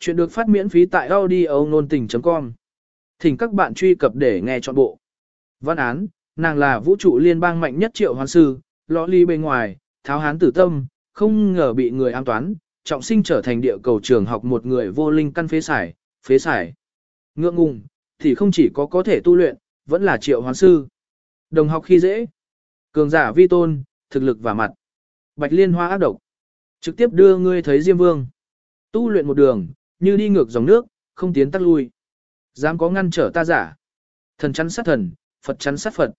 Chuyện được phát miễn phí tại audio nôn tình.com. Thỉnh các bạn truy cập để nghe trọn bộ. Văn án, nàng là vũ trụ liên bang mạnh nhất triệu hoán sư, lõ ly bên ngoài, tháo hán tử tâm, không ngờ bị người an toán, trọng sinh trở thành địa cầu trường học một người vô linh căn phế sải, phế sải. Ngượng ngùng, thì không chỉ có có thể tu luyện, vẫn là triệu hoán sư. Đồng học khi dễ. Cường giả vi tôn, thực lực và mặt. Bạch liên hoa ác độc. Trực tiếp đưa ngươi thấy Diêm Vương. Tu luyện một đường, như đi ngược dòng nước, không tiến tắt lui. Dám có ngăn trở ta giả. Thần chắn sát thần, Phật chắn sát Phật.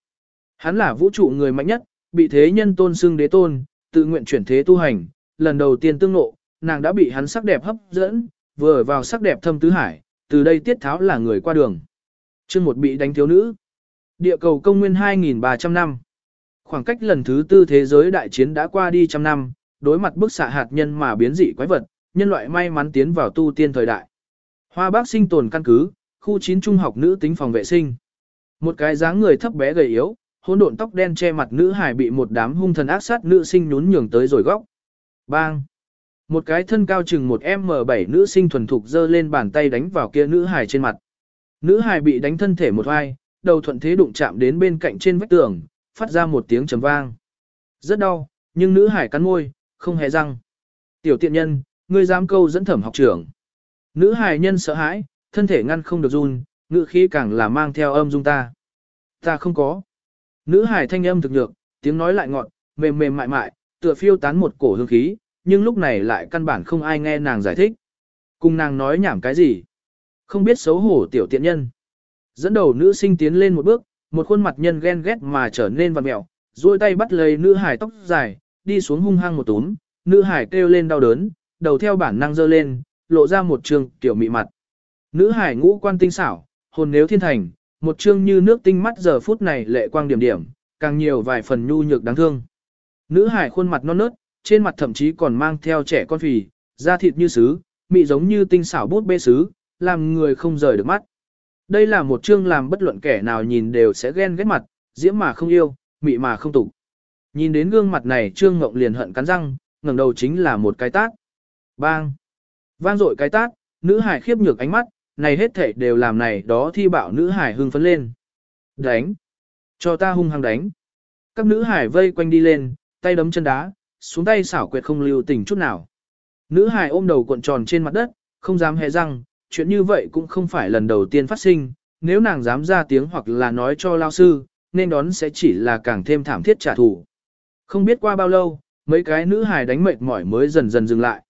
Hắn là vũ trụ người mạnh nhất, bị thế nhân tôn xưng đế tôn, tự nguyện chuyển thế tu hành, lần đầu tiên tương nộ, nàng đã bị hắn sắc đẹp hấp dẫn, vừa vào sắc đẹp thâm tứ hải, từ đây tiết tháo là người qua đường. Chương một bị đánh thiếu nữ. Địa cầu công nguyên 2.300 năm. Khoảng cách lần thứ tư thế giới đại chiến đã qua đi trăm năm, đối mặt bức xạ hạt nhân mà biến dị quái vật, nhân loại may mắn tiến vào tu tiên thời đại. Hoa bác sinh tồn căn cứ, khu 9 trung học nữ tính phòng vệ sinh. Một cái dáng người thấp bé gầy yếu, hỗn độn tóc đen che mặt nữ hài bị một đám hung thần ác sát nữ sinh nhún nhường tới rồi góc. Bang! Một cái thân cao chừng một M7 nữ sinh thuần thục giơ lên bàn tay đánh vào kia nữ hài trên mặt. Nữ hài bị đánh thân thể một vai, đầu thuận thế đụng chạm đến bên cạnh trên vách tường, phát ra một tiếng trầm vang. Rất đau, nhưng nữ hải cắn môi, không hề răng. Tiểu tiện nhân, ngươi dám câu dẫn thẩm học trưởng. Nữ hải nhân sợ hãi, thân thể ngăn không được run, ngữ khí càng là mang theo âm dung ta. Ta không có. Nữ hải thanh âm thực nhược, tiếng nói lại ngọt, mềm mềm mại mại, tựa phiêu tán một cổ hương khí, nhưng lúc này lại căn bản không ai nghe nàng giải thích. Cùng nàng nói nhảm cái gì? Không biết xấu hổ tiểu tiện nhân. Dẫn đầu nữ sinh tiến lên một bước, một khuôn mặt nhân ghen ghét mà trở nên vằn mẹo, duỗi tay bắt lấy nữ hải tóc dài, đi xuống hung hăng một túm, nữ hải kêu lên đau đớn, đầu theo bản năng dơ lên, lộ ra một trường tiểu mị mặt. Nữ hải ngũ quan tinh xảo, hồn nếu thiên thành, một trương như nước tinh mắt giờ phút này lệ quang điểm điểm, càng nhiều vài phần nhu nhược đáng thương. Nữ hải khuôn mặt non nớt, trên mặt thậm chí còn mang theo trẻ con phì, da thịt như sứ, mị giống như tinh xảo bút bê sứ, làm người không rời được mắt. Đây là một chương làm bất luận kẻ nào nhìn đều sẽ ghen ghét mặt, diễm mà không yêu, mị mà không tục. Nhìn đến gương mặt này trương ngộng liền hận cắn răng, ngẩng đầu chính là một cái tác. Bang! Vang dội cái tát, nữ hải khiếp nhược ánh mắt, này hết thể đều làm này đó thi bảo nữ hải hưng phấn lên. Đánh! Cho ta hung hăng đánh! Các nữ hải vây quanh đi lên, tay đấm chân đá, xuống tay xảo quyệt không lưu tình chút nào. Nữ hải ôm đầu cuộn tròn trên mặt đất, không dám hé răng, chuyện như vậy cũng không phải lần đầu tiên phát sinh, nếu nàng dám ra tiếng hoặc là nói cho lao sư, nên đón sẽ chỉ là càng thêm thảm thiết trả thù. Không biết qua bao lâu, mấy cái nữ hài đánh mệt mỏi mới dần dần dừng lại.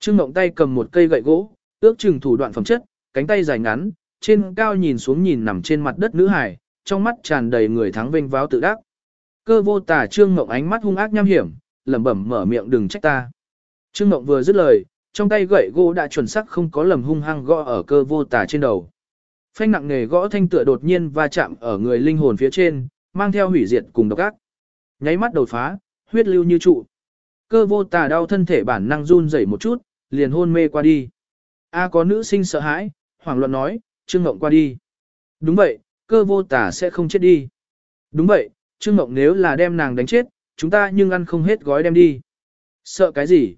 Trương Mộng tay cầm một cây gậy gỗ, ước chừng thủ đoạn phẩm chất, cánh tay dài ngắn, trên cao nhìn xuống nhìn nằm trên mặt đất nữ hải, trong mắt tràn đầy người thắng vinh váo tự đắc. Cơ vô tả Trương Mộng ánh mắt hung ác nham hiểm, lẩm bẩm mở miệng đừng trách ta. Trương Mộng vừa dứt lời, trong tay gậy gỗ đã chuẩn xác không có lầm hung hăng gõ ở cơ vô tả trên đầu. Phanh nặng nghề gõ thanh tựa đột nhiên va chạm ở người linh hồn phía trên, mang theo hủy diệt cùng độc ác. Nháy mắt đột phá, huyết lưu như trụ. Cơ vô tà đau thân thể bản năng run rẩy một chút, liền hôn mê qua đi. A có nữ sinh sợ hãi, hoảng loạn nói, Trương Ngộng qua đi. Đúng vậy, cơ vô tà sẽ không chết đi. Đúng vậy, Trương Ngộng nếu là đem nàng đánh chết, chúng ta nhưng ăn không hết gói đem đi. Sợ cái gì?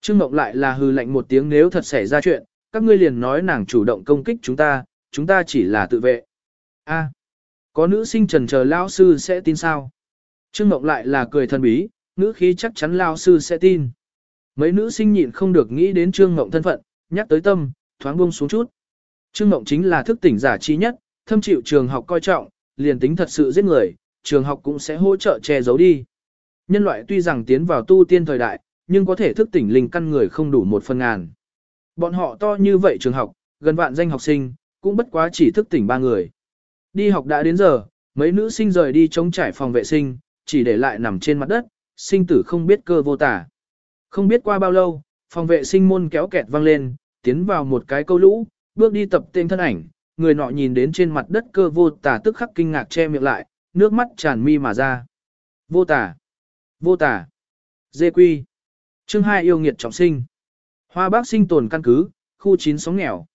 Trương Ngộng lại là hư lạnh một tiếng nếu thật xảy ra chuyện, các ngươi liền nói nàng chủ động công kích chúng ta, chúng ta chỉ là tự vệ. A, có nữ sinh trần chờ lão sư sẽ tin sao? Trương Ngộng lại là cười thần bí, nữ khí chắc chắn lao sư sẽ tin. Mấy nữ sinh nhịn không được nghĩ đến Trương Ngộng thân phận, nhắc tới tâm, thoáng buông xuống chút. Trương Ngộng chính là thức tỉnh giả trí nhất, thâm chịu trường học coi trọng, liền tính thật sự giết người, trường học cũng sẽ hỗ trợ che giấu đi. Nhân loại tuy rằng tiến vào tu tiên thời đại, nhưng có thể thức tỉnh linh căn người không đủ một phần ngàn. Bọn họ to như vậy trường học, gần vạn danh học sinh, cũng bất quá chỉ thức tỉnh ba người. Đi học đã đến giờ, mấy nữ sinh rời đi chống trải phòng vệ sinh, chỉ để lại nằm trên mặt đất, sinh tử không biết cơ vô tả. Không biết qua bao lâu, phòng vệ sinh môn kéo kẹt vang lên, tiến vào một cái câu lũ, bước đi tập tên thân ảnh, người nọ nhìn đến trên mặt đất cơ vô tả tức khắc kinh ngạc che miệng lại, nước mắt tràn mi mà ra. Vô tả, vô tả, dê quy. Chương 2 yêu nghiệt trọng sinh. Hoa bác sinh tồn căn cứ, khu 9 sóng nghèo.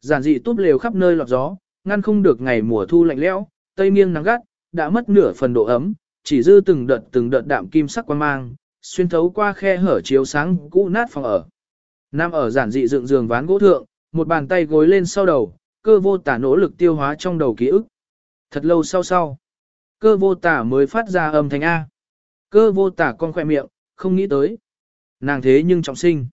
Giản dị túp lều khắp nơi lọt gió, ngăn không được ngày mùa thu lạnh lẽo, tây nghiêng nắng gắt, đã mất nửa phần độ ấm, chỉ dư từng đợt từng đợt đạm kim sắc quang mang, xuyên thấu qua khe hở chiếu sáng cũ nát phòng ở. Nam ở giản dị dựng giường ván gỗ thượng, một bàn tay gối lên sau đầu, cơ vô tả nỗ lực tiêu hóa trong đầu ký ức. Thật lâu sau sau, cơ vô tả mới phát ra âm thanh A. Cơ vô tả con khỏe miệng, không nghĩ tới. Nàng thế nhưng trọng sinh.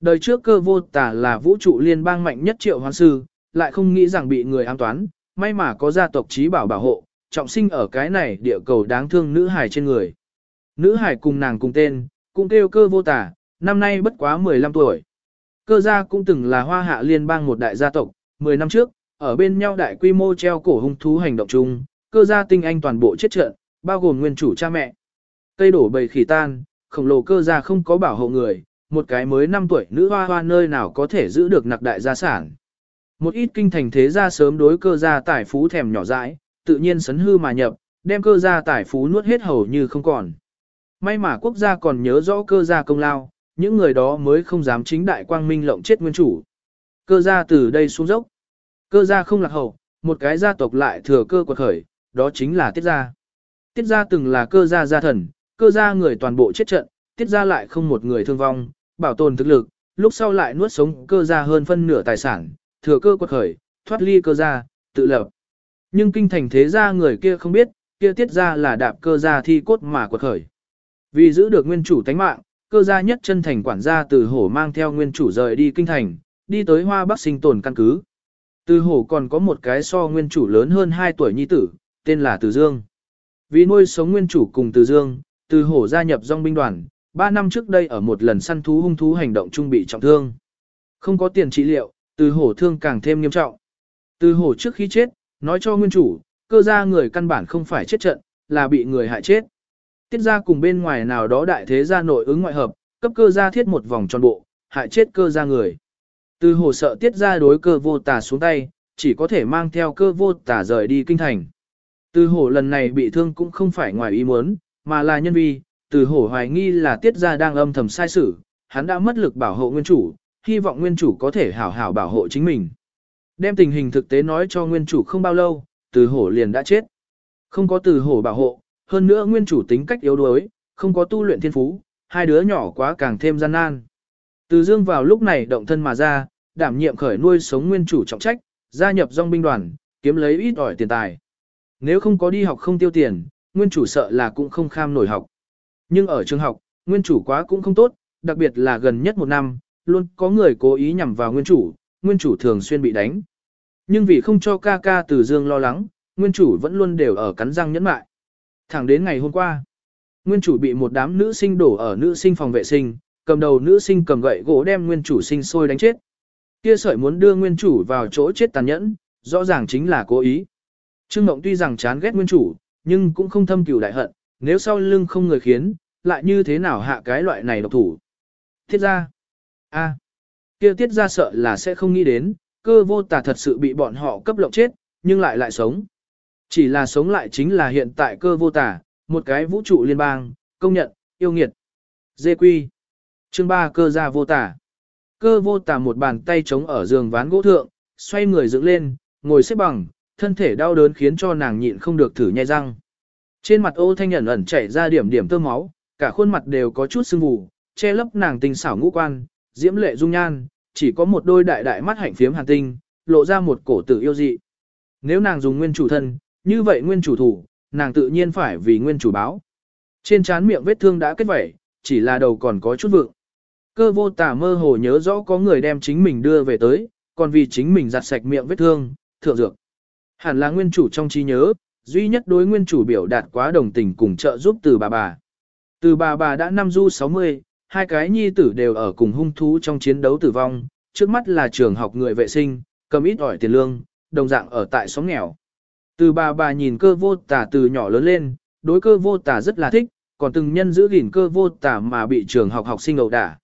Đời trước cơ vô tả là vũ trụ liên bang mạnh nhất triệu hoán sư, lại không nghĩ rằng bị người ám toán, may mà có gia tộc trí bảo bảo hộ, trọng sinh ở cái này địa cầu đáng thương nữ hải trên người. Nữ hải cùng nàng cùng tên, cũng kêu cơ vô tả, năm nay bất quá 15 tuổi. Cơ gia cũng từng là hoa hạ liên bang một đại gia tộc, 10 năm trước, ở bên nhau đại quy mô treo cổ hung thú hành động chung, cơ gia tinh anh toàn bộ chết trận, bao gồm nguyên chủ cha mẹ. tây đổ bầy khỉ tan, khổng lồ cơ gia không có bảo hộ người, một cái mới 5 tuổi nữ hoa hoa nơi nào có thể giữ được nặc đại gia sản. Một ít kinh thành thế gia sớm đối cơ gia tài phú thèm nhỏ dãi, tự nhiên sấn hư mà nhập, đem cơ gia tài phú nuốt hết hầu như không còn. May mà quốc gia còn nhớ rõ cơ gia công lao, những người đó mới không dám chính đại quang minh lộng chết nguyên chủ. Cơ gia từ đây xuống dốc. Cơ gia không lạc hậu, một cái gia tộc lại thừa cơ quật khởi, đó chính là tiết gia. Tiết gia từng là cơ gia gia thần, cơ gia người toàn bộ chết trận, tiết gia lại không một người thương vong, bảo tồn thực lực, lúc sau lại nuốt sống cơ gia hơn phân nửa tài sản, thừa cơ quật khởi, thoát ly cơ gia, tự lập. Nhưng kinh thành thế gia người kia không biết, kia tiết gia là đạp cơ gia thi cốt mà quật khởi. Vì giữ được nguyên chủ tánh mạng, cơ gia nhất chân thành quản gia từ hổ mang theo nguyên chủ rời đi kinh thành, đi tới hoa bắc sinh tồn căn cứ. Từ hổ còn có một cái so nguyên chủ lớn hơn 2 tuổi nhi tử, tên là Từ Dương. Vì nuôi sống nguyên chủ cùng Từ Dương, Từ hổ gia nhập dòng binh đoàn, 3 năm trước đây ở một lần săn thú hung thú hành động trung bị trọng thương. Không có tiền trị liệu, Từ hổ thương càng thêm nghiêm trọng. Từ hổ trước khi chết, nói cho nguyên chủ, cơ gia người căn bản không phải chết trận, là bị người hại chết. Tiết gia cùng bên ngoài nào đó đại thế gia nội ứng ngoại hợp, cấp cơ gia thiết một vòng tròn bộ, hại chết cơ gia người. Từ hồ sợ tiết gia đối cơ vô tà xuống tay, chỉ có thể mang theo cơ vô tà rời đi kinh thành. Từ hổ lần này bị thương cũng không phải ngoài ý muốn, mà là nhân vi, từ hổ hoài nghi là tiết gia đang âm thầm sai sự, hắn đã mất lực bảo hộ nguyên chủ, hy vọng nguyên chủ có thể hảo hảo bảo hộ chính mình. Đem tình hình thực tế nói cho nguyên chủ không bao lâu, từ hổ liền đã chết. Không có từ hổ bảo hộ, hơn nữa nguyên chủ tính cách yếu đuối, không có tu luyện thiên phú, hai đứa nhỏ quá càng thêm gian nan. Từ dương vào lúc này động thân mà ra, đảm nhiệm khởi nuôi sống nguyên chủ trọng trách, gia nhập dòng binh đoàn, kiếm lấy ít ỏi tiền tài. Nếu không có đi học không tiêu tiền, nguyên chủ sợ là cũng không kham nổi học. Nhưng ở trường học, nguyên chủ quá cũng không tốt, đặc biệt là gần nhất một năm, luôn có người cố ý nhằm vào nguyên chủ, nguyên chủ thường xuyên bị đánh. Nhưng vì không cho ca ca từ dương lo lắng, nguyên chủ vẫn luôn đều ở cắn răng nhẫn mại. Thẳng đến ngày hôm qua, nguyên chủ bị một đám nữ sinh đổ ở nữ sinh phòng vệ sinh, cầm đầu nữ sinh cầm gậy gỗ đem nguyên chủ sinh sôi đánh chết. Kia sợi muốn đưa nguyên chủ vào chỗ chết tàn nhẫn, rõ ràng chính là cố ý. Trương Mộng tuy rằng chán ghét nguyên chủ, nhưng cũng không thâm cừu đại hận, nếu sau lưng không người khiến, lại như thế nào hạ cái loại này độc thủ. Thiết ra, a, kia tiết ra sợ là sẽ không nghĩ đến, cơ vô tà thật sự bị bọn họ cấp lộng chết, nhưng lại lại sống. Chỉ là sống lại chính là hiện tại cơ vô tả, một cái vũ trụ liên bang, công nhận, yêu nghiệt. Dê quy. Chương 3 cơ gia vô tả. Cơ vô tả một bàn tay chống ở giường ván gỗ thượng, xoay người dựng lên, ngồi xếp bằng, thân thể đau đớn khiến cho nàng nhịn không được thử nhai răng. Trên mặt ô thanh ẩn ẩn chảy ra điểm điểm tơ máu, cả khuôn mặt đều có chút sưng vù, che lấp nàng tình xảo ngũ quan, diễm lệ dung nhan, chỉ có một đôi đại đại mắt hạnh phiếm hàn tinh, lộ ra một cổ tử yêu dị. Nếu nàng dùng nguyên chủ thân, như vậy nguyên chủ thủ, nàng tự nhiên phải vì nguyên chủ báo. Trên trán miệng vết thương đã kết vẩy, chỉ là đầu còn có chút vượng. Cơ vô tả mơ hồ nhớ rõ có người đem chính mình đưa về tới, còn vì chính mình giặt sạch miệng vết thương, thượng dược. Hẳn là nguyên chủ trong trí nhớ, duy nhất đối nguyên chủ biểu đạt quá đồng tình cùng trợ giúp từ bà bà. Từ bà bà đã năm du 60, hai cái nhi tử đều ở cùng hung thú trong chiến đấu tử vong, trước mắt là trường học người vệ sinh, cầm ít ỏi tiền lương, đồng dạng ở tại xóm nghèo. Từ bà bà nhìn cơ vô tả từ nhỏ lớn lên, đối cơ vô tả rất là thích, còn từng nhân giữ gìn cơ vô tả mà bị trường học học sinh ẩu đả.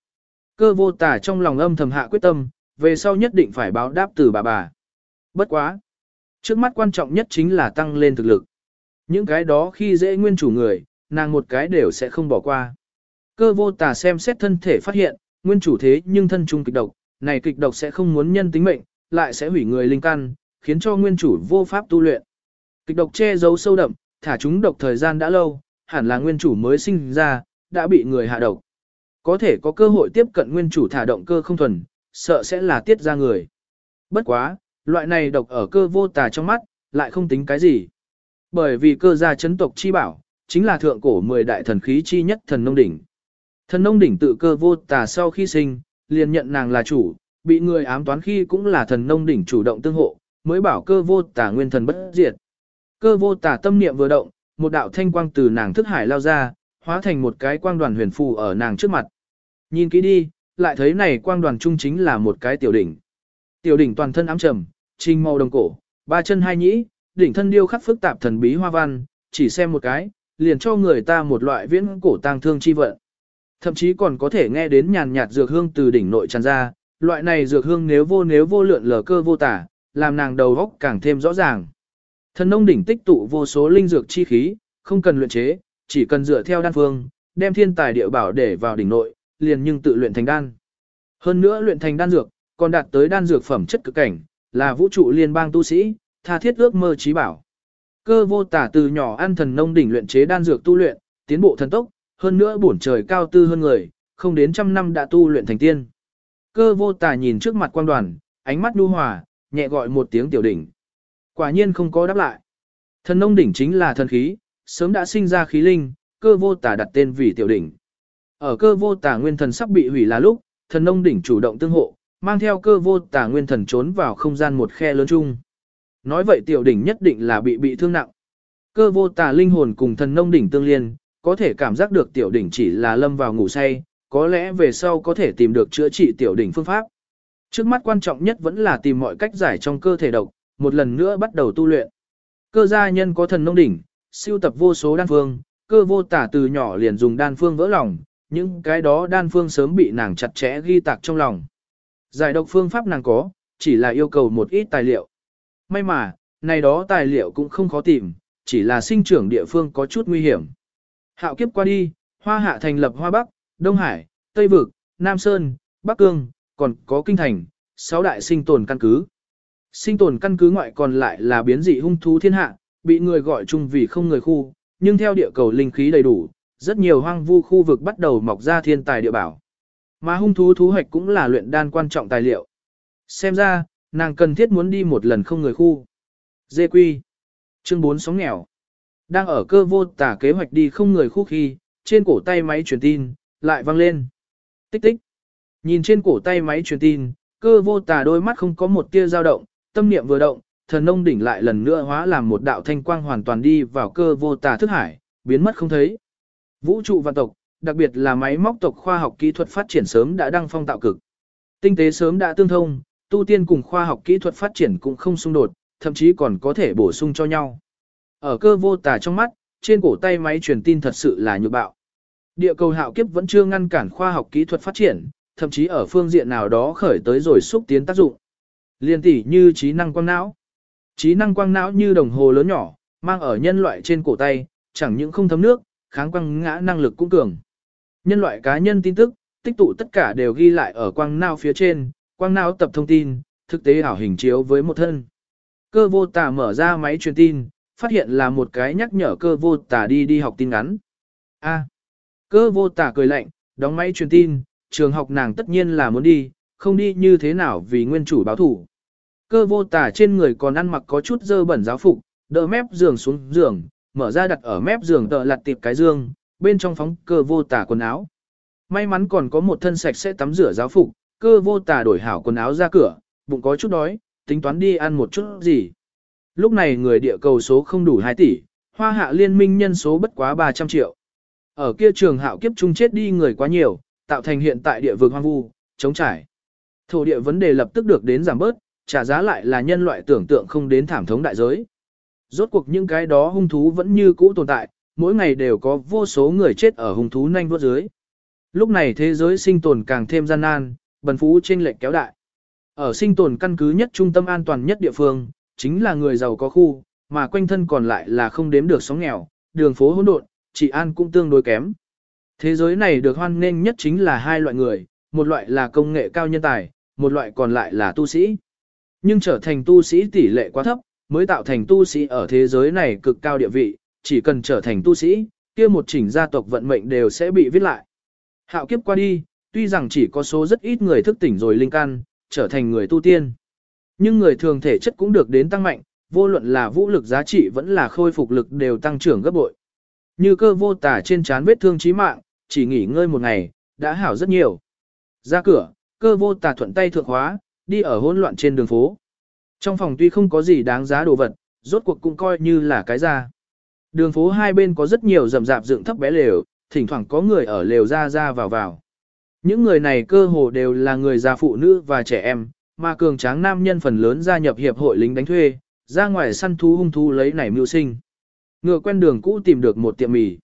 Cơ vô tả trong lòng âm thầm hạ quyết tâm, về sau nhất định phải báo đáp từ bà bà. Bất quá. Trước mắt quan trọng nhất chính là tăng lên thực lực. Những cái đó khi dễ nguyên chủ người, nàng một cái đều sẽ không bỏ qua. Cơ vô tà xem xét thân thể phát hiện, nguyên chủ thế nhưng thân trung kịch độc, này kịch độc sẽ không muốn nhân tính mệnh, lại sẽ hủy người linh căn, khiến cho nguyên chủ vô pháp tu luyện. Kịch độc che giấu sâu đậm, thả chúng độc thời gian đã lâu, hẳn là nguyên chủ mới sinh ra, đã bị người hạ độc. Có thể có cơ hội tiếp cận nguyên chủ thả động cơ không thuần, sợ sẽ là tiết ra người. Bất quá, loại này độc ở cơ vô tà trong mắt, lại không tính cái gì. Bởi vì cơ gia chấn tộc chi bảo, chính là thượng cổ 10 đại thần khí chi nhất thần nông đỉnh. Thần nông đỉnh tự cơ vô tà sau khi sinh, liền nhận nàng là chủ, bị người ám toán khi cũng là thần nông đỉnh chủ động tương hộ, mới bảo cơ vô tà nguyên thần bất diệt. Cơ vô tà tâm niệm vừa động, một đạo thanh quang từ nàng thức hải lao ra, hóa thành một cái quang đoàn huyền phù ở nàng trước mặt. Nhìn kỹ đi, lại thấy này quang đoàn trung chính là một cái tiểu đỉnh. Tiểu đỉnh toàn thân ám trầm, trinh màu đồng cổ, ba chân hai nhĩ, đỉnh thân điêu khắc phức tạp thần bí hoa văn, chỉ xem một cái, liền cho người ta một loại viễn cổ tang thương chi vận. Thậm chí còn có thể nghe đến nhàn nhạt dược hương từ đỉnh nội tràn ra, loại này dược hương nếu vô nếu vô lượn lờ cơ vô tả, làm nàng đầu góc càng thêm rõ ràng. Thần nông đỉnh tích tụ vô số linh dược chi khí, không cần luyện chế, chỉ cần dựa theo đan phương, đem thiên tài địa bảo để vào đỉnh nội, liền nhưng tự luyện thành đan. Hơn nữa luyện thành đan dược, còn đạt tới đan dược phẩm chất cực cảnh, là vũ trụ liên bang tu sĩ, tha thiết ước mơ trí bảo. Cơ vô tả từ nhỏ ăn thần nông đỉnh luyện chế đan dược tu luyện, tiến bộ thần tốc, hơn nữa bổn trời cao tư hơn người, không đến trăm năm đã tu luyện thành tiên. Cơ vô tà nhìn trước mặt quan đoàn, ánh mắt nhu hòa, nhẹ gọi một tiếng tiểu đỉnh. Quả nhiên không có đáp lại. Thần nông đỉnh chính là thần khí, sớm đã sinh ra khí linh, cơ vô tà đặt tên vì tiểu đỉnh. Ở cơ vô tà nguyên thần sắp bị hủy là lúc, thần nông đỉnh chủ động tương hộ, mang theo cơ vô tà nguyên thần trốn vào không gian một khe lớn chung. Nói vậy tiểu đỉnh nhất định là bị bị thương nặng. Cơ vô tà linh hồn cùng thần nông đỉnh tương liên, có thể cảm giác được tiểu đỉnh chỉ là lâm vào ngủ say, có lẽ về sau có thể tìm được chữa trị tiểu đỉnh phương pháp. Trước mắt quan trọng nhất vẫn là tìm mọi cách giải trong cơ thể độc, một lần nữa bắt đầu tu luyện. Cơ gia nhân có thần nông đỉnh, siêu tập vô số đan phương, cơ vô tả từ nhỏ liền dùng đan phương vỡ lòng, những cái đó đan phương sớm bị nàng chặt chẽ ghi tạc trong lòng. Giải độc phương pháp nàng có, chỉ là yêu cầu một ít tài liệu. May mà, này đó tài liệu cũng không khó tìm, chỉ là sinh trưởng địa phương có chút nguy hiểm. Hạo kiếp qua đi, Hoa Hạ thành lập Hoa Bắc, Đông Hải, Tây Vực, Nam Sơn, Bắc Cương, còn có Kinh Thành, sáu đại sinh tồn căn cứ. Sinh tồn căn cứ ngoại còn lại là biến dị hung thú thiên hạ, bị người gọi chung vì không người khu, nhưng theo địa cầu linh khí đầy đủ, rất nhiều hoang vu khu vực bắt đầu mọc ra thiên tài địa bảo. Mà hung thú thú hoạch cũng là luyện đan quan trọng tài liệu. Xem ra, nàng cần thiết muốn đi một lần không người khu. Dê quy. Chương 4 sóng nghèo. Đang ở cơ vô tả kế hoạch đi không người khu khi, trên cổ tay máy truyền tin, lại vang lên. Tích tích. Nhìn trên cổ tay máy truyền tin, cơ vô tả đôi mắt không có một tia dao động, tâm niệm vừa động, thần nông đỉnh lại lần nữa hóa làm một đạo thanh quang hoàn toàn đi vào cơ vô tả thức hải, biến mất không thấy. Vũ trụ vạn tộc, đặc biệt là máy móc tộc khoa học kỹ thuật phát triển sớm đã đăng phong tạo cực. Tinh tế sớm đã tương thông, tu tiên cùng khoa học kỹ thuật phát triển cũng không xung đột, thậm chí còn có thể bổ sung cho nhau. Ở cơ vô tà trong mắt, trên cổ tay máy truyền tin thật sự là nhược bạo. Địa cầu hạo kiếp vẫn chưa ngăn cản khoa học kỹ thuật phát triển, thậm chí ở phương diện nào đó khởi tới rồi xúc tiến tác dụng. Liên tỷ như trí năng quang não. Trí năng quang não như đồng hồ lớn nhỏ, mang ở nhân loại trên cổ tay, chẳng những không thấm nước, kháng quang ngã năng lực cũng cường. Nhân loại cá nhân tin tức, tích tụ tất cả đều ghi lại ở quang não phía trên, quang não tập thông tin, thực tế ảo hình chiếu với một thân. Cơ vô tả mở ra máy truyền tin, phát hiện là một cái nhắc nhở cơ vô tả đi đi học tin ngắn. A. cơ vô tả cười lạnh, đóng máy truyền tin, trường học nàng tất nhiên là muốn đi, không đi như thế nào vì nguyên chủ báo thủ. Cơ vô tả trên người còn ăn mặc có chút dơ bẩn giáo phục, đỡ mép giường xuống giường, mở ra đặt ở mép giường tợ lặt tiệp cái giường bên trong phóng cơ vô tả quần áo. May mắn còn có một thân sạch sẽ tắm rửa giáo phục, cơ vô tả đổi hảo quần áo ra cửa, bụng có chút đói, tính toán đi ăn một chút gì. Lúc này người địa cầu số không đủ 2 tỷ, hoa hạ liên minh nhân số bất quá 300 triệu. Ở kia trường hạo kiếp chung chết đi người quá nhiều, tạo thành hiện tại địa vực hoang vu, chống trải. Thổ địa vấn đề lập tức được đến giảm bớt, trả giá lại là nhân loại tưởng tượng không đến thảm thống đại giới. Rốt cuộc những cái đó hung thú vẫn như cũ tồn tại, mỗi ngày đều có vô số người chết ở hung thú nhanh vuốt dưới. Lúc này thế giới sinh tồn càng thêm gian nan, bần phú trên lệnh kéo đại. Ở sinh tồn căn cứ nhất trung tâm an toàn nhất địa phương, chính là người giàu có khu, mà quanh thân còn lại là không đếm được sóng nghèo, đường phố hỗn độn, trị an cũng tương đối kém. Thế giới này được hoan nghênh nhất chính là hai loại người, một loại là công nghệ cao nhân tài, một loại còn lại là tu sĩ. Nhưng trở thành tu sĩ tỷ lệ quá thấp, mới tạo thành tu sĩ ở thế giới này cực cao địa vị, chỉ cần trở thành tu sĩ, kia một chỉnh gia tộc vận mệnh đều sẽ bị viết lại. Hạo kiếp qua đi, tuy rằng chỉ có số rất ít người thức tỉnh rồi linh căn, trở thành người tu tiên. Nhưng người thường thể chất cũng được đến tăng mạnh, vô luận là vũ lực giá trị vẫn là khôi phục lực đều tăng trưởng gấp bội. Như cơ vô tả trên trán vết thương chí mạng, chỉ nghỉ ngơi một ngày, đã hảo rất nhiều. Ra cửa, cơ vô tả thuận tay thượng hóa, đi ở hỗn loạn trên đường phố. Trong phòng tuy không có gì đáng giá đồ vật, rốt cuộc cũng coi như là cái ra. Đường phố hai bên có rất nhiều rầm rạp dựng thấp bé lều, thỉnh thoảng có người ở lều ra ra vào vào. Những người này cơ hồ đều là người già phụ nữ và trẻ em, mà cường tráng nam nhân phần lớn gia nhập hiệp hội lính đánh thuê, ra ngoài săn thú hung thú lấy nảy mưu sinh. Ngựa quen đường cũ tìm được một tiệm mì.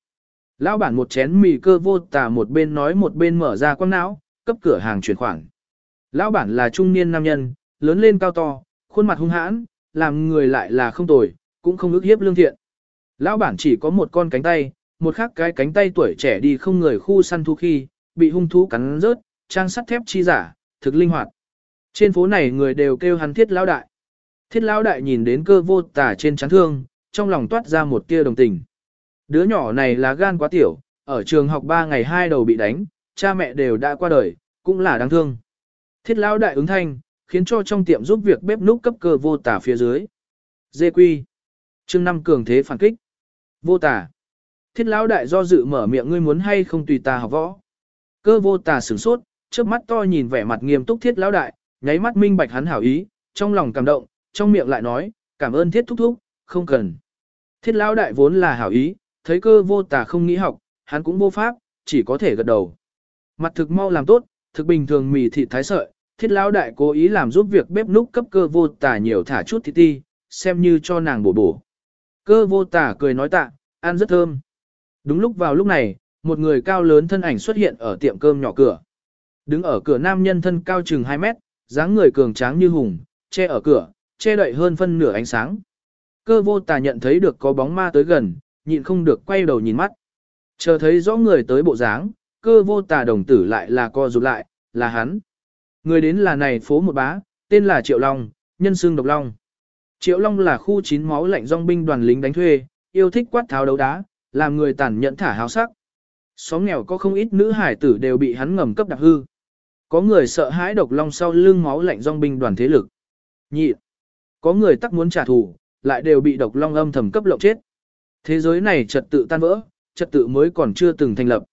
Lão bản một chén mì cơ vô tà một bên nói một bên mở ra quăng não, cấp cửa hàng chuyển khoản. Lão bản là trung niên nam nhân, lớn lên cao to, khuôn mặt hung hãn, làm người lại là không tồi, cũng không ước hiếp lương thiện. Lão bản chỉ có một con cánh tay, một khác cái cánh tay tuổi trẻ đi không người khu săn thú khi, bị hung thú cắn rớt, trang sắt thép chi giả, thực linh hoạt. Trên phố này người đều kêu hắn thiết lão đại. Thiết lão đại nhìn đến cơ vô tả trên chán thương, trong lòng toát ra một tia đồng tình. Đứa nhỏ này là gan quá tiểu, ở trường học 3 ngày hai đầu bị đánh, cha mẹ đều đã qua đời, cũng là đáng thương. Thiết lão đại ứng thanh, khiến cho trong tiệm giúp việc bếp núc cấp cơ vô tả phía dưới. Dê quy. chương năm cường thế phản kích. Vô tả. Thiết lão đại do dự mở miệng ngươi muốn hay không tùy ta học võ. Cơ vô tả sửng sốt, trước mắt to nhìn vẻ mặt nghiêm túc thiết lão đại, nháy mắt minh bạch hắn hảo ý, trong lòng cảm động, trong miệng lại nói, cảm ơn thiết thúc thúc, không cần. Thiết lão đại vốn là hảo ý, thấy cơ vô tả không nghĩ học, hắn cũng vô pháp, chỉ có thể gật đầu. Mặt thực mau làm tốt, thực bình thường mì thịt thái sợi, thiết lão đại cố ý làm giúp việc bếp núc cấp cơ vô tả nhiều thả chút thịt ti, xem như cho nàng bổ bổ. Cơ vô tả cười nói tạ, ăn rất thơm. Đúng lúc vào lúc này, một người cao lớn thân ảnh xuất hiện ở tiệm cơm nhỏ cửa. Đứng ở cửa nam nhân thân cao chừng 2 mét, dáng người cường tráng như hùng, che ở cửa, che đậy hơn phân nửa ánh sáng. Cơ vô tà nhận thấy được có bóng ma tới gần, nhịn không được quay đầu nhìn mắt. Chờ thấy rõ người tới bộ dáng, cơ vô tà đồng tử lại là co rụt lại, là hắn. Người đến là này phố một bá, tên là Triệu Long, nhân xương độc long. Triệu Long là khu chín máu lạnh dòng binh đoàn lính đánh thuê, yêu thích quát tháo đấu đá, làm người tàn nhẫn thả háo sắc. Xóm nghèo có không ít nữ hải tử đều bị hắn ngầm cấp đặc hư. Có người sợ hãi độc long sau lưng máu lạnh dòng binh đoàn thế lực. Nhị. Có người tắc muốn trả thù, lại đều bị độc long âm thầm cấp lộng chết. Thế giới này trật tự tan vỡ, trật tự mới còn chưa từng thành lập.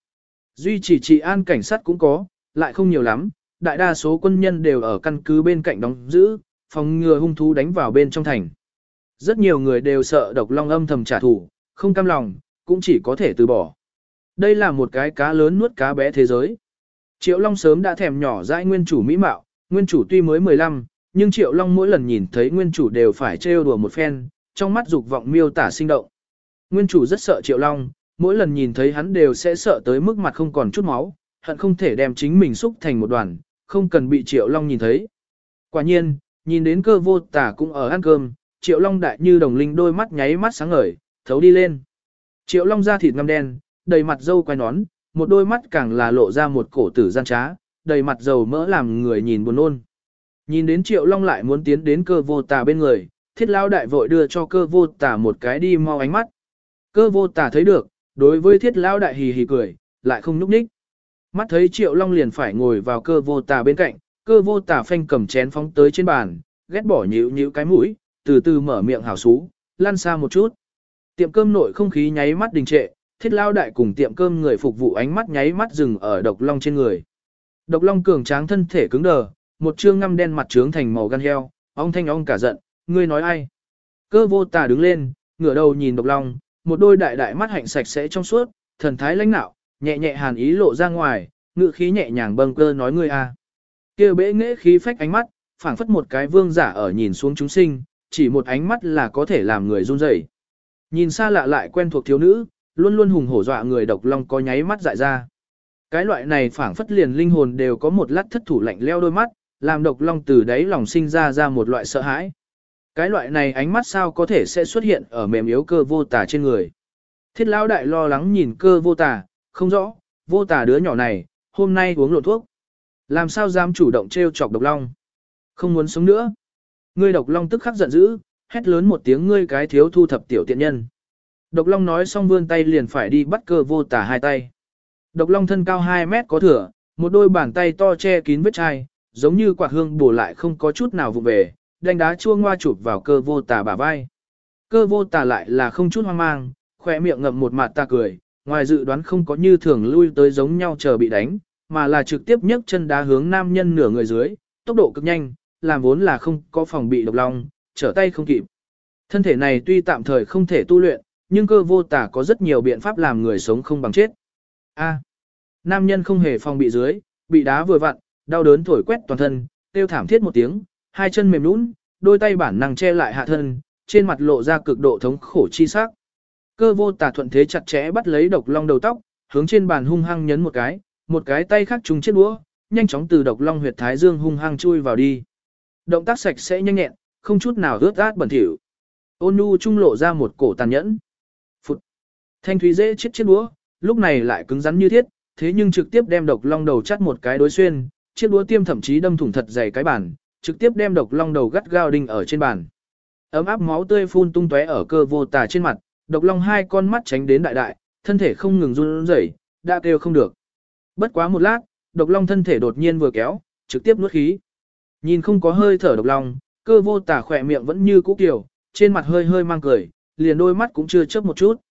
Duy chỉ trị an cảnh sát cũng có, lại không nhiều lắm, đại đa số quân nhân đều ở căn cứ bên cạnh đóng giữ, phòng ngừa hung thú đánh vào bên trong thành. Rất nhiều người đều sợ độc long âm thầm trả thù, không cam lòng, cũng chỉ có thể từ bỏ. Đây là một cái cá lớn nuốt cá bé thế giới. Triệu Long sớm đã thèm nhỏ dãi nguyên chủ mỹ mạo, nguyên chủ tuy mới 15, nhưng Triệu Long mỗi lần nhìn thấy nguyên chủ đều phải trêu đùa một phen, trong mắt dục vọng miêu tả sinh động. Nguyên chủ rất sợ Triệu Long, mỗi lần nhìn thấy hắn đều sẽ sợ tới mức mặt không còn chút máu, hận không thể đem chính mình xúc thành một đoàn, không cần bị Triệu Long nhìn thấy. Quả nhiên, nhìn đến cơ vô tả cũng ở ăn cơm, Triệu Long đại như đồng linh đôi mắt nháy mắt sáng ngời, thấu đi lên. Triệu Long da thịt ngăm đen, đầy mặt dâu quai nón, một đôi mắt càng là lộ ra một cổ tử gian trá, đầy mặt dầu mỡ làm người nhìn buồn nôn. Nhìn đến Triệu Long lại muốn tiến đến cơ vô tà bên người, thiết lao đại vội đưa cho cơ vô tà một cái đi mau ánh mắt. Cơ vô tà thấy được, đối với thiết lao đại hì hì cười, lại không núp ních. Mắt thấy Triệu Long liền phải ngồi vào cơ vô tà bên cạnh, cơ vô tà phanh cầm chén phóng tới trên bàn, ghét bỏ nhíu nhíu cái mũi, từ từ mở miệng hào xú, lăn xa một chút. Tiệm cơm nội không khí nháy mắt đình trệ, thiết lao đại cùng tiệm cơm người phục vụ ánh mắt nháy mắt dừng ở độc long trên người. Độc long cường tráng thân thể cứng đờ, một trương ngăm đen mặt trướng thành màu gan heo, ông thanh ông cả giận, ngươi nói ai? Cơ vô tà đứng lên, ngửa đầu nhìn độc long, một đôi đại đại mắt hạnh sạch sẽ trong suốt, thần thái lãnh nạo, nhẹ nhẹ hàn ý lộ ra ngoài, ngự khí nhẹ nhàng bâng cơ nói ngươi a. Kia bẽ nghệ khí phách ánh mắt, phảng phất một cái vương giả ở nhìn xuống chúng sinh, chỉ một ánh mắt là có thể làm người run rẩy. Nhìn xa lạ lại quen thuộc thiếu nữ, luôn luôn hùng hổ dọa người độc long có nháy mắt dại ra. Cái loại này phảng phất liền linh hồn đều có một lát thất thủ lạnh leo đôi mắt, làm độc long từ đấy lòng sinh ra ra một loại sợ hãi. Cái loại này ánh mắt sao có thể sẽ xuất hiện ở mềm yếu cơ vô tà trên người. Thiết lão đại lo lắng nhìn cơ vô tà, không rõ, vô tà đứa nhỏ này, hôm nay uống lộ thuốc. Làm sao dám chủ động trêu chọc độc long? Không muốn sống nữa. Ngươi độc long tức khắc giận dữ, hét lớn một tiếng ngươi cái thiếu thu thập tiểu tiện nhân. Độc long nói xong vươn tay liền phải đi bắt cơ vô tả hai tay. Độc long thân cao 2 mét có thừa, một đôi bàn tay to che kín vết chai, giống như quạt hương bổ lại không có chút nào vụ về, đánh đá chua ngoa chụp vào cơ vô tả bả vai. Cơ vô tả lại là không chút hoang mang, khỏe miệng ngậm một mặt ta cười, ngoài dự đoán không có như thường lui tới giống nhau chờ bị đánh, mà là trực tiếp nhấc chân đá hướng nam nhân nửa người dưới, tốc độ cực nhanh, làm vốn là không có phòng bị độc long, trở tay không kịp. Thân thể này tuy tạm thời không thể tu luyện, nhưng cơ vô tả có rất nhiều biện pháp làm người sống không bằng chết. A. nam nhân không hề phòng bị dưới, bị đá vừa vặn, đau đớn thổi quét toàn thân, tiêu thảm thiết một tiếng, hai chân mềm nhũn, đôi tay bản năng che lại hạ thân, trên mặt lộ ra cực độ thống khổ chi sắc. Cơ vô tả thuận thế chặt chẽ bắt lấy độc long đầu tóc, hướng trên bàn hung hăng nhấn một cái, một cái tay khác trùng chiếc đũa, nhanh chóng từ độc long huyệt thái dương hung hăng chui vào đi. Động tác sạch sẽ nhanh nhẹn, không chút nào ướt át bẩn thỉu. Ôn nhu trung lộ ra một cổ tàn nhẫn. Thanh thúy dễ chết chiếc đũa, lúc này lại cứng rắn như thiết, thế nhưng trực tiếp đem độc long đầu chắt một cái đối xuyên, chiếc đũa tiêm thậm chí đâm thủng thật dày cái bàn, trực tiếp đem độc long đầu gắt gao đinh ở trên bàn. Ấm áp máu tươi phun tung tóe ở cơ vô tà trên mặt, độc long hai con mắt tránh đến đại đại, thân thể không ngừng run rẩy, đã kêu không được. Bất quá một lát, độc long thân thể đột nhiên vừa kéo, trực tiếp nuốt khí. Nhìn không có hơi thở độc long, cơ vô tả khỏe miệng vẫn như cũ kiểu, trên mặt hơi hơi mang cười, liền đôi mắt cũng chưa chớp một chút.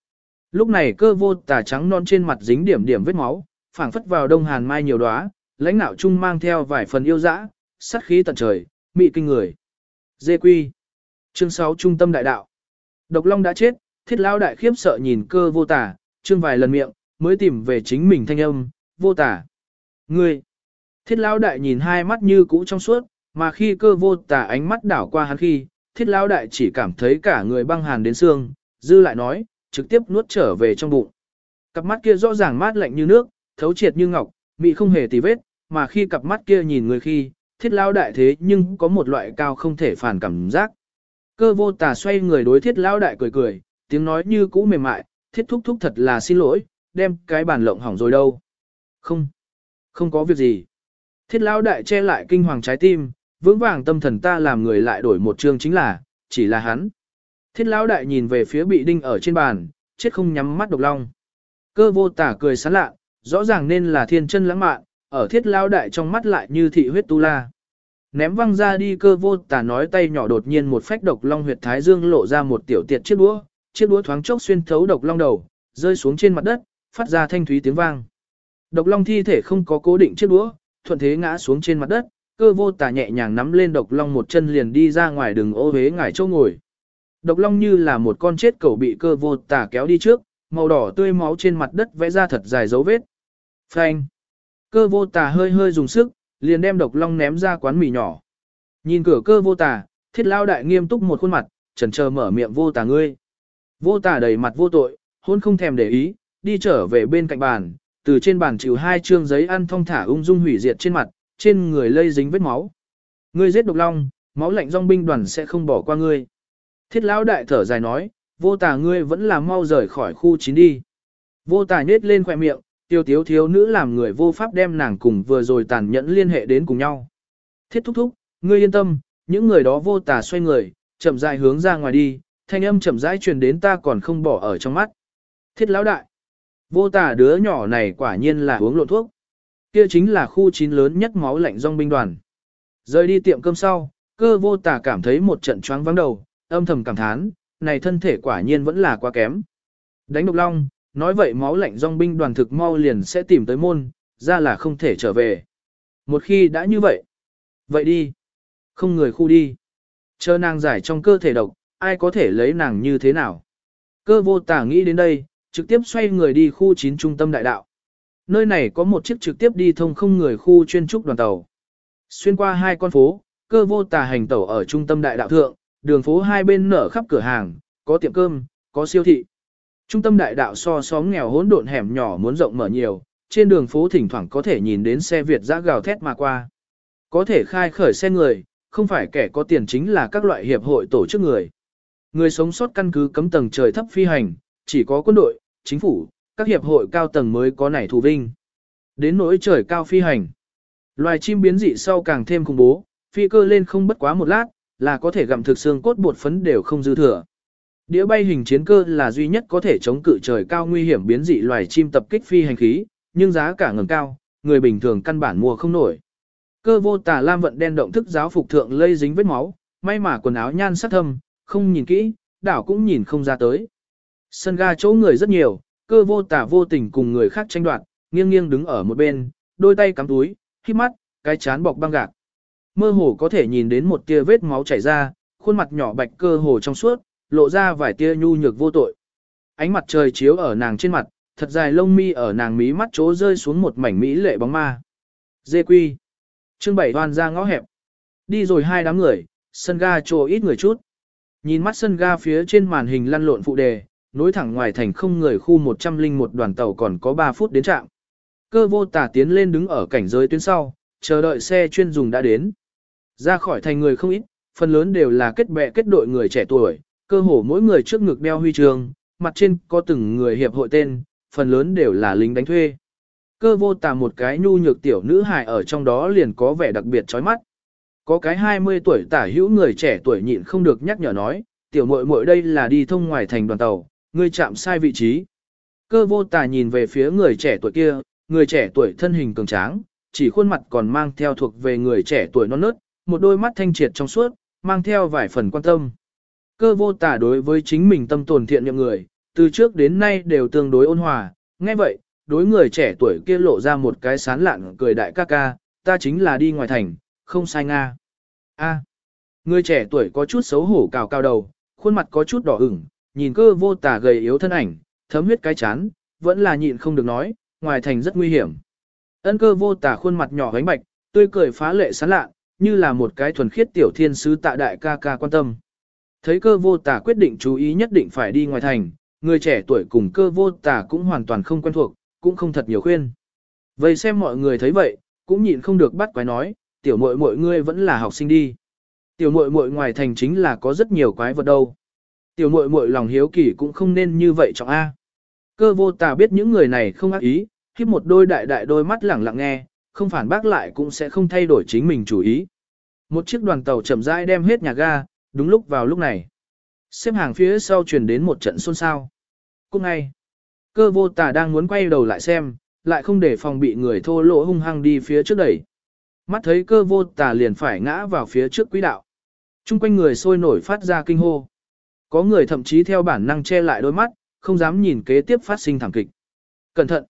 Lúc này cơ vô tả trắng non trên mặt dính điểm điểm vết máu, phảng phất vào đông hàn mai nhiều đóa, lãnh nạo trung mang theo vài phần yêu dã, sát khí tận trời, mị kinh người. Dê quy. Chương 6 Trung tâm đại đạo. Độc long đã chết, thiết lao đại khiếp sợ nhìn cơ vô tả, chương vài lần miệng, mới tìm về chính mình thanh âm, vô tả. Ngươi. Thiết lao đại nhìn hai mắt như cũ trong suốt, mà khi cơ vô tả ánh mắt đảo qua hắn khi, thiết lao đại chỉ cảm thấy cả người băng hàn đến xương, dư lại nói, trực tiếp nuốt trở về trong bụng. Cặp mắt kia rõ ràng mát lạnh như nước, thấu triệt như ngọc, mị không hề tì vết, mà khi cặp mắt kia nhìn người khi, thiết lao đại thế nhưng có một loại cao không thể phản cảm giác. Cơ vô tà xoay người đối thiết lao đại cười cười, tiếng nói như cũ mềm mại, thiết thúc thúc thật là xin lỗi, đem cái bàn lộng hỏng rồi đâu. Không, không có việc gì. Thiết lao đại che lại kinh hoàng trái tim, vững vàng tâm thần ta làm người lại đổi một chương chính là, chỉ là hắn. Thiết lão đại nhìn về phía bị đinh ở trên bàn, chết không nhắm mắt độc long. Cơ vô tả cười sán lạ, rõ ràng nên là thiên chân lãng mạn, ở thiết lão đại trong mắt lại như thị huyết tu la. Ném văng ra đi cơ vô tả nói tay nhỏ đột nhiên một phách độc long huyệt thái dương lộ ra một tiểu tiệt chiếc đũa, chiếc đũa thoáng chốc xuyên thấu độc long đầu, rơi xuống trên mặt đất, phát ra thanh thúy tiếng vang. Độc long thi thể không có cố định chiếc đũa, thuận thế ngã xuống trên mặt đất, cơ vô tả nhẹ nhàng nắm lên độc long một chân liền đi ra ngoài đường ô hế ngải châu ngồi. Độc long như là một con chết cẩu bị cơ vô tà kéo đi trước, màu đỏ tươi máu trên mặt đất vẽ ra thật dài dấu vết. Phanh. Cơ vô tà hơi hơi dùng sức, liền đem độc long ném ra quán mì nhỏ. Nhìn cửa cơ vô tà, thiết lao đại nghiêm túc một khuôn mặt, chần chờ mở miệng vô tà ngươi. Vô tà đầy mặt vô tội, hôn không thèm để ý, đi trở về bên cạnh bàn, từ trên bàn chịu hai trương giấy ăn thong thả ung dung hủy diệt trên mặt, trên người lây dính vết máu. Ngươi giết độc long, máu lạnh dòng binh đoàn sẽ không bỏ qua ngươi. Thiết lão đại thở dài nói, vô tà ngươi vẫn là mau rời khỏi khu chín đi. Vô tà nết lên khoẻ miệng, tiêu tiếu thiếu nữ làm người vô pháp đem nàng cùng vừa rồi tàn nhẫn liên hệ đến cùng nhau. Thiết thúc thúc, ngươi yên tâm, những người đó vô tà xoay người, chậm rãi hướng ra ngoài đi, thanh âm chậm rãi truyền đến ta còn không bỏ ở trong mắt. Thiết lão đại, vô tà đứa nhỏ này quả nhiên là uống lộn thuốc. Kia chính là khu chín lớn nhất máu lạnh rong binh đoàn. Rời đi tiệm cơm sau, cơ vô tà cảm thấy một trận choáng vắng đầu, âm thầm cảm thán, này thân thể quả nhiên vẫn là quá kém. Đánh độc long, nói vậy máu lạnh dòng binh đoàn thực mau liền sẽ tìm tới môn, ra là không thể trở về. Một khi đã như vậy, vậy đi, không người khu đi. Chờ nàng giải trong cơ thể độc, ai có thể lấy nàng như thế nào. Cơ vô tả nghĩ đến đây, trực tiếp xoay người đi khu 9 trung tâm đại đạo. Nơi này có một chiếc trực tiếp đi thông không người khu chuyên trúc đoàn tàu. Xuyên qua hai con phố, cơ vô tà hành tàu ở trung tâm đại đạo thượng, đường phố hai bên nở khắp cửa hàng, có tiệm cơm, có siêu thị. Trung tâm đại đạo so xóm nghèo hỗn độn hẻm nhỏ muốn rộng mở nhiều, trên đường phố thỉnh thoảng có thể nhìn đến xe Việt dã gào thét mà qua. Có thể khai khởi xe người, không phải kẻ có tiền chính là các loại hiệp hội tổ chức người. Người sống sót căn cứ cấm tầng trời thấp phi hành, chỉ có quân đội, chính phủ, các hiệp hội cao tầng mới có nảy thù vinh. Đến nỗi trời cao phi hành. Loài chim biến dị sau càng thêm khủng bố, phi cơ lên không bất quá một lát, là có thể gặm thực xương cốt bột phấn đều không dư thừa. Đĩa bay hình chiến cơ là duy nhất có thể chống cự trời cao nguy hiểm biến dị loài chim tập kích phi hành khí, nhưng giá cả ngầm cao, người bình thường căn bản mua không nổi. Cơ vô tà lam vận đen động thức giáo phục thượng lây dính vết máu, may mà quần áo nhan sắc thâm, không nhìn kỹ, đảo cũng nhìn không ra tới. Sân ga chỗ người rất nhiều, cơ vô tà vô tình cùng người khác tranh đoạt, nghiêng nghiêng đứng ở một bên, đôi tay cắm túi, khi mắt, cái chán bọc băng gạc. Mơ hồ có thể nhìn đến một tia vết máu chảy ra, khuôn mặt nhỏ bạch cơ hồ trong suốt, lộ ra vài tia nhu nhược vô tội. Ánh mặt trời chiếu ở nàng trên mặt, thật dài lông mi ở nàng mí mắt chỗ rơi xuống một mảnh mỹ lệ bóng ma. Dê quy. Trương Bảy đoan ra ngõ hẹp. Đi rồi hai đám người, sân ga trồ ít người chút. Nhìn mắt sân ga phía trên màn hình lăn lộn phụ đề, nối thẳng ngoài thành không người khu 101 đoàn tàu còn có 3 phút đến trạm. Cơ vô tả tiến lên đứng ở cảnh giới tuyến sau, chờ đợi xe chuyên dùng đã đến. Ra khỏi thành người không ít, phần lớn đều là kết bè kết đội người trẻ tuổi, cơ hồ mỗi người trước ngực đeo huy chương, mặt trên có từng người hiệp hội tên, phần lớn đều là lính đánh thuê. Cơ vô tà một cái nhu nhược tiểu nữ hài ở trong đó liền có vẻ đặc biệt chói mắt. Có cái 20 tuổi tả hữu người trẻ tuổi nhịn không được nhắc nhở nói, tiểu muội muội đây là đi thông ngoài thành đoàn tàu, ngươi chạm sai vị trí. Cơ vô tà nhìn về phía người trẻ tuổi kia, người trẻ tuổi thân hình cường tráng, chỉ khuôn mặt còn mang theo thuộc về người trẻ tuổi non nớt, một đôi mắt thanh triệt trong suốt, mang theo vài phần quan tâm. Cơ vô tả đối với chính mình tâm tồn thiện nhậm người, từ trước đến nay đều tương đối ôn hòa, nghe vậy, đối người trẻ tuổi kia lộ ra một cái sán lạn cười đại ca ca, ta chính là đi ngoài thành, không sai nga. A. người trẻ tuổi có chút xấu hổ cào cao đầu, khuôn mặt có chút đỏ ửng, nhìn cơ vô tả gầy yếu thân ảnh, thấm huyết cái chán, vẫn là nhịn không được nói, ngoài thành rất nguy hiểm. Ân cơ vô tả khuôn mặt nhỏ gánh bạch, tươi cười phá lệ sán lạ, như là một cái thuần khiết tiểu thiên sứ tạ đại ca ca quan tâm. Thấy cơ vô tà quyết định chú ý nhất định phải đi ngoài thành, người trẻ tuổi cùng cơ vô tà cũng hoàn toàn không quen thuộc, cũng không thật nhiều khuyên. Vậy xem mọi người thấy vậy, cũng nhịn không được bắt quái nói, tiểu muội muội ngươi vẫn là học sinh đi. Tiểu muội muội ngoài thành chính là có rất nhiều quái vật đâu. Tiểu muội muội lòng hiếu kỳ cũng không nên như vậy trọng A. Cơ vô tà biết những người này không ác ý, khiếp một đôi đại đại đôi mắt lẳng lặng nghe, không phản bác lại cũng sẽ không thay đổi chính mình chủ ý. Một chiếc đoàn tàu chậm rãi đem hết nhà ga, đúng lúc vào lúc này. Xếp hàng phía sau truyền đến một trận xôn xao. Cũng ngay, cơ vô tà đang muốn quay đầu lại xem, lại không để phòng bị người thô lỗ hung hăng đi phía trước đẩy. Mắt thấy cơ vô tà liền phải ngã vào phía trước quỹ đạo. Trung quanh người sôi nổi phát ra kinh hô. Có người thậm chí theo bản năng che lại đôi mắt, không dám nhìn kế tiếp phát sinh thảm kịch. Cẩn thận!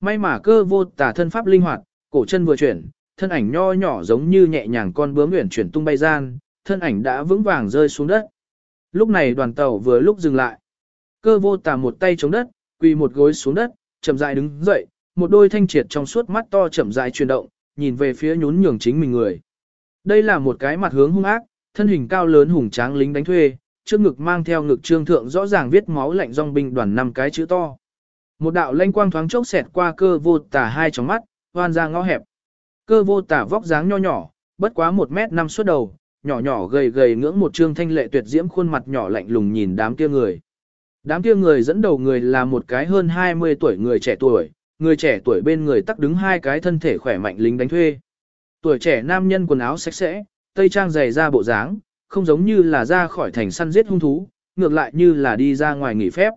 May mà cơ vô tà thân pháp linh hoạt, cổ chân vừa chuyển, thân ảnh nho nhỏ giống như nhẹ nhàng con bướm uyển chuyển tung bay gian, thân ảnh đã vững vàng rơi xuống đất. Lúc này đoàn tàu vừa lúc dừng lại. Cơ vô tà một tay chống đất, quỳ một gối xuống đất, chậm rãi đứng dậy, một đôi thanh triệt trong suốt mắt to chậm rãi chuyển động, nhìn về phía nhún nhường chính mình người. Đây là một cái mặt hướng hung ác, thân hình cao lớn hùng tráng lính đánh thuê, trước ngực mang theo ngực trương thượng rõ ràng viết máu lạnh dòng binh đoàn năm cái chữ to. Một đạo lanh quang thoáng chốc xẹt qua cơ vô tà hai trong mắt, hoan ra ngõ hẹp. Cơ vô tả vóc dáng nho nhỏ, bất quá một mét năm suốt đầu, nhỏ nhỏ gầy gầy ngưỡng một trương thanh lệ tuyệt diễm khuôn mặt nhỏ lạnh lùng nhìn đám kia người. Đám kia người dẫn đầu người là một cái hơn 20 tuổi người trẻ tuổi, người trẻ tuổi bên người tắc đứng hai cái thân thể khỏe mạnh lính đánh thuê. Tuổi trẻ nam nhân quần áo sạch sẽ, tây trang dày ra bộ dáng, không giống như là ra khỏi thành săn giết hung thú, ngược lại như là đi ra ngoài nghỉ phép.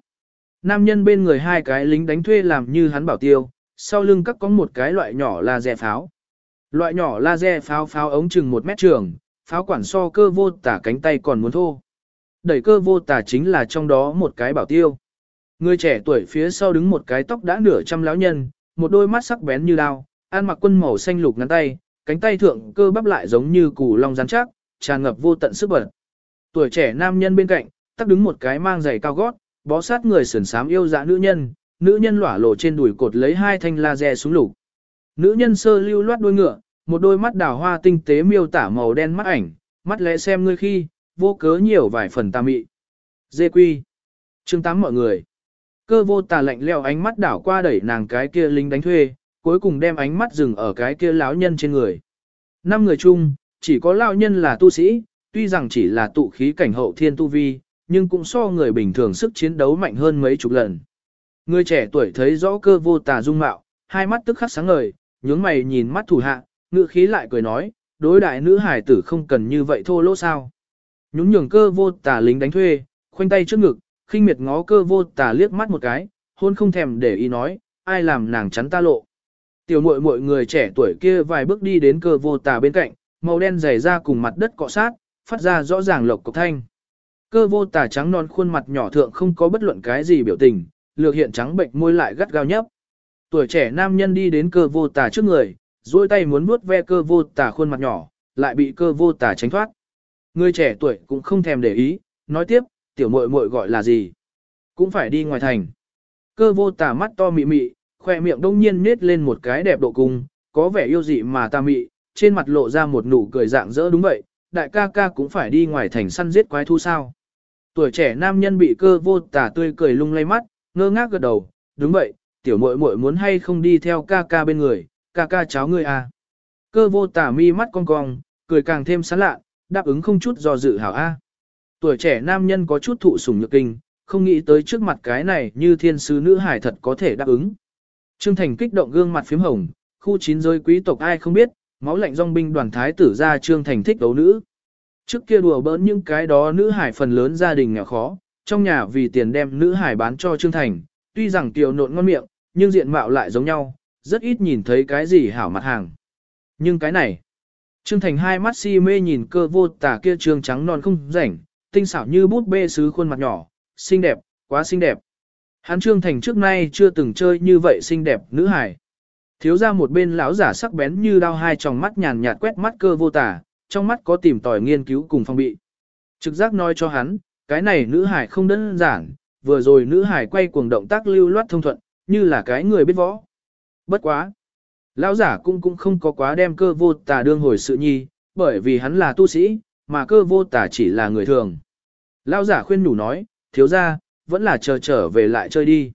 Nam nhân bên người hai cái lính đánh thuê làm như hắn bảo tiêu, sau lưng các có một cái loại nhỏ laser pháo. Loại nhỏ laser pháo pháo ống chừng một mét trường, pháo quản so cơ vô tả cánh tay còn muốn thô. Đẩy cơ vô tả chính là trong đó một cái bảo tiêu. Người trẻ tuổi phía sau đứng một cái tóc đã nửa trăm lão nhân, một đôi mắt sắc bén như đao, ăn mặc quân màu xanh lục ngắn tay, cánh tay thượng cơ bắp lại giống như củ long rắn chắc, tràn ngập vô tận sức bật. Tuổi trẻ nam nhân bên cạnh, tắc đứng một cái mang giày cao gót, bó sát người sườn sám yêu dạ nữ nhân, nữ nhân lỏa lộ trên đùi cột lấy hai thanh laser súng lục. Nữ nhân sơ lưu loát đuôi ngựa, một đôi mắt đào hoa tinh tế miêu tả màu đen mắt ảnh, mắt lẽ xem ngươi khi, vô cớ nhiều vài phần tà mị. Dê quy. Chương tám mọi người. Cơ vô tà lạnh leo ánh mắt đảo qua đẩy nàng cái kia lính đánh thuê, cuối cùng đem ánh mắt dừng ở cái kia lão nhân trên người. Năm người chung, chỉ có lão nhân là tu sĩ, tuy rằng chỉ là tụ khí cảnh hậu thiên tu vi, nhưng cũng so người bình thường sức chiến đấu mạnh hơn mấy chục lần. Người trẻ tuổi thấy rõ cơ vô tà dung mạo, hai mắt tức khắc sáng ngời, nhướng mày nhìn mắt thủ hạ, ngựa khí lại cười nói, đối đại nữ hải tử không cần như vậy thô lỗ sao. Nhúng nhường cơ vô tà lính đánh thuê, khoanh tay trước ngực, khinh miệt ngó cơ vô tà liếc mắt một cái, hôn không thèm để ý nói, ai làm nàng chắn ta lộ. Tiểu muội muội người trẻ tuổi kia vài bước đi đến cơ vô tà bên cạnh, màu đen dày ra cùng mặt đất cọ sát, phát ra rõ ràng lộc cục thanh. Cơ vô tà trắng non khuôn mặt nhỏ thượng không có bất luận cái gì biểu tình, lược hiện trắng bệnh môi lại gắt gao nhấp. Tuổi trẻ nam nhân đi đến cơ vô tà trước người, duỗi tay muốn vuốt ve cơ vô tà khuôn mặt nhỏ, lại bị cơ vô tà tránh thoát. Người trẻ tuổi cũng không thèm để ý, nói tiếp, tiểu muội muội gọi là gì? Cũng phải đi ngoài thành. Cơ vô tà mắt to mị mị, khoe miệng đông nhiên nết lên một cái đẹp độ cung, có vẻ yêu dị mà ta mị, trên mặt lộ ra một nụ cười dạng dỡ đúng vậy, đại ca ca cũng phải đi ngoài thành săn giết quái thú sao. Tuổi trẻ nam nhân bị cơ vô tà tươi cười lung lay mắt, ngơ ngác gật đầu, đúng vậy, tiểu muội muội muốn hay không đi theo ca ca bên người, ca ca cháu ngươi à. Cơ vô tà mi mắt cong cong, cười càng thêm sán lạ, đáp ứng không chút do dự hảo a. Tuổi trẻ nam nhân có chút thụ sủng nhược kinh, không nghĩ tới trước mặt cái này như thiên sứ nữ hải thật có thể đáp ứng. Trương Thành kích động gương mặt phím hồng, khu chín giới quý tộc ai không biết, máu lạnh dòng binh đoàn thái tử ra Trương Thành thích đấu nữ. Trước kia đùa bỡn những cái đó nữ hải phần lớn gia đình nghèo khó, trong nhà vì tiền đem nữ hải bán cho Trương Thành, tuy rằng tiểu nộn ngon miệng, nhưng diện mạo lại giống nhau, rất ít nhìn thấy cái gì hảo mặt hàng. Nhưng cái này, Trương Thành hai mắt si mê nhìn cơ vô tả kia trương trắng non không rảnh, tinh xảo như bút bê sứ khuôn mặt nhỏ, xinh đẹp, quá xinh đẹp. Hắn Trương Thành trước nay chưa từng chơi như vậy xinh đẹp nữ hải. Thiếu ra một bên lão giả sắc bén như đao hai tròng mắt nhàn nhạt quét mắt cơ vô tả, trong mắt có tìm tòi nghiên cứu cùng phong bị. Trực giác nói cho hắn, cái này nữ hải không đơn giản, vừa rồi nữ hải quay cuồng động tác lưu loát thông thuận, như là cái người biết võ. Bất quá. Lão giả cũng cũng không có quá đem cơ vô tà đương hồi sự nhi, bởi vì hắn là tu sĩ, mà cơ vô tà chỉ là người thường. Lão giả khuyên nhủ nói, thiếu ra, vẫn là chờ trở về lại chơi đi.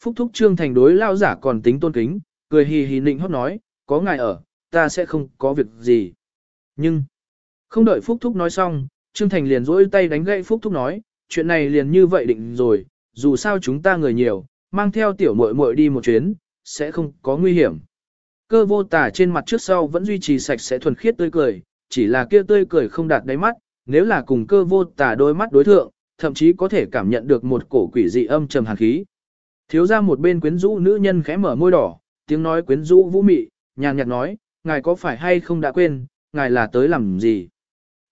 Phúc thúc trương thành đối lão giả còn tính tôn kính, cười hì hì nịnh hót nói, có ngài ở, ta sẽ không có việc gì. Nhưng, không đợi Phúc thúc nói xong, trương thành liền rỗi tay đánh gậy Phúc thúc nói, chuyện này liền như vậy định rồi, dù sao chúng ta người nhiều, mang theo tiểu muội muội đi một chuyến, sẽ không có nguy hiểm. Cơ vô tả trên mặt trước sau vẫn duy trì sạch sẽ thuần khiết tươi cười, chỉ là kia tươi cười không đạt đáy mắt, nếu là cùng cơ vô tả đôi mắt đối thượng, thậm chí có thể cảm nhận được một cổ quỷ dị âm trầm hàn khí. Thiếu ra một bên quyến rũ nữ nhân khẽ mở môi đỏ, tiếng nói quyến rũ vũ mị, nhàn nhạt nói, ngài có phải hay không đã quên, ngài là tới làm gì?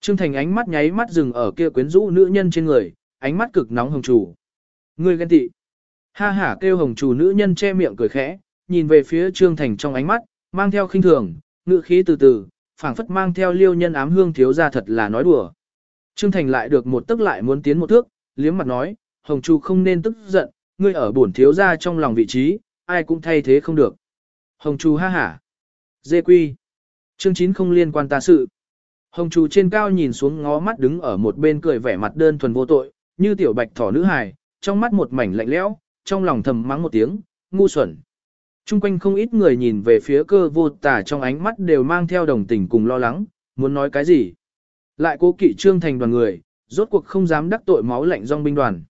Trương Thành ánh mắt nháy mắt dừng ở kia quyến rũ nữ nhân trên người, ánh mắt cực nóng hồng chủ. Ngươi ghen tị. Ha hả kêu hồng chủ nữ nhân che miệng cười khẽ, nhìn về phía Trương Thành trong ánh mắt, mang theo khinh thường, ngự khí từ từ, phảng phất mang theo liêu nhân ám hương thiếu ra thật là nói đùa. Trương Thành lại được một tức lại muốn tiến một thước, liếm mặt nói, Hồng chủ không nên tức giận, ngươi ở bổn thiếu ra trong lòng vị trí, ai cũng thay thế không được. Hồng chủ ha hả. Dê quy. Chương 9 không liên quan ta sự. Hồng chủ trên cao nhìn xuống ngó mắt đứng ở một bên cười vẻ mặt đơn thuần vô tội, như tiểu bạch thỏ nữ hài, trong mắt một mảnh lạnh lẽo, trong lòng thầm mắng một tiếng, ngu xuẩn. Trung quanh không ít người nhìn về phía cơ vô tả trong ánh mắt đều mang theo đồng tình cùng lo lắng, muốn nói cái gì. Lại cố kỵ trương thành đoàn người, rốt cuộc không dám đắc tội máu lạnh dòng binh đoàn.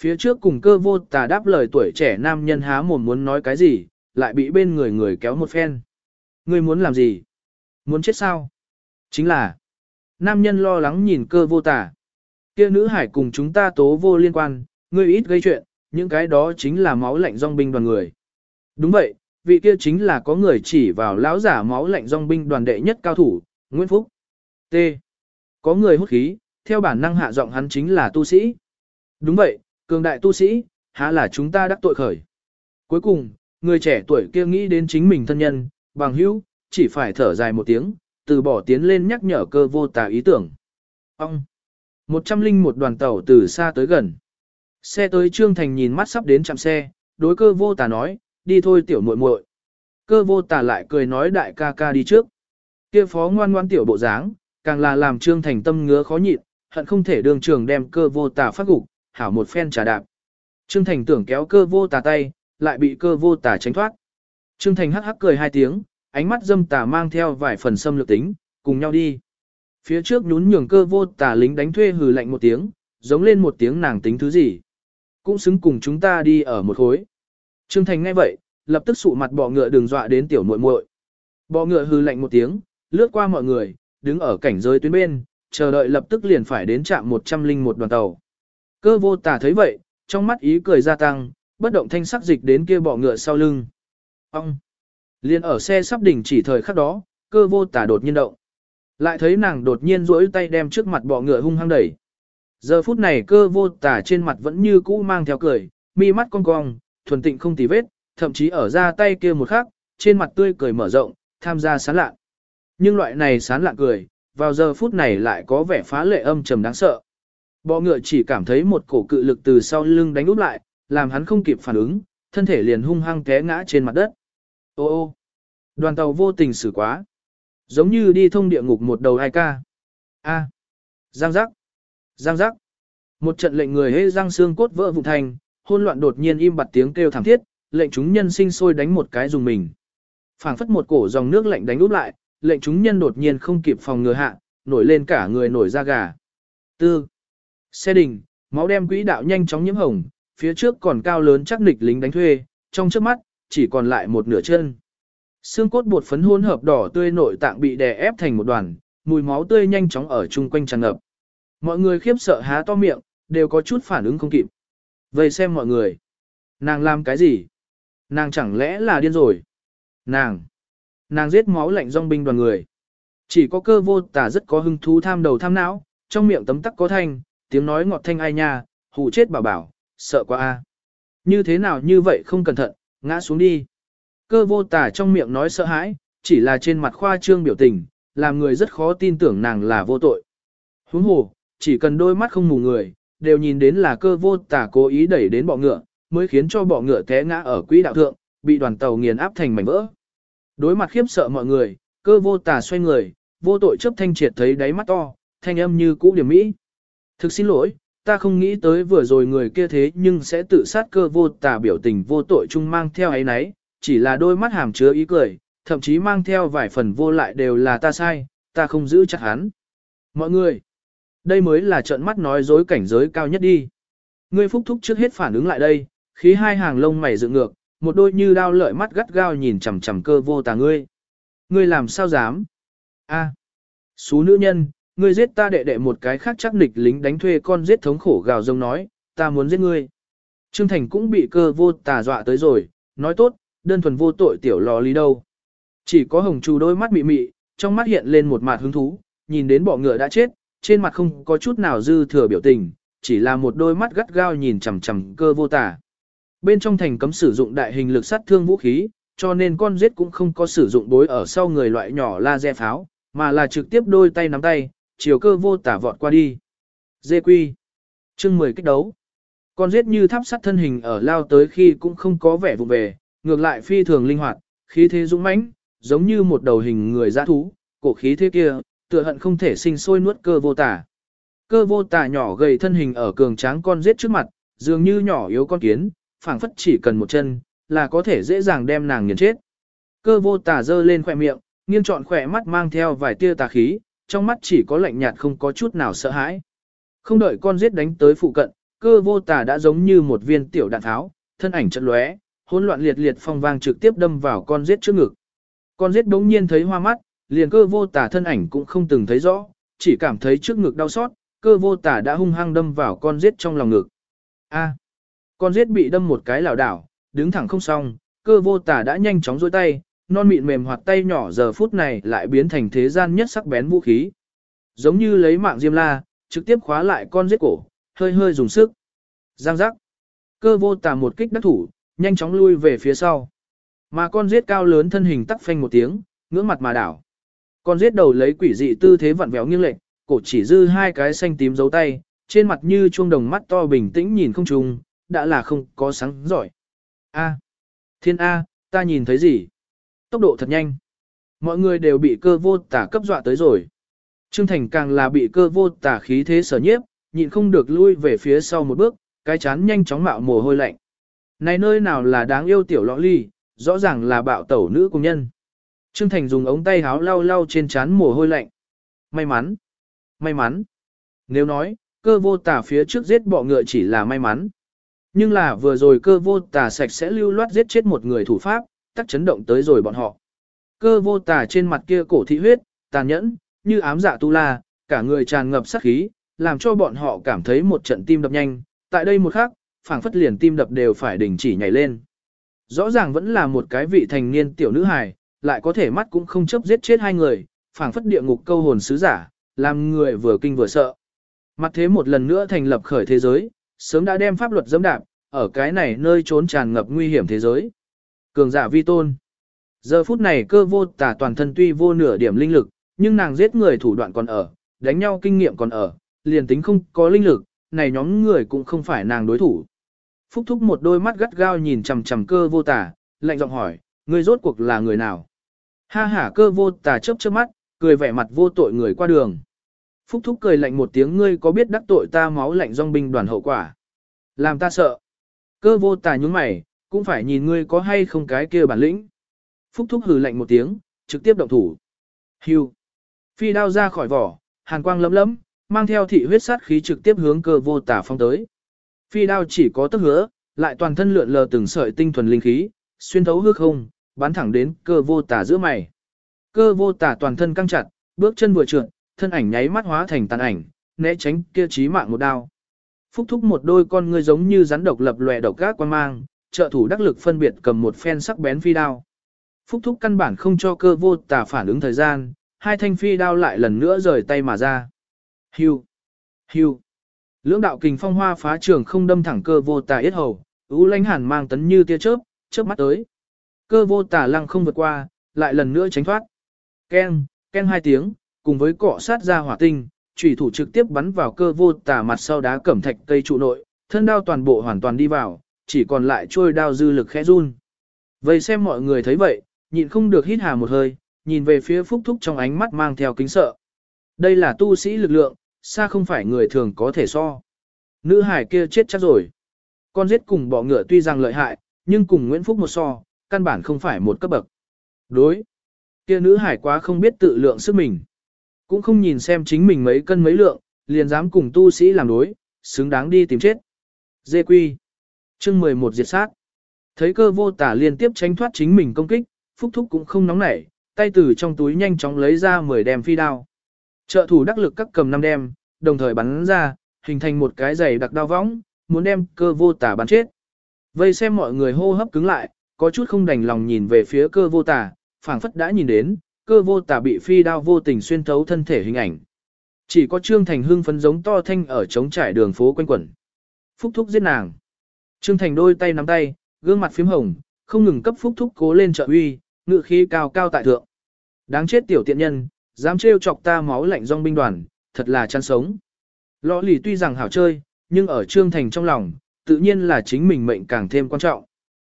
Phía trước cùng cơ vô tà đáp lời tuổi trẻ nam nhân há mồm muốn nói cái gì, lại bị bên người người kéo một phen. Ngươi muốn làm gì? Muốn chết sao? Chính là, nam nhân lo lắng nhìn cơ vô tả Kia nữ hải cùng chúng ta tố vô liên quan, ngươi ít gây chuyện, những cái đó chính là máu lạnh dòng binh đoàn người. Đúng vậy, vị kia chính là có người chỉ vào lão giả máu lạnh dòng binh đoàn đệ nhất cao thủ, Nguyễn Phúc. T. Có người hút khí, theo bản năng hạ giọng hắn chính là tu sĩ. Đúng vậy, cường đại tu sĩ, há là chúng ta đắc tội khởi. Cuối cùng, người trẻ tuổi kia nghĩ đến chính mình thân nhân, bằng hữu, chỉ phải thở dài một tiếng, từ bỏ tiến lên nhắc nhở cơ vô tà ý tưởng. Ông! Một trăm linh một đoàn tàu từ xa tới gần. Xe tới Trương Thành nhìn mắt sắp đến chạm xe, đối cơ vô tà nói, đi thôi tiểu muội muội. Cơ vô tà lại cười nói đại ca ca đi trước. Kia phó ngoan ngoan tiểu bộ dáng, càng là làm Trương Thành tâm ngứa khó nhịn, hận không thể đường trường đem cơ vô tà phát gục, hảo một phen trả đạp. Trương Thành tưởng kéo cơ vô tà tay, lại bị cơ vô tà tránh thoát. Trương Thành hắc hắc cười hai tiếng, ánh mắt dâm tà mang theo vài phần xâm lược tính, cùng nhau đi. Phía trước nhún nhường cơ vô tà lính đánh thuê hừ lạnh một tiếng, giống lên một tiếng nàng tính thứ gì. Cũng xứng cùng chúng ta đi ở một khối. Trương Thành nghe vậy, lập tức sụ mặt bọ ngựa đường dọa đến tiểu muội muội. Bọ ngựa hừ lạnh một tiếng, lướt qua mọi người, đứng ở cảnh giới tuyến bên, chờ đợi lập tức liền phải đến trạm 101 đoàn tàu. Cơ vô tà thấy vậy, trong mắt ý cười gia tăng, bất động thanh sắc dịch đến kia bọ ngựa sau lưng. Ông! Liên ở xe sắp đỉnh chỉ thời khắc đó, cơ vô tả đột nhiên động. Lại thấy nàng đột nhiên duỗi tay đem trước mặt bọ ngựa hung hăng đẩy. Giờ phút này cơ vô tả trên mặt vẫn như cũ mang theo cười, mi mắt cong cong, thuần tịnh không tì vết, thậm chí ở ra tay kia một khắc, trên mặt tươi cười mở rộng, tham gia sán lạ. Nhưng loại này sán lạ cười, vào giờ phút này lại có vẻ phá lệ âm trầm đáng sợ. Bọ ngựa chỉ cảm thấy một cổ cự lực từ sau lưng đánh úp lại, làm hắn không kịp phản ứng, thân thể liền hung hăng té ngã trên mặt đất. Ô ô, đoàn tàu vô tình xử quá. Giống như đi thông địa ngục một đầu hai ca. A. Giang giác. Giang giác. Một trận lệnh người hê răng xương cốt vỡ vụn thành, hôn loạn đột nhiên im bặt tiếng kêu thảm thiết, lệnh chúng nhân sinh sôi đánh một cái dùng mình. phảng phất một cổ dòng nước lạnh đánh úp lại, lệnh chúng nhân đột nhiên không kịp phòng ngừa hạ, nổi lên cả người nổi da gà. Tư. Xe đình, máu đem quỹ đạo nhanh chóng nhiễm hồng, phía trước còn cao lớn chắc nịch lính đánh thuê, trong trước mắt, chỉ còn lại một nửa chân. Xương cốt bột phấn hỗn hợp đỏ tươi nội tạng bị đè ép thành một đoàn, mùi máu tươi nhanh chóng ở chung quanh tràn ngập. Mọi người khiếp sợ há to miệng, đều có chút phản ứng không kịp. Vậy xem mọi người. Nàng làm cái gì? Nàng chẳng lẽ là điên rồi? Nàng! Nàng giết máu lạnh dòng binh đoàn người. Chỉ có cơ vô tả rất có hứng thú tham đầu tham não, trong miệng tấm tắc có thanh, tiếng nói ngọt thanh ai nha, hù chết bảo bảo, sợ quá a. Như thế nào như vậy không cẩn thận, ngã xuống đi. Cơ vô tả trong miệng nói sợ hãi, chỉ là trên mặt khoa trương biểu tình, làm người rất khó tin tưởng nàng là vô tội. Huống hồ, chỉ cần đôi mắt không mù người, đều nhìn đến là cơ vô tả cố ý đẩy đến bọ ngựa, mới khiến cho bọ ngựa té ngã ở quỹ đạo thượng, bị đoàn tàu nghiền áp thành mảnh vỡ. Đối mặt khiếp sợ mọi người, cơ vô tả xoay người, vô tội chấp thanh triệt thấy đáy mắt to, thanh âm như cũ điểm mỹ. Thực xin lỗi, ta không nghĩ tới vừa rồi người kia thế nhưng sẽ tự sát cơ vô tả biểu tình vô tội chung mang theo ấy nấy, chỉ là đôi mắt hàm chứa ý cười, thậm chí mang theo vài phần vô lại đều là ta sai, ta không giữ chắc hắn. Mọi người, đây mới là trận mắt nói dối cảnh giới cao nhất đi. Ngươi phúc thúc trước hết phản ứng lại đây, khí hai hàng lông mày dựng ngược, một đôi như đao lợi mắt gắt gao nhìn chằm chằm cơ vô tà ngươi. Ngươi làm sao dám? A, à, nữ nhân, ngươi giết ta đệ đệ một cái khác chắc nịch lính đánh thuê con giết thống khổ gào rông nói, ta muốn giết ngươi. Trương Thành cũng bị cơ vô tà dọa tới rồi, nói tốt, đơn thuần vô tội tiểu lò lý đâu. Chỉ có hồng trù đôi mắt mị mị, trong mắt hiện lên một mặt hứng thú, nhìn đến bọ ngựa đã chết, trên mặt không có chút nào dư thừa biểu tình, chỉ là một đôi mắt gắt gao nhìn chằm chằm cơ vô tả. Bên trong thành cấm sử dụng đại hình lực sát thương vũ khí, cho nên con giết cũng không có sử dụng bối ở sau người loại nhỏ laser pháo, mà là trực tiếp đôi tay nắm tay, chiều cơ vô tả vọt qua đi. Dê quy. Chương 10 kích đấu. Con giết như tháp sắt thân hình ở lao tới khi cũng không có vẻ vụ về, ngược lại phi thường linh hoạt, khí thế dũng mãnh, giống như một đầu hình người dã thú, cổ khí thế kia, tựa hận không thể sinh sôi nuốt cơ vô tả. Cơ vô tả nhỏ gầy thân hình ở cường tráng con giết trước mặt, dường như nhỏ yếu con kiến, phảng phất chỉ cần một chân, là có thể dễ dàng đem nàng nghiền chết. Cơ vô tả giơ lên khỏe miệng, nghiêng trọn khỏe mắt mang theo vài tia tà khí, trong mắt chỉ có lạnh nhạt không có chút nào sợ hãi. Không đợi con giết đánh tới phụ cận, cơ vô tà đã giống như một viên tiểu đạn tháo, thân ảnh chật lóe, hỗn loạn liệt liệt phong vang trực tiếp đâm vào con giết trước ngực. Con giết đống nhiên thấy hoa mắt, liền cơ vô tà thân ảnh cũng không từng thấy rõ, chỉ cảm thấy trước ngực đau xót, cơ vô tà đã hung hăng đâm vào con giết trong lòng ngực. A, con giết bị đâm một cái lảo đảo, đứng thẳng không xong, cơ vô tà đã nhanh chóng dôi tay, non mịn mềm hoạt tay nhỏ giờ phút này lại biến thành thế gian nhất sắc bén vũ khí. Giống như lấy mạng diêm la, trực tiếp khóa lại con giết cổ, hơi hơi dùng sức. Giang giác. Cơ vô tà một kích đắc thủ, nhanh chóng lui về phía sau. Mà con giết cao lớn thân hình tắc phanh một tiếng, ngưỡng mặt mà đảo. Con giết đầu lấy quỷ dị tư thế vặn vẹo nghiêng lệch, cổ chỉ dư hai cái xanh tím dấu tay, trên mặt như chuông đồng mắt to bình tĩnh nhìn không trùng, đã là không có sáng giỏi. A. Thiên A, ta nhìn thấy gì? Tốc độ thật nhanh. Mọi người đều bị cơ vô tả cấp dọa tới rồi. Trương Thành càng là bị cơ vô tả khí thế sở nhiếp, nhịn không được lui về phía sau một bước, cái chán nhanh chóng mạo mồ hôi lạnh. Này nơi nào là đáng yêu tiểu lọ ly, rõ ràng là bạo tẩu nữ công nhân. Trương Thành dùng ống tay háo lau lau trên chán mồ hôi lạnh. May mắn. May mắn. Nếu nói, cơ vô tả phía trước giết bọ ngựa chỉ là may mắn. Nhưng là vừa rồi cơ vô tả sạch sẽ lưu loát giết chết một người thủ pháp, tắc chấn động tới rồi bọn họ. Cơ vô tả trên mặt kia cổ thị huyết, tàn nhẫn, như ám dạ tu la, cả người tràn ngập sát khí, làm cho bọn họ cảm thấy một trận tim đập nhanh. Tại đây một khắc, phảng phất liền tim đập đều phải đình chỉ nhảy lên. Rõ ràng vẫn là một cái vị thành niên tiểu nữ hài, lại có thể mắt cũng không chấp giết chết hai người, phảng phất địa ngục câu hồn sứ giả, làm người vừa kinh vừa sợ. Mặt thế một lần nữa thành lập khởi thế giới, sớm đã đem pháp luật dẫm đạp, ở cái này nơi trốn tràn ngập nguy hiểm thế giới. Cường giả vi tôn. Giờ phút này cơ vô tả toàn thân tuy vô nửa điểm linh lực, nhưng nàng giết người thủ đoạn còn ở, đánh nhau kinh nghiệm còn ở, liền tính không có linh lực, này nhóm người cũng không phải nàng đối thủ. Phúc thúc một đôi mắt gắt gao nhìn chằm chằm cơ vô tả, lạnh giọng hỏi, người rốt cuộc là người nào? Ha ha cơ vô tả chớp chớp mắt, cười vẻ mặt vô tội người qua đường. Phúc thúc cười lạnh một tiếng ngươi có biết đắc tội ta máu lạnh dòng binh đoàn hậu quả. Làm ta sợ. Cơ vô tả nhúng mày, cũng phải nhìn ngươi có hay không cái kia bản lĩnh. Phúc thúc hừ lạnh một tiếng, trực tiếp động thủ. Hưu. Phi đao ra khỏi vỏ, hàn quang lấm lấm, mang theo thị huyết sát khí trực tiếp hướng cơ vô tả phong tới. Phi đao chỉ có tấc hứa, lại toàn thân lượn lờ từng sợi tinh thuần linh khí, xuyên thấu hư không, bắn thẳng đến cơ vô tả giữa mày. Cơ vô tả toàn thân căng chặt, bước chân vừa trượt, thân ảnh nháy mắt hóa thành tàn ảnh, né tránh kia chí mạng một đao. Phúc thúc một đôi con ngươi giống như rắn độc lập lòe độc gác quan mang, trợ thủ đắc lực phân biệt cầm một phen sắc bén phi đao. Phúc thúc căn bản không cho cơ vô tà phản ứng thời gian, hai thanh phi đao lại lần nữa rời tay mà ra. Hưu, hưu. Lưỡng đạo kình phong hoa phá trường không đâm thẳng cơ vô tà yết hầu, ú lãnh hàn mang tấn như tia chớp, chớp mắt tới. Cơ vô tà lăng không vượt qua, lại lần nữa tránh thoát. Ken, ken hai tiếng, cùng với cọ sát ra hỏa tinh, chủy thủ trực tiếp bắn vào cơ vô tà mặt sau đá cẩm thạch cây trụ nội, thân đao toàn bộ hoàn toàn đi vào, chỉ còn lại trôi đao dư lực khẽ run. Vậy xem mọi người thấy vậy, nhịn không được hít hà một hơi, nhìn về phía phúc thúc trong ánh mắt mang theo kính sợ. Đây là tu sĩ lực lượng, xa không phải người thường có thể so. Nữ hải kia chết chắc rồi. Con giết cùng bỏ ngựa tuy rằng lợi hại, nhưng cùng Nguyễn Phúc một so, căn bản không phải một cấp bậc. Đối. Kia nữ hải quá không biết tự lượng sức mình. Cũng không nhìn xem chính mình mấy cân mấy lượng, liền dám cùng tu sĩ làm đối, xứng đáng đi tìm chết. Dê quy chương 11 diệt sát. Thấy cơ vô tả liên tiếp tránh thoát chính mình công kích, Phúc Thúc cũng không nóng nảy, tay từ trong túi nhanh chóng lấy ra 10 đem phi đao. Trợ thủ đắc lực các cầm 5 đem, đồng thời bắn ra, hình thành một cái giày đặc đao võng, muốn đem cơ vô tả bắn chết. Vây xem mọi người hô hấp cứng lại, có chút không đành lòng nhìn về phía cơ vô tả, phảng phất đã nhìn đến, cơ vô tả bị phi đao vô tình xuyên thấu thân thể hình ảnh. Chỉ có Trương Thành hưng phấn giống to thanh ở trống trải đường phố quanh quẩn. Phúc thúc giết nàng. Trương Thành đôi tay nắm tay, gương mặt phím hồng, không ngừng cấp phúc thúc cố lên trợ uy, ngự khí cao cao tại thượng. Đáng chết tiểu tiện nhân, dám trêu chọc ta máu lạnh dòng binh đoàn, thật là chăn sống. Lõ lì tuy rằng hảo chơi, nhưng ở Trương Thành trong lòng, tự nhiên là chính mình mệnh càng thêm quan trọng.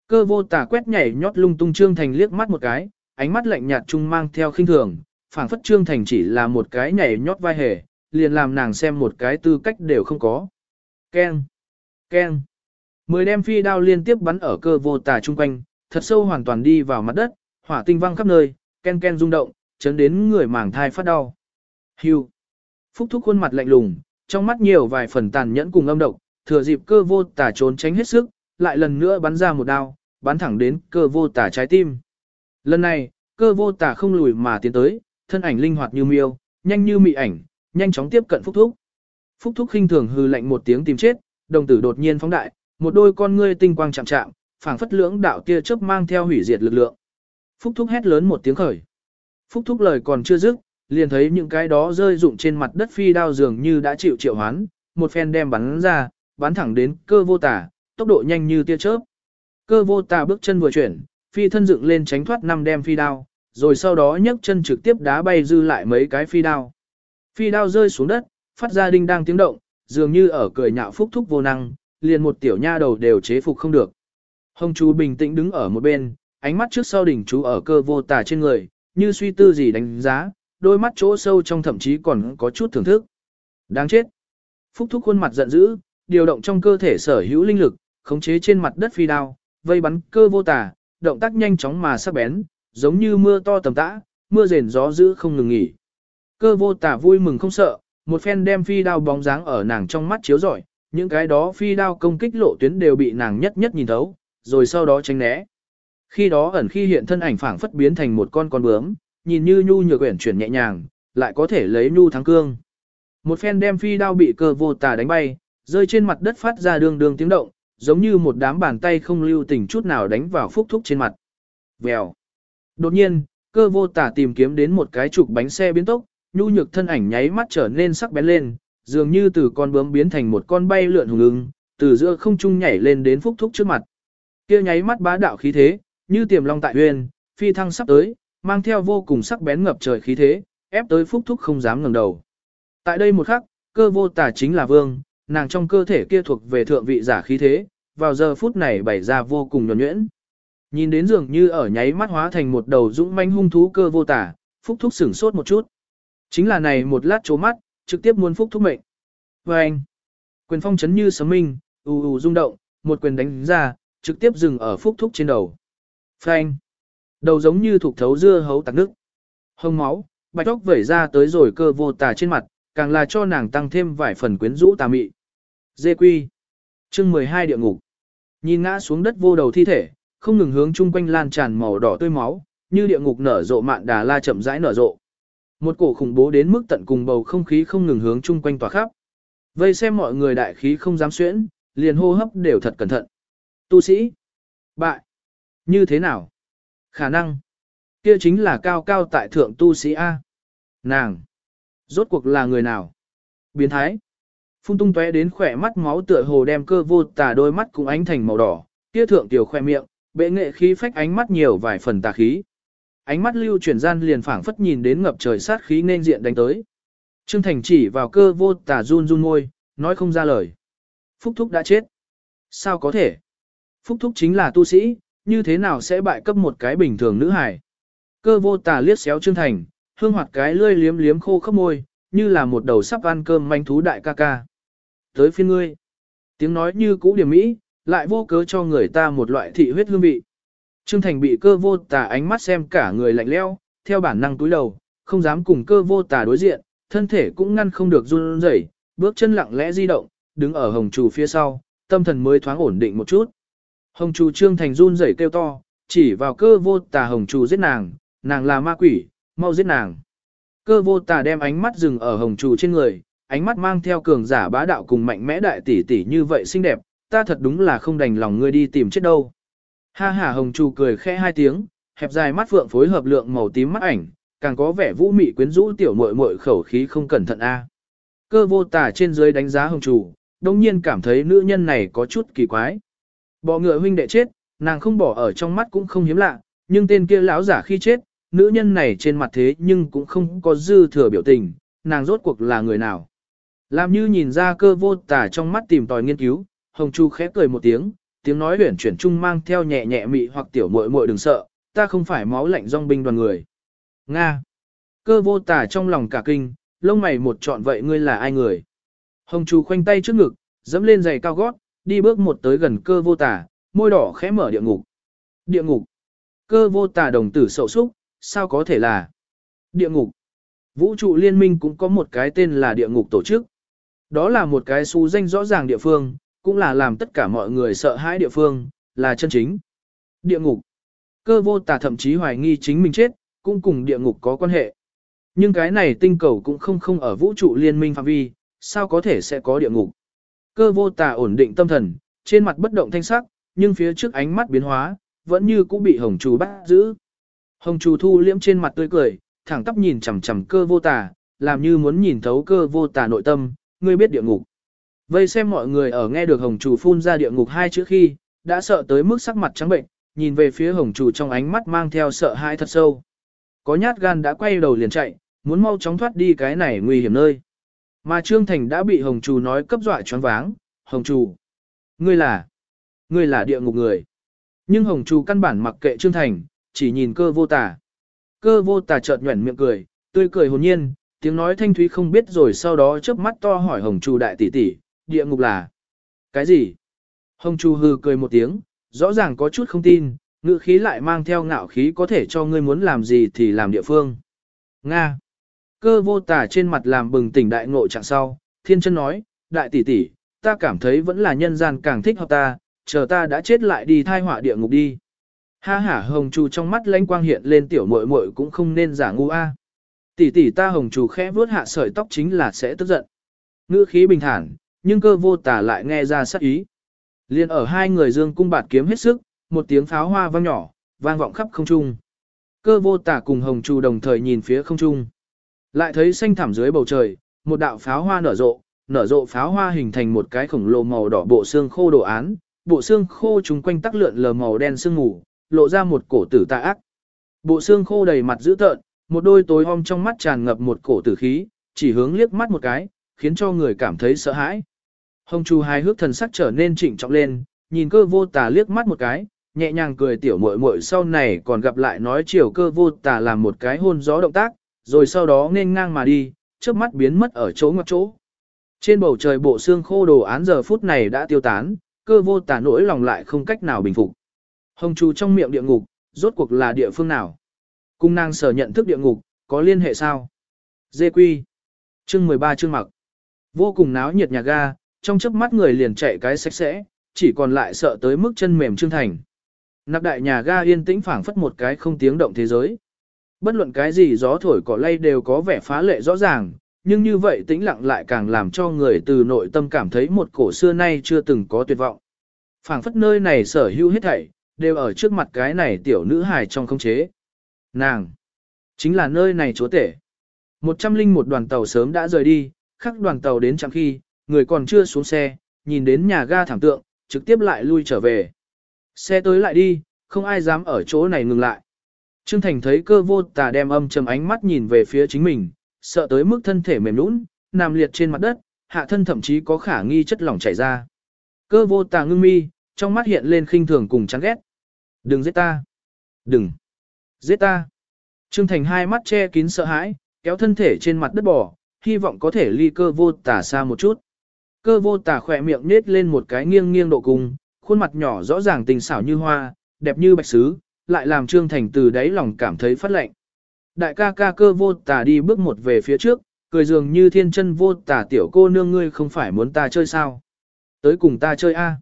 Cơ vô tà quét nhảy nhót lung tung Trương Thành liếc mắt một cái, ánh mắt lạnh nhạt trung mang theo khinh thường, phảng phất Trương Thành chỉ là một cái nhảy nhót vai hề, liền làm nàng xem một cái tư cách đều không có. Ken! Ken! Mười đem phi đao liên tiếp bắn ở cơ vô tà chung quanh, thật sâu hoàn toàn đi vào mặt đất, hỏa tinh văng khắp nơi, ken ken rung động, chấn đến người màng thai phát đau. Hưu. Phúc thúc khuôn mặt lạnh lùng, trong mắt nhiều vài phần tàn nhẫn cùng âm độc, thừa dịp cơ vô tả trốn tránh hết sức, lại lần nữa bắn ra một đao, bắn thẳng đến cơ vô tả trái tim. Lần này, cơ vô tả không lùi mà tiến tới, thân ảnh linh hoạt như miêu, nhanh như mị ảnh, nhanh chóng tiếp cận Phúc thúc. Phúc thúc khinh thường hư lạnh một tiếng tìm chết, đồng tử đột nhiên phóng đại, một đôi con ngươi tinh quang chạm chạm, phảng phất lưỡng đạo tia chớp mang theo hủy diệt lực lượng. Phúc thúc hét lớn một tiếng khởi. Phúc thúc lời còn chưa dứt, liền thấy những cái đó rơi rụng trên mặt đất phi đao dường như đã chịu triệu hoán, một phen đem bắn ra, bắn thẳng đến cơ vô tả, tốc độ nhanh như tia chớp. Cơ vô tả bước chân vừa chuyển, phi thân dựng lên tránh thoát năm đem phi đao, rồi sau đó nhấc chân trực tiếp đá bay dư lại mấy cái phi đao. Phi đao rơi xuống đất, phát ra đinh đang tiếng động, dường như ở cười nhạo phúc thúc vô năng, liền một tiểu nha đầu đều chế phục không được. Hồng chú bình tĩnh đứng ở một bên, ánh mắt trước sau đỉnh chú ở cơ vô tà trên người, như suy tư gì đánh giá, đôi mắt chỗ sâu trong thậm chí còn có chút thưởng thức. Đáng chết. Phúc thúc khuôn mặt giận dữ, điều động trong cơ thể sở hữu linh lực, khống chế trên mặt đất phi đao, vây bắn cơ vô tà, động tác nhanh chóng mà sắc bén, giống như mưa to tầm tã, mưa rền gió dữ không ngừng nghỉ. Cơ vô tà vui mừng không sợ, một phen đem phi đao bóng dáng ở nàng trong mắt chiếu rọi, những cái đó phi đao công kích lộ tuyến đều bị nàng nhất nhất nhìn thấu, rồi sau đó tránh né. Khi đó ẩn khi hiện thân ảnh phảng phất biến thành một con con bướm, nhìn như nhu nhược quyển chuyển nhẹ nhàng, lại có thể lấy nhu thắng cương. Một phen đem phi đao bị cơ vô tà đánh bay, rơi trên mặt đất phát ra đường đường tiếng động, giống như một đám bàn tay không lưu tình chút nào đánh vào phúc thúc trên mặt. Vèo. Đột nhiên, cơ vô tà tìm kiếm đến một cái trục bánh xe biến tốc, nhu nhược thân ảnh nháy mắt trở nên sắc bén lên, dường như từ con bướm biến thành một con bay lượn hùng ưng, từ giữa không trung nhảy lên đến phúc thúc trước mặt. Kia nháy mắt bá đạo khí thế, như tiềm long tại huyền, phi thăng sắp tới, mang theo vô cùng sắc bén ngập trời khí thế, ép tới phúc thúc không dám ngẩng đầu. Tại đây một khắc, cơ vô tả chính là vương, nàng trong cơ thể kia thuộc về thượng vị giả khí thế, vào giờ phút này bày ra vô cùng nhuẩn nhuyễn. Nhìn đến dường như ở nháy mắt hóa thành một đầu dũng manh hung thú cơ vô tả, phúc thúc sửng sốt một chút. Chính là này một lát chố mắt, trực tiếp muôn phúc thúc mệnh. Và anh, quyền phong chấn như sấm minh, ù ù rung động, một quyền đánh ra, trực tiếp dừng ở phúc thúc trên đầu. Phanh, đầu giống như thuộc thấu dưa hấu tạc nước. Hông máu, bạch tóc vẩy ra tới rồi cơ vô tả trên mặt, càng là cho nàng tăng thêm vài phần quyến rũ tà mị. Dê quy. Chương 12 địa ngục. Nhìn ngã xuống đất vô đầu thi thể, không ngừng hướng chung quanh lan tràn màu đỏ tươi máu, như địa ngục nở rộ mạn đà la chậm rãi nở rộ. Một cổ khủng bố đến mức tận cùng bầu không khí không ngừng hướng chung quanh tỏa khắp. Vây xem mọi người đại khí không dám xuyễn, liền hô hấp đều thật cẩn thận. Tu sĩ. Bại. Như thế nào? Khả năng. Kia chính là cao cao tại thượng tu sĩ A. Nàng. Rốt cuộc là người nào? Biến thái. Phun tung tóe đến khỏe mắt máu tựa hồ đem cơ vô tà đôi mắt cũng ánh thành màu đỏ, kia thượng tiểu khoe miệng, bệ nghệ khí phách ánh mắt nhiều vài phần tà khí. Ánh mắt lưu chuyển gian liền phảng phất nhìn đến ngập trời sát khí nên diện đánh tới. Trương Thành chỉ vào cơ vô tà run run môi, nói không ra lời. Phúc Thúc đã chết. Sao có thể? Phúc Thúc chính là tu sĩ, như thế nào sẽ bại cấp một cái bình thường nữ hài? Cơ vô tà liếc xéo Trương Thành, hương hoạt cái lươi liếm liếm khô khắp môi, như là một đầu sắp ăn cơm manh thú đại ca ca. Tới phiên ngươi. Tiếng nói như cũ điểm mỹ, lại vô cớ cho người ta một loại thị huyết hương vị. Trương Thành bị cơ vô tà ánh mắt xem cả người lạnh leo, theo bản năng túi đầu, không dám cùng cơ vô tà đối diện, thân thể cũng ngăn không được run rẩy, bước chân lặng lẽ di động, đứng ở hồng trù phía sau, tâm thần mới thoáng ổn định một chút. Hồng trù Trương Thành run rẩy kêu to, chỉ vào cơ vô tà hồng trù giết nàng, nàng là ma quỷ, mau giết nàng. Cơ vô tà đem ánh mắt dừng ở hồng trù trên người, ánh mắt mang theo cường giả bá đạo cùng mạnh mẽ đại tỷ tỷ như vậy xinh đẹp, ta thật đúng là không đành lòng ngươi đi tìm chết đâu. Ha ha hồng trù cười khẽ hai tiếng, hẹp dài mắt phượng phối hợp lượng màu tím mắt ảnh, càng có vẻ vũ mị quyến rũ tiểu muội muội khẩu khí không cẩn thận a. Cơ vô tả trên dưới đánh giá hồng trù, đồng nhiên cảm thấy nữ nhân này có chút kỳ quái. Bỏ ngựa huynh đệ chết, nàng không bỏ ở trong mắt cũng không hiếm lạ, nhưng tên kia lão giả khi chết, nữ nhân này trên mặt thế nhưng cũng không có dư thừa biểu tình, nàng rốt cuộc là người nào. Làm như nhìn ra cơ vô tả trong mắt tìm tòi nghiên cứu, Hồng Chu khẽ cười một tiếng, tiếng nói huyển chuyển trung mang theo nhẹ nhẹ mị hoặc tiểu muội muội đừng sợ, ta không phải máu lạnh dòng binh đoàn người. Nga. Cơ vô tả trong lòng cả kinh, lông mày một trọn vậy ngươi là ai người. Hồng Chu khoanh tay trước ngực, dẫm lên giày cao gót, đi bước một tới gần cơ vô tả, môi đỏ khẽ mở địa ngục. Địa ngục. Cơ vô tả đồng tử sậu súc, sao có thể là địa ngục. Vũ trụ liên minh cũng có một cái tên là địa ngục tổ chức. Đó là một cái xu danh rõ ràng địa phương, cũng là làm tất cả mọi người sợ hãi địa phương, là chân chính. Địa ngục. Cơ vô tà thậm chí hoài nghi chính mình chết, cũng cùng địa ngục có quan hệ. Nhưng cái này tinh cầu cũng không không ở vũ trụ liên minh phạm vi, sao có thể sẽ có địa ngục. Cơ vô tà ổn định tâm thần, trên mặt bất động thanh sắc, nhưng phía trước ánh mắt biến hóa, vẫn như cũng bị hồng chú bắt giữ. Hồng chú thu liễm trên mặt tươi cười, thẳng tắp nhìn chằm chằm cơ vô tà, làm như muốn nhìn thấu cơ vô tà nội tâm, ngươi biết địa ngục. Vây xem mọi người ở nghe được hồng chủ phun ra địa ngục hai chữ khi, đã sợ tới mức sắc mặt trắng bệnh, nhìn về phía hồng chủ trong ánh mắt mang theo sợ hãi thật sâu. Có nhát gan đã quay đầu liền chạy, muốn mau chóng thoát đi cái này nguy hiểm nơi. Mà Trương Thành đã bị hồng chủ nói cấp dọa choáng váng, hồng chủ. Ngươi là, ngươi là địa ngục người. Nhưng hồng chủ căn bản mặc kệ Trương Thành, chỉ nhìn cơ vô tả. Cơ vô tả chợt nhuẩn miệng cười, tươi cười hồn nhiên, tiếng nói thanh thúy không biết rồi sau đó chớp mắt to hỏi hồng chủ đại tỷ tỷ, địa ngục là cái gì? Hồng chủ hừ cười một tiếng, rõ ràng có chút không tin, ngữ khí lại mang theo ngạo khí có thể cho ngươi muốn làm gì thì làm địa phương. Nga. Cơ vô tả trên mặt làm bừng tỉnh đại ngộ trạng sau, thiên chân nói, đại tỷ tỷ, ta cảm thấy vẫn là nhân gian càng thích hợp ta, chờ ta đã chết lại đi thai họa địa ngục đi. Ha hả hồng chu trong mắt lánh quang hiện lên tiểu muội muội cũng không nên giả ngu a. Tỷ tỷ ta hồng chu khẽ vuốt hạ sợi tóc chính là sẽ tức giận. Ngữ khí bình thản, nhưng cơ vô tả lại nghe ra sắc ý. Liên ở hai người dương cung bạt kiếm hết sức, một tiếng pháo hoa vang nhỏ, vang vọng khắp không trung. Cơ vô tả cùng hồng trù đồng thời nhìn phía không trung. Lại thấy xanh thảm dưới bầu trời, một đạo pháo hoa nở rộ, nở rộ pháo hoa hình thành một cái khổng lồ màu đỏ bộ xương khô đồ án, bộ xương khô chúng quanh tắc lượn lờ màu đen sương mù, lộ ra một cổ tử tà ác. Bộ xương khô đầy mặt dữ tợn, một đôi tối om trong mắt tràn ngập một cổ tử khí, chỉ hướng liếc mắt một cái, khiến cho người cảm thấy sợ hãi. Hồng Chu hai hước thần sắc trở nên trịnh trọng lên, nhìn cơ vô tà liếc mắt một cái, nhẹ nhàng cười tiểu muội muội sau này còn gặp lại nói chiều cơ vô tà làm một cái hôn gió động tác, rồi sau đó nên ngang mà đi, trước mắt biến mất ở chỗ ngoặc chỗ. Trên bầu trời bộ xương khô đồ án giờ phút này đã tiêu tán, cơ vô tà nỗi lòng lại không cách nào bình phục. Hồng Chu trong miệng địa ngục, rốt cuộc là địa phương nào? Cung nàng sở nhận thức địa ngục, có liên hệ sao? Dê quy. Chương 13 chương mặc. Vô cùng náo nhiệt nhà ga, trong chớp mắt người liền chạy cái sạch sẽ, chỉ còn lại sợ tới mức chân mềm trương thành. nạp đại nhà ga yên tĩnh phảng phất một cái không tiếng động thế giới. Bất luận cái gì gió thổi cỏ lay đều có vẻ phá lệ rõ ràng, nhưng như vậy tĩnh lặng lại càng làm cho người từ nội tâm cảm thấy một cổ xưa nay chưa từng có tuyệt vọng. phảng phất nơi này sở hữu hết thảy, đều ở trước mặt cái này tiểu nữ hài trong không chế. Nàng, chính là nơi này chúa tể. Một trăm linh một đoàn tàu sớm đã rời đi, khắc đoàn tàu đến chẳng khi, người còn chưa xuống xe, nhìn đến nhà ga thảm tượng, trực tiếp lại lui trở về. Xe tới lại đi, không ai dám ở chỗ này ngừng lại. Trương Thành thấy cơ vô tà đem âm trầm ánh mắt nhìn về phía chính mình, sợ tới mức thân thể mềm nũng, nằm liệt trên mặt đất, hạ thân thậm chí có khả nghi chất lỏng chảy ra. Cơ vô tà ngưng mi, trong mắt hiện lên khinh thường cùng chán ghét. Đừng giết ta. Đừng. Giết ta. Trương Thành hai mắt che kín sợ hãi, kéo thân thể trên mặt đất bỏ hy vọng có thể ly cơ vô tả xa một chút. Cơ vô tả khỏe miệng nết lên một cái nghiêng nghiêng độ cùng, khuôn mặt nhỏ rõ ràng tình xảo như hoa, đẹp như bạch sứ, lại làm Trương Thành từ đáy lòng cảm thấy phát lệnh. Đại ca ca cơ vô tả đi bước một về phía trước, cười dường như thiên chân vô tả tiểu cô nương ngươi không phải muốn ta chơi sao. Tới cùng ta chơi a.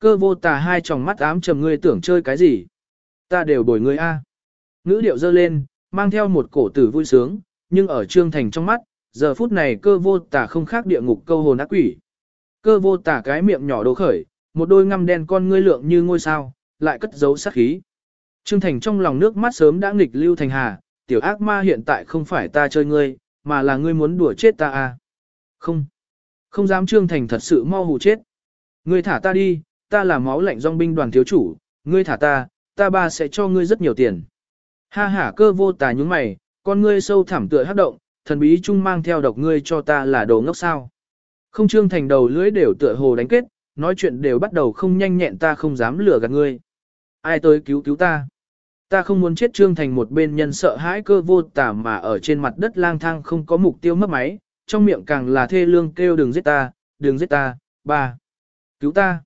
Cơ vô tả hai tròng mắt ám trầm ngươi tưởng chơi cái gì. Ta đều bồi ngươi a. Ngữ điệu dơ lên, mang theo một cổ tử vui sướng, nhưng ở Trương Thành trong mắt, giờ phút này cơ vô tả không khác địa ngục câu hồn ác quỷ. Cơ vô tả cái miệng nhỏ đổ khởi, một đôi ngăm đen con ngươi lượng như ngôi sao, lại cất giấu sát khí. Trương Thành trong lòng nước mắt sớm đã nghịch lưu thành hà, tiểu ác ma hiện tại không phải ta chơi ngươi, mà là ngươi muốn đùa chết ta à. Không, không dám Trương Thành thật sự mau hù chết. Ngươi thả ta đi, ta là máu lạnh dòng binh đoàn thiếu chủ, ngươi thả ta, ta ba sẽ cho ngươi rất nhiều tiền. Ha ha cơ vô tà nhúng mày, con ngươi sâu thẳm tựa hát động, thần bí chung mang theo độc ngươi cho ta là đồ ngốc sao. Không trương thành đầu lưỡi đều tựa hồ đánh kết, nói chuyện đều bắt đầu không nhanh nhẹn ta không dám lừa gạt ngươi. Ai tới cứu cứu ta? Ta không muốn chết trương thành một bên nhân sợ hãi cơ vô tả mà ở trên mặt đất lang thang không có mục tiêu mất máy, trong miệng càng là thê lương kêu đừng giết ta, đừng giết ta, ba. Cứu ta.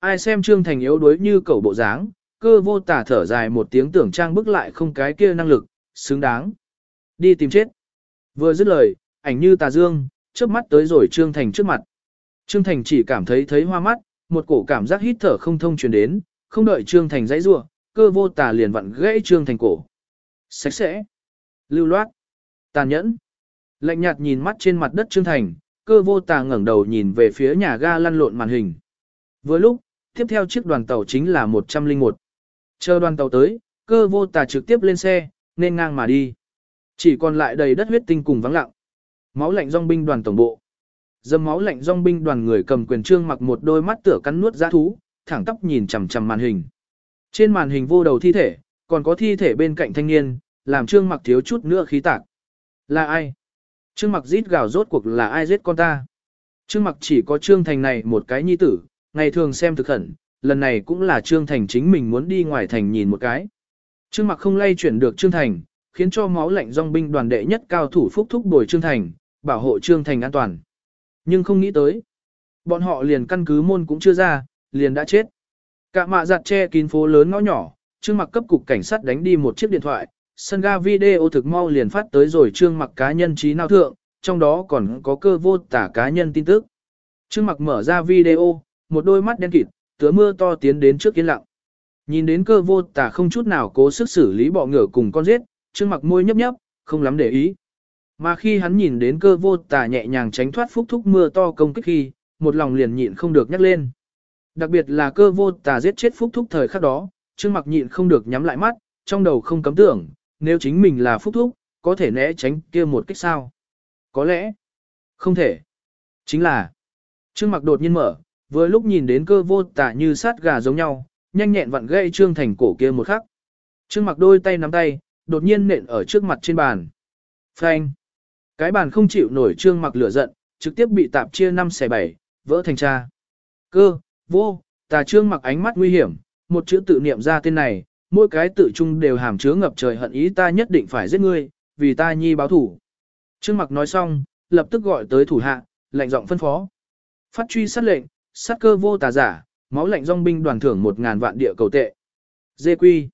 Ai xem trương thành yếu đuối như cẩu bộ dáng, cơ vô tả thở dài một tiếng tưởng trang bức lại không cái kia năng lực, xứng đáng. Đi tìm chết. Vừa dứt lời, ảnh như tà dương, trước mắt tới rồi Trương Thành trước mặt. Trương Thành chỉ cảm thấy thấy hoa mắt, một cổ cảm giác hít thở không thông truyền đến, không đợi Trương Thành dãy rua, cơ vô tà liền vặn gãy Trương Thành cổ. Sạch sẽ, lưu loát, tàn nhẫn. Lạnh nhạt nhìn mắt trên mặt đất Trương Thành, cơ vô tà ngẩng đầu nhìn về phía nhà ga lăn lộn màn hình. Vừa lúc, tiếp theo chiếc đoàn tàu chính là 101. Chờ đoàn tàu tới, cơ vô tà trực tiếp lên xe, nên ngang mà đi. Chỉ còn lại đầy đất huyết tinh cùng vắng lặng. Máu lạnh dòng binh đoàn tổng bộ. Dâm máu lạnh dòng binh đoàn người cầm quyền trương mặc một đôi mắt tựa cắn nuốt ra thú, thẳng tóc nhìn chằm chằm màn hình. Trên màn hình vô đầu thi thể, còn có thi thể bên cạnh thanh niên, làm trương mặc thiếu chút nữa khí tạc. Là ai? Trương mặc rít gào rốt cuộc là ai giết con ta? Trương mặc chỉ có trương thành này một cái nhi tử, ngày thường xem thực khẩn, lần này cũng là trương thành chính mình muốn đi ngoài thành nhìn một cái. Trương mặc không lay chuyển được trương thành, khiến cho máu lạnh dòng binh đoàn đệ nhất cao thủ phúc thúc bồi Trương Thành, bảo hộ Trương Thành an toàn. Nhưng không nghĩ tới. Bọn họ liền căn cứ môn cũng chưa ra, liền đã chết. Cả mạ giặt che kín phố lớn ngõ nhỏ, Trương mặc cấp cục cảnh sát đánh đi một chiếc điện thoại, sân ga video thực mau liền phát tới rồi Trương mặc cá nhân trí nào thượng, trong đó còn có cơ vô tả cá nhân tin tức. Trương mặc mở ra video, một đôi mắt đen kịt, tứa mưa to tiến đến trước yên lặng. Nhìn đến cơ vô tả không chút nào cố sức xử lý bọ ngựa cùng con giết, Trương mặc môi nhấp nhấp, không lắm để ý. Mà khi hắn nhìn đến cơ vô tà nhẹ nhàng tránh thoát phúc thúc mưa to công kích khi, một lòng liền nhịn không được nhắc lên. Đặc biệt là cơ vô tà giết chết phúc thúc thời khắc đó, Trương Mặc nhịn không được nhắm lại mắt, trong đầu không cấm tưởng, nếu chính mình là phúc thúc, có thể né tránh kia một cách sao? Có lẽ, không thể. Chính là, Trương Mặc đột nhiên mở, vừa lúc nhìn đến cơ vô tà như sát gà giống nhau, nhanh nhẹn vặn gãy Trương Thành cổ kia một khắc. Trương Mặc đôi tay nắm tay, đột nhiên nện ở trước mặt trên bàn. Phanh. Cái bàn không chịu nổi Trương Mặc lửa giận, trực tiếp bị tạp chia 5 xẻ 7, vỡ thành cha. Cơ, vô, tà Trương Mặc ánh mắt nguy hiểm, một chữ tự niệm ra tên này, mỗi cái tự chung đều hàm chứa ngập trời hận ý ta nhất định phải giết ngươi, vì ta nhi báo thủ. Trương Mặc nói xong, lập tức gọi tới thủ hạ, lệnh giọng phân phó. Phát truy sát lệnh, sát cơ vô tà giả, máu lạnh dòng binh đoàn thưởng 1.000 vạn địa cầu tệ. Dê quy.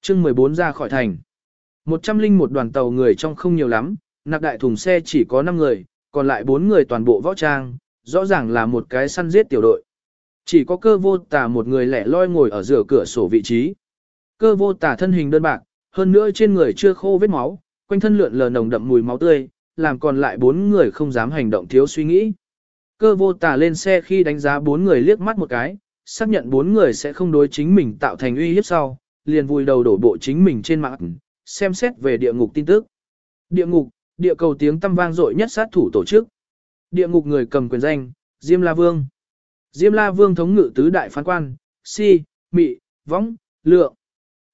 Chương 14 ra khỏi thành. 101 đoàn tàu người trong không nhiều lắm, nạc đại thùng xe chỉ có 5 người, còn lại 4 người toàn bộ võ trang, rõ ràng là một cái săn giết tiểu đội. Chỉ có cơ vô tà một người lẻ loi ngồi ở giữa cửa sổ vị trí. Cơ vô tà thân hình đơn bạc, hơn nữa trên người chưa khô vết máu, quanh thân lượn lờ nồng đậm mùi máu tươi, làm còn lại bốn người không dám hành động thiếu suy nghĩ. Cơ vô tà lên xe khi đánh giá bốn người liếc mắt một cái, xác nhận bốn người sẽ không đối chính mình tạo thành uy hiếp sau, liền vùi đầu đổ bộ chính mình trên mạng, xem xét về địa ngục tin tức. Địa ngục, địa cầu tiếng tăm vang dội nhất sát thủ tổ chức. Địa ngục người cầm quyền danh, Diêm La Vương. Diêm La Vương thống ngự tứ đại phán quan, si, mị, võng, lượng.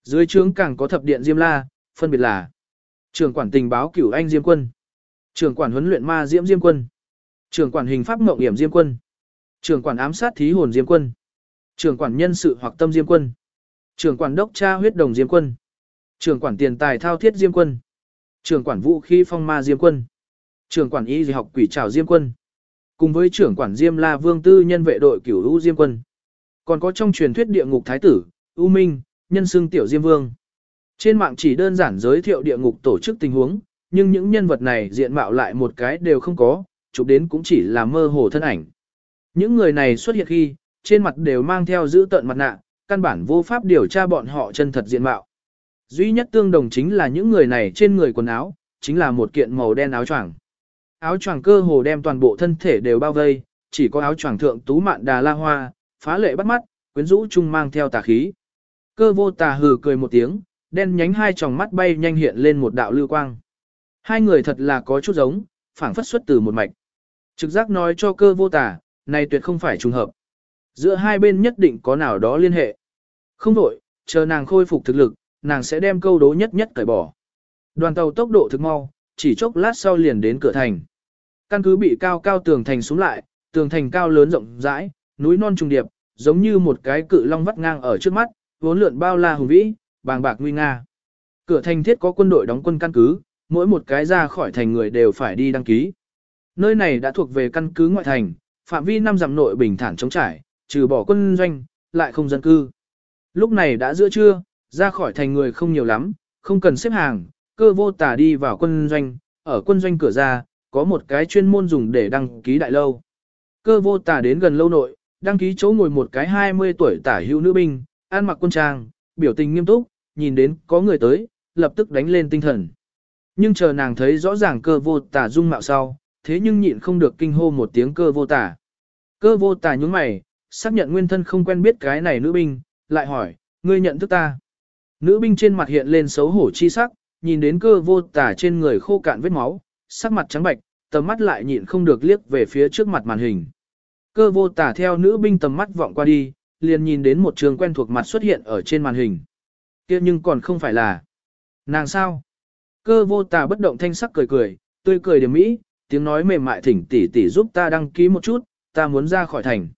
Dưới trướng càng có thập điện Diêm La, phân biệt là trưởng quản tình báo cửu anh Diêm Quân, trưởng quản huấn luyện ma Diễm Diêm Quân, trưởng quản hình pháp mộng hiểm Diêm Quân, trưởng quản ám sát thí hồn Diêm Quân, trưởng quản nhân sự hoặc tâm Diêm Quân, trưởng quản đốc tra huyết đồng Diêm Quân, trưởng quản tiền tài thao thiết Diêm Quân, trưởng quản vũ khí phong ma Diêm Quân, trưởng quản y học quỷ trảo Diêm Quân, cùng với trưởng quản Diêm La Vương tư nhân vệ đội cửu lũ Diêm Quân. Còn có trong truyền thuyết địa ngục thái tử, U Minh, nhân xưng tiểu Diêm Vương. Trên mạng chỉ đơn giản giới thiệu địa ngục tổ chức tình huống, nhưng những nhân vật này diện mạo lại một cái đều không có, chụp đến cũng chỉ là mơ hồ thân ảnh. Những người này xuất hiện khi, trên mặt đều mang theo giữ tận mặt nạ, căn bản vô pháp điều tra bọn họ chân thật diện mạo. Duy nhất tương đồng chính là những người này trên người quần áo, chính là một kiện màu đen áo choàng. Áo choàng cơ hồ đem toàn bộ thân thể đều bao vây, chỉ có áo choàng thượng tú mạn đà la hoa, phá lệ bắt mắt, quyến rũ chung mang theo tà khí. Cơ vô tà hừ cười một tiếng, đen nhánh hai tròng mắt bay nhanh hiện lên một đạo lưu quang. Hai người thật là có chút giống, phảng phất xuất từ một mạch. Trực giác nói cho cơ vô tà, này tuyệt không phải trùng hợp. Giữa hai bên nhất định có nào đó liên hệ. Không đổi, chờ nàng khôi phục thực lực, nàng sẽ đem câu đố nhất nhất cởi bỏ. Đoàn tàu tốc độ thực mau, chỉ chốc lát sau liền đến cửa thành. Căn cứ bị cao cao tường thành xuống lại, tường thành cao lớn rộng rãi, núi non trùng điệp, giống như một cái cự long vắt ngang ở trước mắt, vốn lượn bao la hùng vĩ, bàng bạc nguy nga. Cửa thành thiết có quân đội đóng quân căn cứ, mỗi một cái ra khỏi thành người đều phải đi đăng ký. Nơi này đã thuộc về căn cứ ngoại thành, phạm vi năm dặm nội bình thản chống trải, trừ bỏ quân doanh, lại không dân cư. Lúc này đã giữa trưa, ra khỏi thành người không nhiều lắm, không cần xếp hàng, cơ vô tả đi vào quân doanh, ở quân doanh cửa ra, có một cái chuyên môn dùng để đăng ký đại lâu. Cơ vô tả đến gần lâu nội, đăng ký chỗ ngồi một cái 20 tuổi tả hữu nữ binh, ăn mặc quân trang, biểu tình nghiêm túc, nhìn đến có người tới, lập tức đánh lên tinh thần. Nhưng chờ nàng thấy rõ ràng cơ vô tả dung mạo sau, thế nhưng nhịn không được kinh hô một tiếng cơ vô tả. Cơ vô tả nhúng mày, xác nhận nguyên thân không quen biết cái này nữ binh, lại hỏi, ngươi nhận thức ta. Nữ binh trên mặt hiện lên xấu hổ chi sắc, nhìn đến cơ vô tả trên người khô cạn vết máu, sắc mặt trắng bạch, tầm mắt lại nhịn không được liếc về phía trước mặt màn hình. Cơ vô tả theo nữ binh tầm mắt vọng qua đi, liền nhìn đến một trường quen thuộc mặt xuất hiện ở trên màn hình. kia nhưng còn không phải là nàng sao? Cơ vô tả bất động thanh sắc cười cười, tươi cười điểm mỹ, tiếng nói mềm mại thỉnh tỉ tỉ giúp ta đăng ký một chút, ta muốn ra khỏi thành.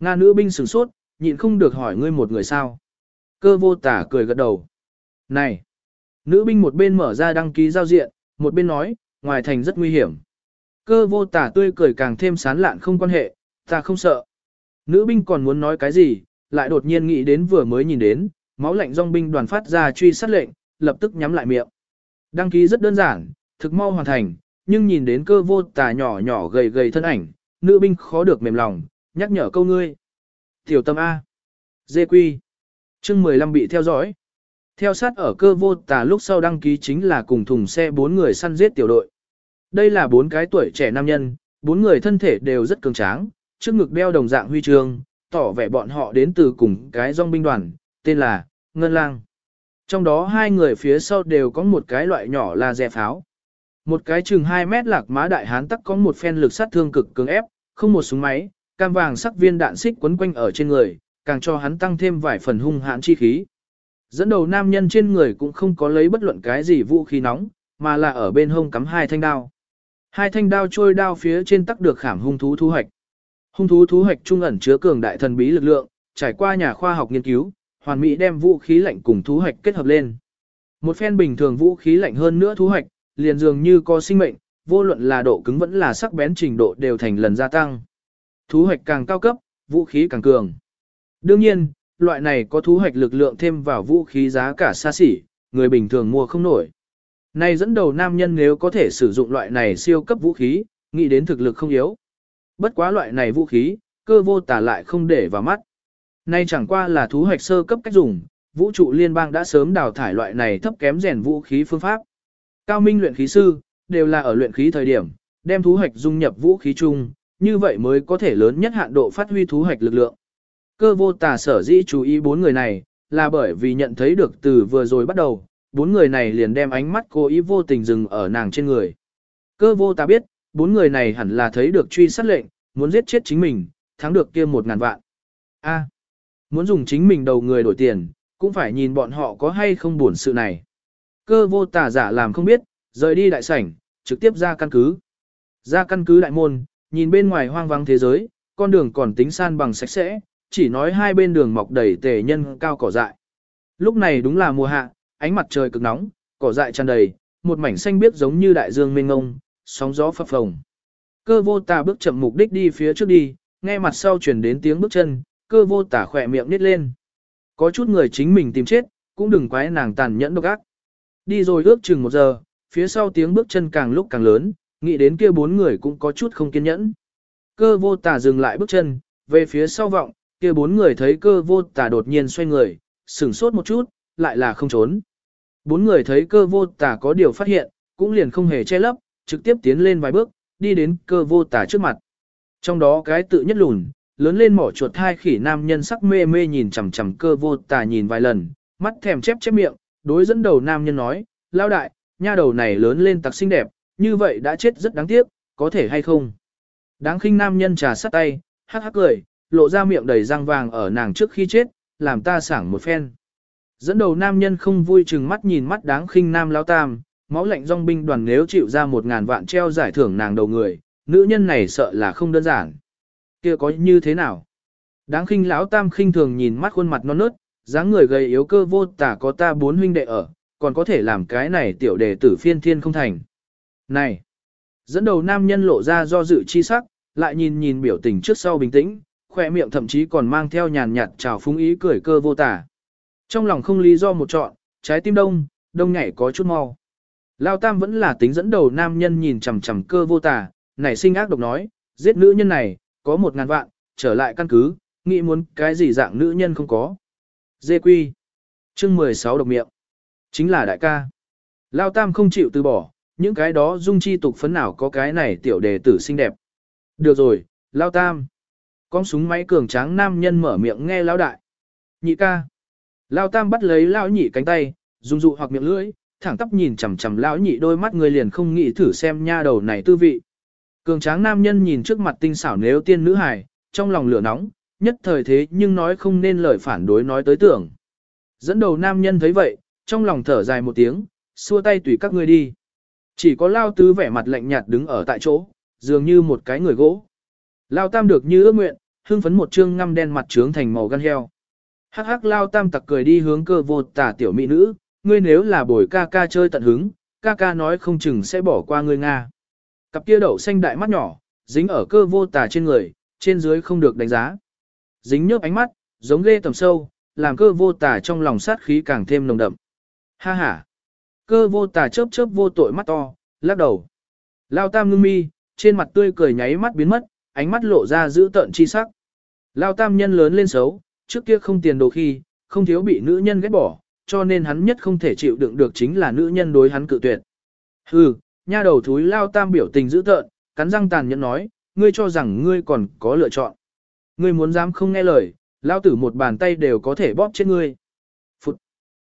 Nga nữ binh sửng sốt, nhịn không được hỏi ngươi một người sao. Cơ vô tả cười gật đầu. Này! Nữ binh một bên mở ra đăng ký giao diện, một bên nói, ngoài thành rất nguy hiểm. Cơ vô tả tươi cười càng thêm sán lạn không quan hệ, ta không sợ. Nữ binh còn muốn nói cái gì, lại đột nhiên nghĩ đến vừa mới nhìn đến, máu lạnh dòng binh đoàn phát ra truy sát lệnh, lập tức nhắm lại miệng. Đăng ký rất đơn giản, thực mau hoàn thành, nhưng nhìn đến cơ vô tà nhỏ nhỏ gầy gầy thân ảnh, nữ binh khó được mềm lòng, nhắc nhở câu ngươi. Tiểu tâm A. Dê quy chương 15 bị theo dõi. Theo sát ở cơ vô tà lúc sau đăng ký chính là cùng thùng xe bốn người săn giết tiểu đội. Đây là bốn cái tuổi trẻ nam nhân, bốn người thân thể đều rất cường tráng, trước ngực đeo đồng dạng huy chương, tỏ vẻ bọn họ đến từ cùng cái dòng binh đoàn, tên là Ngân Lang. Trong đó hai người phía sau đều có một cái loại nhỏ là dè pháo. Một cái chừng 2 mét lạc má đại hán tắc có một phen lực sát thương cực cường ép, không một súng máy, cam vàng sắc viên đạn xích quấn quanh ở trên người, càng cho hắn tăng thêm vài phần hung hãn chi khí. Dẫn đầu nam nhân trên người cũng không có lấy bất luận cái gì vũ khí nóng, mà là ở bên hông cắm hai thanh đao. Hai thanh đao trôi đao phía trên tắc được khảm hung thú thu hoạch. Hung thú thú hoạch trung ẩn chứa cường đại thần bí lực lượng, trải qua nhà khoa học nghiên cứu, hoàn mỹ đem vũ khí lạnh cùng thú hoạch kết hợp lên. Một phen bình thường vũ khí lạnh hơn nữa thú hoạch, liền dường như có sinh mệnh, vô luận là độ cứng vẫn là sắc bén trình độ đều thành lần gia tăng. Thú hoạch càng cao cấp, vũ khí càng cường. Đương nhiên, loại này có thú hoạch lực lượng thêm vào vũ khí giá cả xa xỉ, người bình thường mua không nổi. Này dẫn đầu nam nhân nếu có thể sử dụng loại này siêu cấp vũ khí, nghĩ đến thực lực không yếu. Bất quá loại này vũ khí, cơ vô tả lại không để vào mắt. Nay chẳng qua là thú hoạch sơ cấp cách dùng, vũ trụ liên bang đã sớm đào thải loại này thấp kém rèn vũ khí phương pháp. Cao minh luyện khí sư, đều là ở luyện khí thời điểm, đem thú hoạch dung nhập vũ khí chung, như vậy mới có thể lớn nhất hạn độ phát huy thú hoạch lực lượng. Cơ vô tà sở dĩ chú ý bốn người này, là bởi vì nhận thấy được từ vừa rồi bắt đầu, bốn người này liền đem ánh mắt cố ý vô tình dừng ở nàng trên người. Cơ vô tà biết, bốn người này hẳn là thấy được truy sát lệnh, muốn giết chết chính mình, thắng được kia một ngàn vạn. A, muốn dùng chính mình đầu người đổi tiền, cũng phải nhìn bọn họ có hay không buồn sự này. Cơ vô tà giả làm không biết, rời đi đại sảnh, trực tiếp ra căn cứ. Ra căn cứ đại môn, nhìn bên ngoài hoang vắng thế giới, con đường còn tính san bằng sạch sẽ, chỉ nói hai bên đường mọc đầy tề nhân cao cỏ dại. Lúc này đúng là mùa hạ, ánh mặt trời cực nóng, cỏ dại tràn đầy, một mảnh xanh biếc giống như đại dương mênh mông sóng gió phập phồng. Cơ vô tà bước chậm mục đích đi phía trước đi, nghe mặt sau truyền đến tiếng bước chân, cơ vô tà khỏe miệng nít lên. Có chút người chính mình tìm chết, cũng đừng quái nàng tàn nhẫn độc ác. Đi rồi ước chừng một giờ, phía sau tiếng bước chân càng lúc càng lớn, nghĩ đến kia bốn người cũng có chút không kiên nhẫn. Cơ vô tà dừng lại bước chân, về phía sau vọng, kia bốn người thấy cơ vô tà đột nhiên xoay người, sửng sốt một chút, lại là không trốn. Bốn người thấy cơ vô tà có điều phát hiện, cũng liền không hề che lấp, trực tiếp tiến lên vài bước, đi đến cơ vô tà trước mặt. Trong đó cái tự nhất lùn, lớn lên mỏ chuột hai khỉ nam nhân sắc mê mê nhìn chằm chằm cơ vô tà nhìn vài lần, mắt thèm chép chép miệng, đối dẫn đầu nam nhân nói, lao đại, nha đầu này lớn lên tặc xinh đẹp, như vậy đã chết rất đáng tiếc, có thể hay không? Đáng khinh nam nhân trà sắt tay, hắc hắc cười, lộ ra miệng đầy răng vàng ở nàng trước khi chết, làm ta sảng một phen. Dẫn đầu nam nhân không vui chừng mắt nhìn mắt đáng khinh nam lao tam, máu lạnh dòng binh đoàn nếu chịu ra một ngàn vạn treo giải thưởng nàng đầu người, nữ nhân này sợ là không đơn giản. kia có như thế nào? Đáng khinh lão tam khinh thường nhìn mắt khuôn mặt non nớt, dáng người gầy yếu cơ vô tả có ta bốn huynh đệ ở, còn có thể làm cái này tiểu đề tử phiên thiên không thành. Này! Dẫn đầu nam nhân lộ ra do dự chi sắc, lại nhìn nhìn biểu tình trước sau bình tĩnh, khỏe miệng thậm chí còn mang theo nhàn nhạt trào phúng ý cười cơ vô tả. Trong lòng không lý do một chọn, trái tim đông, đông nhảy có chút mau. Lao Tam vẫn là tính dẫn đầu nam nhân nhìn chằm chằm cơ vô tả, nảy sinh ác độc nói, giết nữ nhân này, có một ngàn vạn, trở lại căn cứ, nghĩ muốn cái gì dạng nữ nhân không có. Dê quy. Chương 16 độc miệng. Chính là đại ca. Lao Tam không chịu từ bỏ, những cái đó dung chi tục phấn nào có cái này tiểu đề tử xinh đẹp. Được rồi, Lao Tam. Con súng máy cường tráng nam nhân mở miệng nghe lão Đại. Nhị ca. lão Tam bắt lấy lão Nhị cánh tay, dùng dụ hoặc miệng lưỡi, thẳng tắp nhìn chằm chằm Lão Nhị đôi mắt người liền không nghĩ thử xem nha đầu này tư vị. Cường tráng nam nhân nhìn trước mặt tinh xảo nếu tiên nữ hài, trong lòng lửa nóng, nhất thời thế nhưng nói không nên lời phản đối nói tới tưởng. Dẫn đầu nam nhân thấy vậy, trong lòng thở dài một tiếng, xua tay tùy các ngươi đi. Chỉ có Lao Tứ vẻ mặt lạnh nhạt đứng ở tại chỗ, dường như một cái người gỗ. Lao Tam được như ước nguyện, hưng phấn một trương ngăm đen mặt trướng thành màu gan heo. Hắc hắc Lao Tam tặc cười đi hướng cơ vô tả tiểu mỹ nữ, ngươi nếu là bồi ca ca chơi tận hứng, ca ca nói không chừng sẽ bỏ qua ngươi Nga. Cặp kia đậu xanh đại mắt nhỏ, dính ở cơ vô tả trên người, trên dưới không được đánh giá. Dính nhớp ánh mắt, giống ghê tầm sâu, làm cơ vô tả trong lòng sát khí càng thêm nồng đậm. Ha ha. Cơ vô tà chớp chớp vô tội mắt to, lắc đầu. Lao tam ngưng mi, trên mặt tươi cười nháy mắt biến mất, ánh mắt lộ ra giữ tợn chi sắc. Lao tam nhân lớn lên xấu, trước kia không tiền đồ khi, không thiếu bị nữ nhân ghét bỏ, cho nên hắn nhất không thể chịu đựng được chính là nữ nhân đối hắn cự tuyệt. Hừ, nha đầu thúi Lao tam biểu tình giữ tợn, cắn răng tàn nhẫn nói, ngươi cho rằng ngươi còn có lựa chọn. Ngươi muốn dám không nghe lời, lao tử một bàn tay đều có thể bóp chết ngươi. Phụt.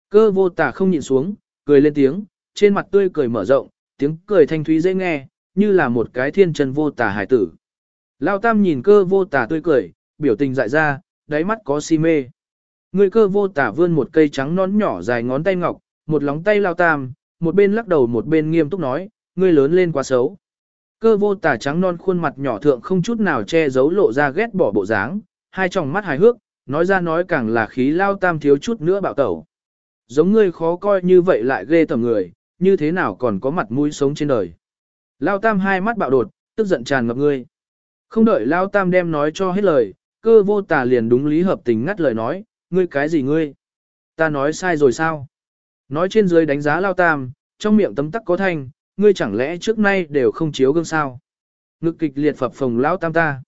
Cơ vô tà không nhịn xuống, cười lên tiếng, trên mặt tươi cười mở rộng, tiếng cười thanh thúy dễ nghe, như là một cái thiên chân vô tà hải tử. Lao tam nhìn cơ vô Tả tươi cười, biểu tình dại ra, đáy mắt có si mê. Người cơ vô Tả vươn một cây trắng nón nhỏ dài ngón tay ngọc, một lóng tay lao tam, một bên lắc đầu một bên nghiêm túc nói, ngươi lớn lên quá xấu. Cơ vô Tả trắng non khuôn mặt nhỏ thượng không chút nào che giấu lộ ra ghét bỏ bộ dáng, hai tròng mắt hài hước, nói ra nói càng là khí lao tam thiếu chút nữa bạo tẩu. Giống ngươi khó coi như vậy lại ghê tầm người, như thế nào còn có mặt mũi sống trên đời. Lao tam hai mắt bạo đột, tức giận tràn ngập ngươi. Không đợi Lao tam đem nói cho hết lời, cơ vô tà liền đúng lý hợp tình ngắt lời nói, ngươi cái gì ngươi? Ta nói sai rồi sao? Nói trên dưới đánh giá Lao tam, trong miệng tấm tắc có thanh, ngươi chẳng lẽ trước nay đều không chiếu gương sao? Ngực kịch liệt phập phồng Lao tam ta.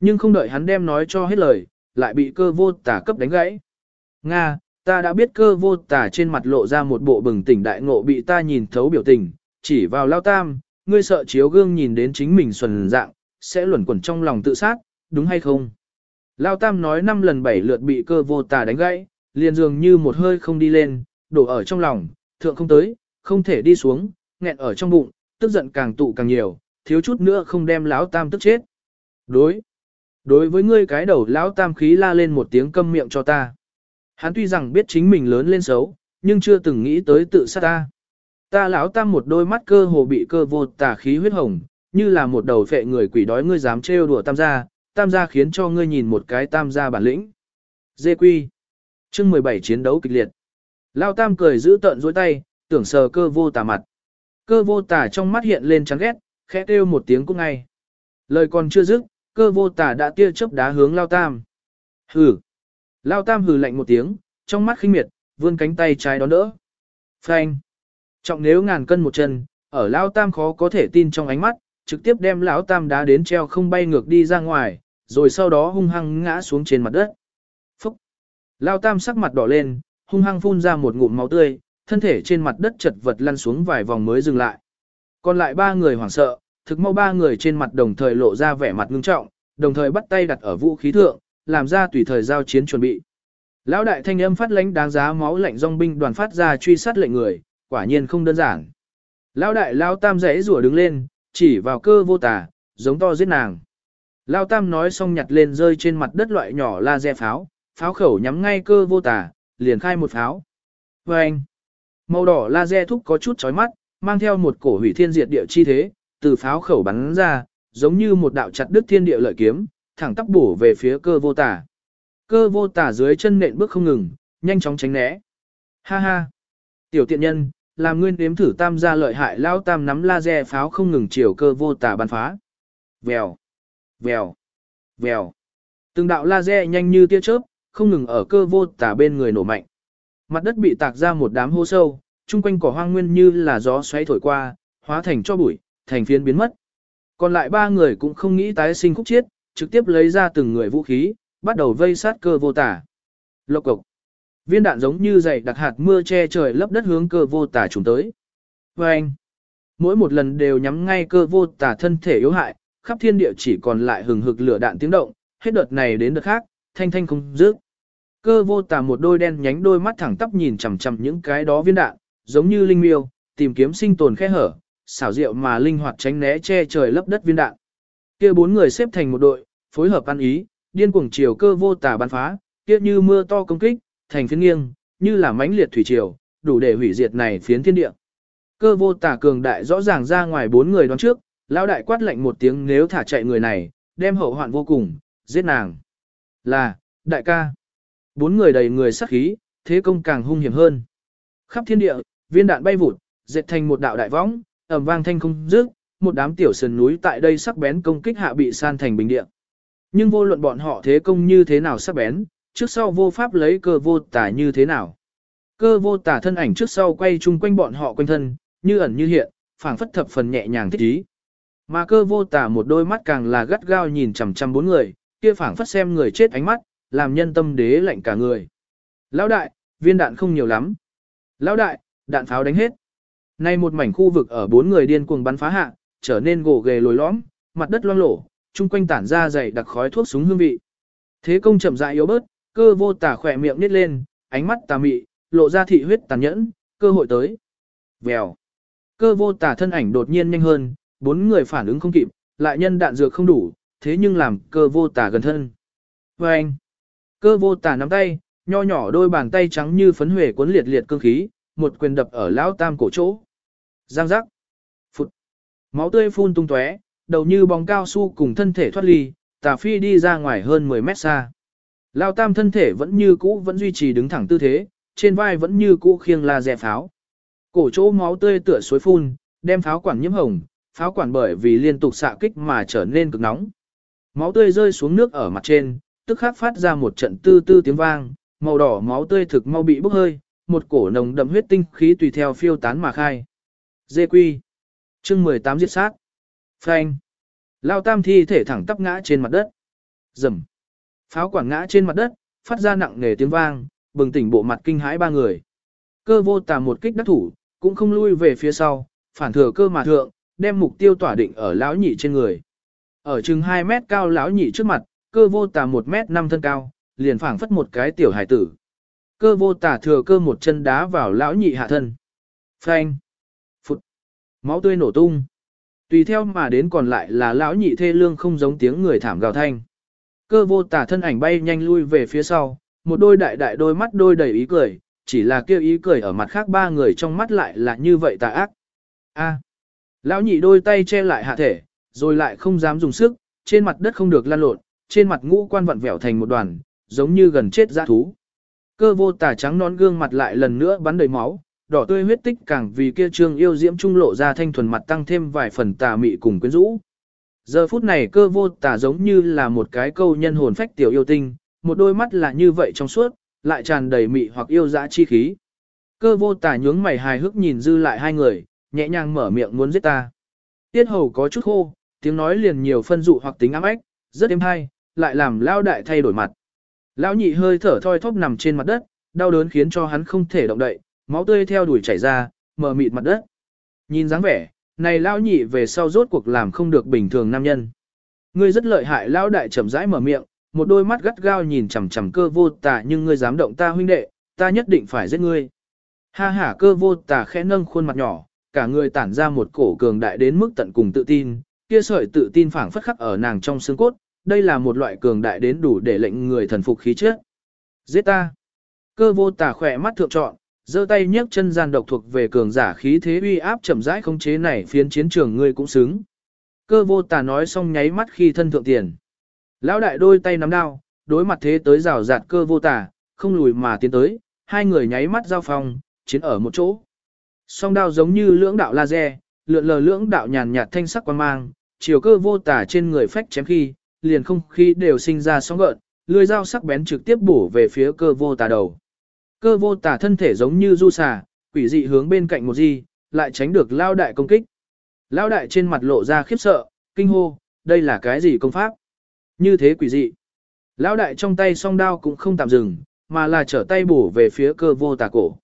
Nhưng không đợi hắn đem nói cho hết lời, lại bị cơ vô tà cấp đánh gãy. Nga, ta đã biết cơ vô tà trên mặt lộ ra một bộ bừng tỉnh đại ngộ bị ta nhìn thấu biểu tình, chỉ vào lao tam, ngươi sợ chiếu gương nhìn đến chính mình xuân dạng, sẽ luẩn quẩn trong lòng tự sát, đúng hay không? Lao tam nói năm lần bảy lượt bị cơ vô tà đánh gãy, liền dường như một hơi không đi lên, đổ ở trong lòng, thượng không tới, không thể đi xuống, nghẹn ở trong bụng, tức giận càng tụ càng nhiều, thiếu chút nữa không đem lão tam tức chết. Đối, đối với ngươi cái đầu lão tam khí la lên một tiếng câm miệng cho ta. Hắn tuy rằng biết chính mình lớn lên xấu, nhưng chưa từng nghĩ tới tự sát ta. Ta lão tam một đôi mắt cơ hồ bị cơ vô tà khí huyết hồng, như là một đầu phệ người quỷ đói ngươi dám trêu đùa tam gia, tam gia khiến cho ngươi nhìn một cái tam gia bản lĩnh. Dê quy. chương 17 chiến đấu kịch liệt. Lao tam cười giữ tận dối tay, tưởng sờ cơ vô tà mặt. Cơ vô tà trong mắt hiện lên chán ghét, khẽ kêu một tiếng cũng ngay. Lời còn chưa dứt, cơ vô tà đã tia chớp đá hướng Lao tam. Hừ. Lao tam hừ lạnh một tiếng, trong mắt khinh miệt, vươn cánh tay trái đón đỡ. Phanh. Trọng nếu ngàn cân một chân, ở Lao tam khó có thể tin trong ánh mắt, trực tiếp đem lão tam đá đến treo không bay ngược đi ra ngoài, rồi sau đó hung hăng ngã xuống trên mặt đất. Phúc! Lão tam sắc mặt đỏ lên, hung hăng phun ra một ngụm máu tươi, thân thể trên mặt đất chật vật lăn xuống vài vòng mới dừng lại. Còn lại ba người hoảng sợ, thực mau ba người trên mặt đồng thời lộ ra vẻ mặt ngưng trọng, đồng thời bắt tay đặt ở vũ khí thượng, làm ra tùy thời giao chiến chuẩn bị. Lão đại thanh âm phát lãnh đáng giá máu lạnh dòng binh đoàn phát ra truy sát lệnh người, quả nhiên không đơn giản. Lão đại lão tam rẽ rủa đứng lên, chỉ vào cơ vô tà, giống to giết nàng. lao tam nói xong nhặt lên rơi trên mặt đất loại nhỏ laser pháo, pháo khẩu nhắm ngay cơ vô tà, liền khai một pháo. Và anh, màu đỏ laser thúc có chút chói mắt, mang theo một cổ hủy thiên diệt địa chi thế, từ pháo khẩu bắn ra, giống như một đạo chặt đứt thiên địa lợi kiếm, thẳng tắp bổ về phía cơ vô tà Cơ vô tà dưới chân nện bước không ngừng, nhanh chóng tránh né. Ha ha! Tiểu tiện nhân, làm nguyên đếm thử tam gia lợi hại lao tam nắm laser pháo không ngừng chiều cơ vô tả bắn phá. Vèo! Vèo! Vèo! Từng đạo laser nhanh như tia chớp, không ngừng ở cơ vô tả bên người nổ mạnh. Mặt đất bị tạc ra một đám hố sâu, chung quanh cỏ hoang nguyên như là gió xoáy thổi qua, hóa thành cho bụi, thành phiến biến mất. Còn lại ba người cũng không nghĩ tái sinh khúc chiết, trực tiếp lấy ra từng người vũ khí, bắt đầu vây sát cơ vô tả. Lộc cục. Viên đạn giống như dày đặc hạt mưa che trời lấp đất hướng cơ vô tả trùng tới. Và anh, mỗi một lần đều nhắm ngay cơ vô tả thân thể yếu hại, khắp thiên địa chỉ còn lại hừng hực lửa đạn tiếng động, hết đợt này đến đợt khác, thanh thanh không dứt. Cơ vô tả một đôi đen nhánh đôi mắt thẳng tắp nhìn chằm chằm những cái đó viên đạn, giống như linh miêu, tìm kiếm sinh tồn khe hở, xảo diệu mà linh hoạt tránh né che trời lấp đất viên đạn. Kia bốn người xếp thành một đội, phối hợp ăn ý, điên cuồng chiều cơ vô tà bắn phá, kia như mưa to công kích, thành phiến nghiêng, như là mãnh liệt thủy triều, đủ để hủy diệt này phiến thiên địa. Cơ vô tà cường đại rõ ràng ra ngoài bốn người đoán trước, lão đại quát lệnh một tiếng nếu thả chạy người này, đem hậu hoạn vô cùng, giết nàng. Là, đại ca. Bốn người đầy người sát khí, thế công càng hung hiểm hơn. Khắp thiên địa, viên đạn bay vụt, dệt thành một đạo đại võng, ầm vang thanh không dứt, một đám tiểu sườn núi tại đây sắc bén công kích hạ bị san thành bình địa. Nhưng vô luận bọn họ thế công như thế nào sắc bén, trước sau vô pháp lấy cơ vô tả như thế nào. Cơ vô tả thân ảnh trước sau quay chung quanh bọn họ quanh thân, như ẩn như hiện, phảng phất thập phần nhẹ nhàng thích ý. Mà cơ vô tả một đôi mắt càng là gắt gao nhìn chằm chằm bốn người, kia phảng phất xem người chết ánh mắt, làm nhân tâm đế lạnh cả người. Lão đại, viên đạn không nhiều lắm. Lão đại, đạn pháo đánh hết. Nay một mảnh khu vực ở bốn người điên cuồng bắn phá hạ, trở nên gồ ghề lồi lõm, mặt đất loang lổ, chung quanh tản ra dày đặc khói thuốc súng hương vị. Thế công chậm rãi yếu bớt, cơ vô tả khỏe miệng nít lên, ánh mắt tà mị, lộ ra thị huyết tàn nhẫn, cơ hội tới. Vèo. Cơ vô tả thân ảnh đột nhiên nhanh hơn, bốn người phản ứng không kịp, lại nhân đạn dược không đủ, thế nhưng làm cơ vô tả gần thân. Vâng. Cơ vô tả nắm tay, nho nhỏ đôi bàn tay trắng như phấn huệ cuốn liệt liệt cương khí, một quyền đập ở lão tam cổ chỗ. Giang giác. Phụt. Máu tươi phun tung tóe, đầu như bóng cao su cùng thân thể thoát ly, tà phi đi ra ngoài hơn 10 mét xa. Lao tam thân thể vẫn như cũ vẫn duy trì đứng thẳng tư thế, trên vai vẫn như cũ khiêng la dè pháo. Cổ chỗ máu tươi tựa suối phun, đem pháo quản nhiễm hồng, pháo quản bởi vì liên tục xạ kích mà trở nên cực nóng. Máu tươi rơi xuống nước ở mặt trên, tức khắc phát ra một trận tư tư tiếng vang, màu đỏ máu tươi thực mau bị bốc hơi, một cổ nồng đậm huyết tinh khí tùy theo phiêu tán mà khai. Dê quy. Chương 18 giết sát. Phanh. Lao tam thi thể thẳng tắp ngã trên mặt đất. Rầm. Pháo quản ngã trên mặt đất, phát ra nặng nề tiếng vang, bừng tỉnh bộ mặt kinh hãi ba người. Cơ vô tà một kích đắc thủ, cũng không lui về phía sau, phản thừa cơ mà thượng, đem mục tiêu tỏa định ở lão nhị trên người. Ở chừng 2 mét cao lão nhị trước mặt, cơ vô tà 1 mét 5 thân cao, liền phảng phất một cái tiểu hải tử. Cơ vô tà thừa cơ một chân đá vào lão nhị hạ thân. Phanh. Phụt. Máu tươi nổ tung. Tùy theo mà đến còn lại là lão nhị thê lương không giống tiếng người thảm gào thanh. Cơ vô tả thân ảnh bay nhanh lui về phía sau, một đôi đại đại đôi mắt đôi đầy ý cười, chỉ là kêu ý cười ở mặt khác ba người trong mắt lại là như vậy tà ác. A. Lão nhị đôi tay che lại hạ thể, rồi lại không dám dùng sức, trên mặt đất không được lăn lộn, trên mặt ngũ quan vặn vẹo thành một đoàn, giống như gần chết dã thú. Cơ vô tả trắng nón gương mặt lại lần nữa bắn đầy máu, đỏ tươi huyết tích càng vì kia trương yêu diễm trung lộ ra thanh thuần mặt tăng thêm vài phần tà mị cùng quyến rũ. Giờ phút này cơ vô tả giống như là một cái câu nhân hồn phách tiểu yêu tinh, một đôi mắt là như vậy trong suốt, lại tràn đầy mị hoặc yêu dã chi khí. Cơ vô tả nhướng mày hài hước nhìn dư lại hai người, nhẹ nhàng mở miệng muốn giết ta. Tiết hầu có chút khô, tiếng nói liền nhiều phân dụ hoặc tính ám ếch, rất êm hay, lại làm lao đại thay đổi mặt. Lão nhị hơi thở thoi thóp nằm trên mặt đất, đau đớn khiến cho hắn không thể động đậy, máu tươi theo đuổi chảy ra, mờ mịt mặt đất. Nhìn dáng vẻ, này lão nhị về sau rốt cuộc làm không được bình thường nam nhân. Ngươi rất lợi hại lão đại chậm rãi mở miệng, một đôi mắt gắt gao nhìn chằm chằm cơ vô tà nhưng ngươi dám động ta huynh đệ, ta nhất định phải giết ngươi. Ha ha cơ vô tà khẽ nâng khuôn mặt nhỏ, cả người tản ra một cổ cường đại đến mức tận cùng tự tin, kia sợi tự tin phảng phất khắc ở nàng trong xương cốt, đây là một loại cường đại đến đủ để lệnh người thần phục khí chất. Giết ta. Cơ vô tà khỏe mắt thượng trọn, giơ tay nhấc chân gian độc thuộc về cường giả khí thế uy áp chậm rãi khống chế này phiến chiến trường ngươi cũng xứng. Cơ vô tà nói xong nháy mắt khi thân thượng tiền. Lão đại đôi tay nắm đao, đối mặt thế tới rào rạt cơ vô tà, không lùi mà tiến tới, hai người nháy mắt giao phong, chiến ở một chỗ. Song đao giống như lưỡng đạo laser, lượn lờ lưỡng đạo nhàn nhạt thanh sắc quan mang, chiều cơ vô tà trên người phách chém khi, liền không khí đều sinh ra sóng gợn, lưỡi dao sắc bén trực tiếp bổ về phía cơ vô tà đầu. Cơ vô tả thân thể giống như du xà, quỷ dị hướng bên cạnh một gì, lại tránh được lao đại công kích. Lao đại trên mặt lộ ra khiếp sợ, kinh hô, đây là cái gì công pháp? Như thế quỷ dị. Lao đại trong tay song đao cũng không tạm dừng, mà là trở tay bổ về phía cơ vô tà cổ.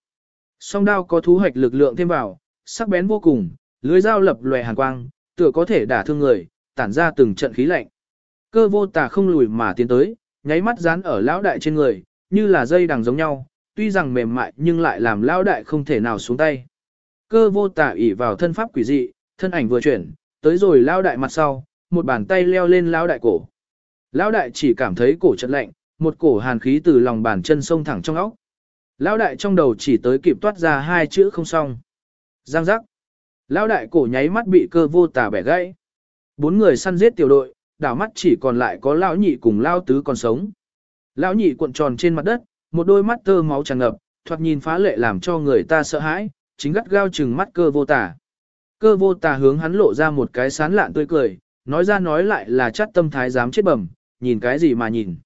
Song đao có thú hoạch lực lượng thêm vào, sắc bén vô cùng, lưới dao lập lòe hàn quang, tựa có thể đả thương người, tản ra từng trận khí lạnh. Cơ vô tà không lùi mà tiến tới, nháy mắt dán ở lão đại trên người, như là dây đằng giống nhau, tuy rằng mềm mại nhưng lại làm lao đại không thể nào xuống tay. Cơ vô tả ỉ vào thân pháp quỷ dị, thân ảnh vừa chuyển, tới rồi lao đại mặt sau, một bàn tay leo lên lao đại cổ. Lao đại chỉ cảm thấy cổ chật lạnh, một cổ hàn khí từ lòng bàn chân sông thẳng trong óc. Lao đại trong đầu chỉ tới kịp toát ra hai chữ không xong. Giang giác. Lao đại cổ nháy mắt bị cơ vô tả bẻ gãy. Bốn người săn giết tiểu đội, đảo mắt chỉ còn lại có lao nhị cùng lao tứ còn sống. Lão nhị cuộn tròn trên mặt đất, một đôi mắt tơ máu tràn ngập, thoạt nhìn phá lệ làm cho người ta sợ hãi, chính gắt gao chừng mắt cơ vô tà, Cơ vô tà hướng hắn lộ ra một cái sán lạn tươi cười, nói ra nói lại là chắc tâm thái dám chết bẩm, nhìn cái gì mà nhìn.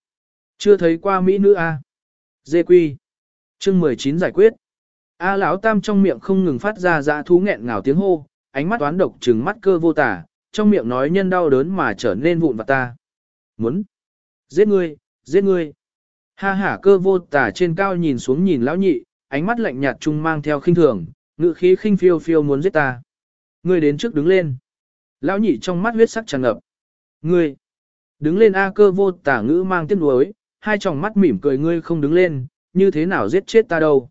Chưa thấy qua Mỹ nữ A. Dê quy. chương 19 giải quyết. A lão tam trong miệng không ngừng phát ra dã thú nghẹn ngào tiếng hô, ánh mắt toán độc trừng mắt cơ vô tả, trong miệng nói nhân đau đớn mà trở nên vụn vặt ta. Muốn. Giết ngươi, giết ngươi. Ha hả cơ vô tả trên cao nhìn xuống nhìn lão nhị, ánh mắt lạnh nhạt trung mang theo khinh thường, ngự khí khinh phiêu phiêu muốn giết ta. Ngươi đến trước đứng lên. Lão nhị trong mắt huyết sắc tràn ngập. Ngươi, đứng lên A cơ vô tả ngữ mang tiếc nuối, hai tròng mắt mỉm cười ngươi không đứng lên, như thế nào giết chết ta đâu.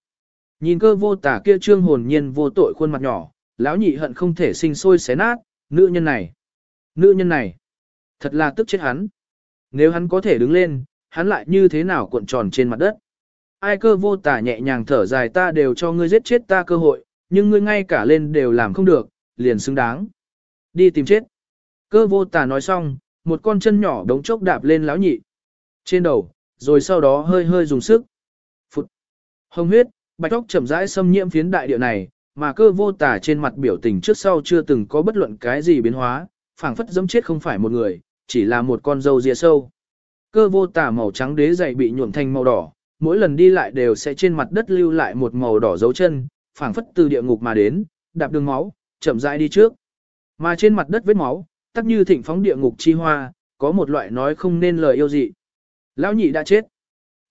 Nhìn cơ vô tả kia trương hồn nhiên vô tội khuôn mặt nhỏ, lão nhị hận không thể sinh sôi xé nát, nữ nhân này. Nữ nhân này. Thật là tức chết hắn. Nếu hắn có thể đứng lên, hắn lại như thế nào cuộn tròn trên mặt đất. Ai cơ vô tả nhẹ nhàng thở dài ta đều cho ngươi giết chết ta cơ hội, nhưng ngươi ngay cả lên đều làm không được, liền xứng đáng. Đi tìm chết. Cơ vô tả nói xong, một con chân nhỏ đống chốc đạp lên lão nhị. Trên đầu, rồi sau đó hơi hơi dùng sức. Phụt. Hồng huyết, bạch tóc chậm rãi xâm nhiễm phiến đại địa này, mà cơ vô tả trên mặt biểu tình trước sau chưa từng có bất luận cái gì biến hóa, phảng phất giống chết không phải một người, chỉ là một con dâu ria sâu. Cơ vô tà màu trắng đế dày bị nhuộm thành màu đỏ, mỗi lần đi lại đều sẽ trên mặt đất lưu lại một màu đỏ dấu chân, phảng phất từ địa ngục mà đến, đạp đường máu, chậm rãi đi trước. Mà trên mặt đất vết máu, tắc như thịnh phóng địa ngục chi hoa, có một loại nói không nên lời yêu dị. Lão nhị đã chết.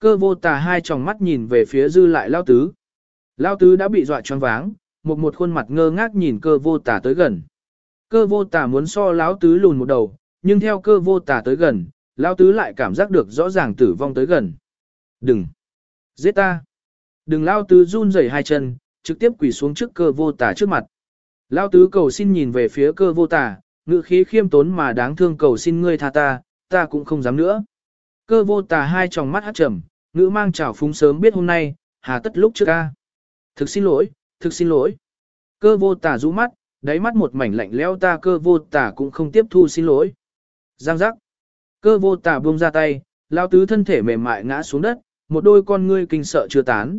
Cơ vô tà hai tròng mắt nhìn về phía dư lại lao tứ. Lao tứ đã bị dọa choáng váng, một một khuôn mặt ngơ ngác nhìn cơ vô tà tới gần. Cơ vô tà muốn so lão tứ lùn một đầu, nhưng theo cơ vô tà tới gần, lão tứ lại cảm giác được rõ ràng tử vong tới gần. Đừng! Giết ta! Đừng lao tứ run rẩy hai chân, trực tiếp quỳ xuống trước cơ vô tà trước mặt. Lao tứ cầu xin nhìn về phía cơ vô tà, ngự khí khiêm tốn mà đáng thương cầu xin ngươi tha ta, ta cũng không dám nữa. Cơ vô tà hai tròng mắt hát trầm, ngữ mang trào phúng sớm biết hôm nay, hà tất lúc trước ca. Thực xin lỗi, thực xin lỗi. Cơ vô tà rũ mắt, đáy mắt một mảnh lạnh leo ta cơ vô tà cũng không tiếp thu xin lỗi. Giang giác. Cơ vô tà buông ra tay, lao tứ thân thể mềm mại ngã xuống đất, một đôi con ngươi kinh sợ chưa tán.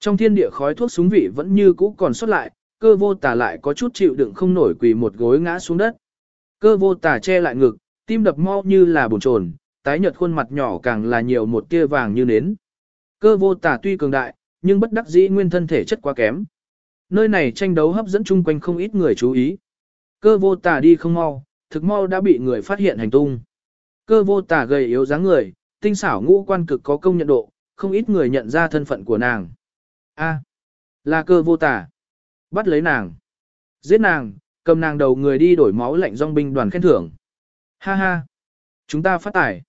Trong thiên địa khói thuốc súng vị vẫn như cũ còn sót lại, cơ vô tà lại có chút chịu đựng không nổi quỳ một gối ngã xuống đất. Cơ vô tà che lại ngực, tim đập mau như là bồn chồn, tái nhợt khuôn mặt nhỏ càng là nhiều một tia vàng như nến. Cơ vô tà tuy cường đại, nhưng bất đắc dĩ nguyên thân thể chất quá kém. Nơi này tranh đấu hấp dẫn chung quanh không ít người chú ý. Cơ vô tà đi không mau, thực mau đã bị người phát hiện hành tung. Cơ vô tà gầy yếu dáng người, tinh xảo ngũ quan cực có công nhận độ, không ít người nhận ra thân phận của nàng. A, là cơ vô tà. Bắt lấy nàng. Giết nàng, cầm nàng đầu người đi đổi máu lạnh dòng binh đoàn khen thưởng. Ha ha. Chúng ta phát tải.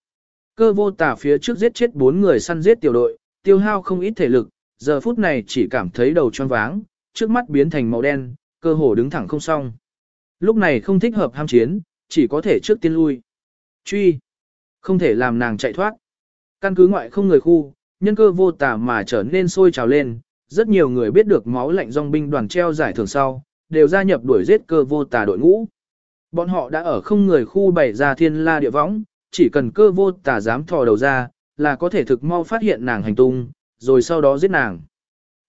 Cơ vô tà phía trước giết chết bốn người săn giết tiểu đội, tiêu hao không ít thể lực, giờ phút này chỉ cảm thấy đầu choáng váng, trước mắt biến thành màu đen, cơ hồ đứng thẳng không xong. Lúc này không thích hợp ham chiến, chỉ có thể trước tiên lui. Truy. Không thể làm nàng chạy thoát. Căn cứ ngoại không người khu, nhân cơ vô tà mà trở nên sôi trào lên, rất nhiều người biết được máu lạnh dòng binh đoàn treo giải thưởng sau, đều gia nhập đuổi giết cơ vô tà đội ngũ. Bọn họ đã ở không người khu bày ra thiên la địa võng, chỉ cần cơ vô tà dám thò đầu ra, là có thể thực mau phát hiện nàng hành tung, rồi sau đó giết nàng.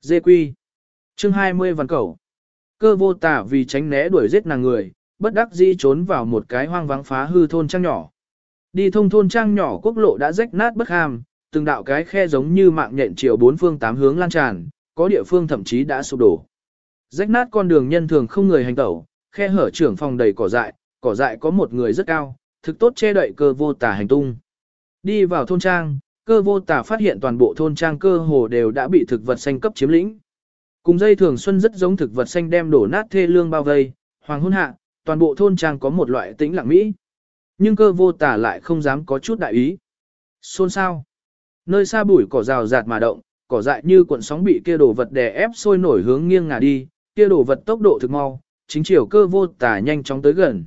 Dê quy. Chương 20 văn cẩu. Cơ vô tà vì tránh né đuổi giết nàng người, bất đắc dĩ trốn vào một cái hoang vắng phá hư thôn trang nhỏ. Đi thông thôn trang nhỏ quốc lộ đã rách nát bất ham, từng đạo cái khe giống như mạng nhện chiều bốn phương tám hướng lan tràn, có địa phương thậm chí đã sụp đổ. Rách nát con đường nhân thường không người hành tẩu, khe hở trưởng phòng đầy cỏ dại, cỏ dại có một người rất cao, thực tốt che đậy cơ vô tà hành tung. Đi vào thôn trang, cơ vô tà phát hiện toàn bộ thôn trang cơ hồ đều đã bị thực vật xanh cấp chiếm lĩnh. Cùng dây thường xuân rất giống thực vật xanh đem đổ nát thê lương bao vây, hoàng hôn hạ, toàn bộ thôn trang có một loại tĩnh lặng mỹ. Nhưng cơ vô tà lại không dám có chút đại ý. Xôn sao? Nơi xa bụi cỏ rào rạt mà động, cỏ dại như cuộn sóng bị kia đồ vật đè ép sôi nổi hướng nghiêng ngả đi, kia đồ vật tốc độ thực mau, chính chiều cơ vô tà nhanh chóng tới gần.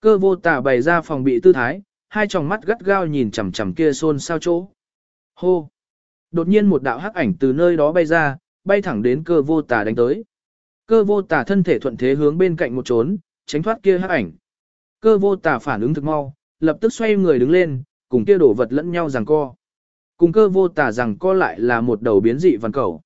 Cơ vô tà bày ra phòng bị tư thái, hai tròng mắt gắt gao nhìn chằm chằm kia xôn sao chỗ. Hô! Đột nhiên một đạo hắc ảnh từ nơi đó bay ra, bay thẳng đến cơ vô tà đánh tới. Cơ vô tà thân thể thuận thế hướng bên cạnh một trốn, tránh thoát kia hắc ảnh. Cơ vô tà phản ứng thực mau, lập tức xoay người đứng lên, cùng kia đổ vật lẫn nhau giằng co. Cùng cơ vô tà rằng co lại là một đầu biến dị văn cẩu.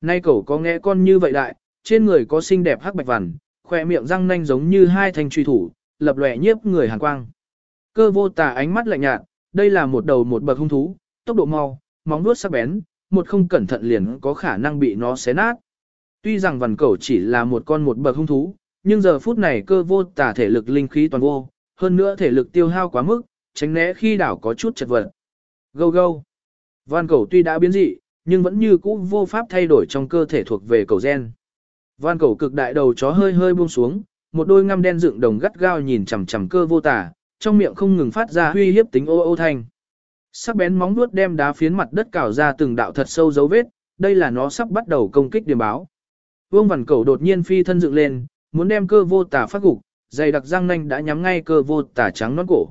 Nay cẩu có nghe con như vậy đại, trên người có xinh đẹp hắc bạch vằn, khỏe miệng răng nanh giống như hai thanh truy thủ, lập lòe nhiếp người hàn quang. Cơ vô tà ánh mắt lạnh nhạt, đây là một đầu một bậc hung thú, tốc độ mau, móng vuốt sắc bén, một không cẩn thận liền có khả năng bị nó xé nát. Tuy rằng vằn cẩu chỉ là một con một bậc hung thú, nhưng giờ phút này cơ vô tà thể lực linh khí toàn vô, hơn nữa thể lực tiêu hao quá mức, tránh né khi đảo có chút chật vật. Gâu gâu. Van cầu tuy đã biến dị, nhưng vẫn như cũ vô pháp thay đổi trong cơ thể thuộc về cầu gen. Van cầu cực đại đầu chó hơi hơi buông xuống, một đôi ngăm đen dựng đồng gắt gao nhìn chằm chằm cơ vô tả, trong miệng không ngừng phát ra huy hiếp tính ô ô thanh. Sắc bén móng vuốt đem đá phiến mặt đất cào ra từng đạo thật sâu dấu vết, đây là nó sắp bắt đầu công kích điểm báo. Vương Văn Cẩu đột nhiên phi thân dựng lên, muốn đem cơ vô tà phát gục, dày đặc răng nanh đã nhắm ngay cơ vô tà trắng nón cổ.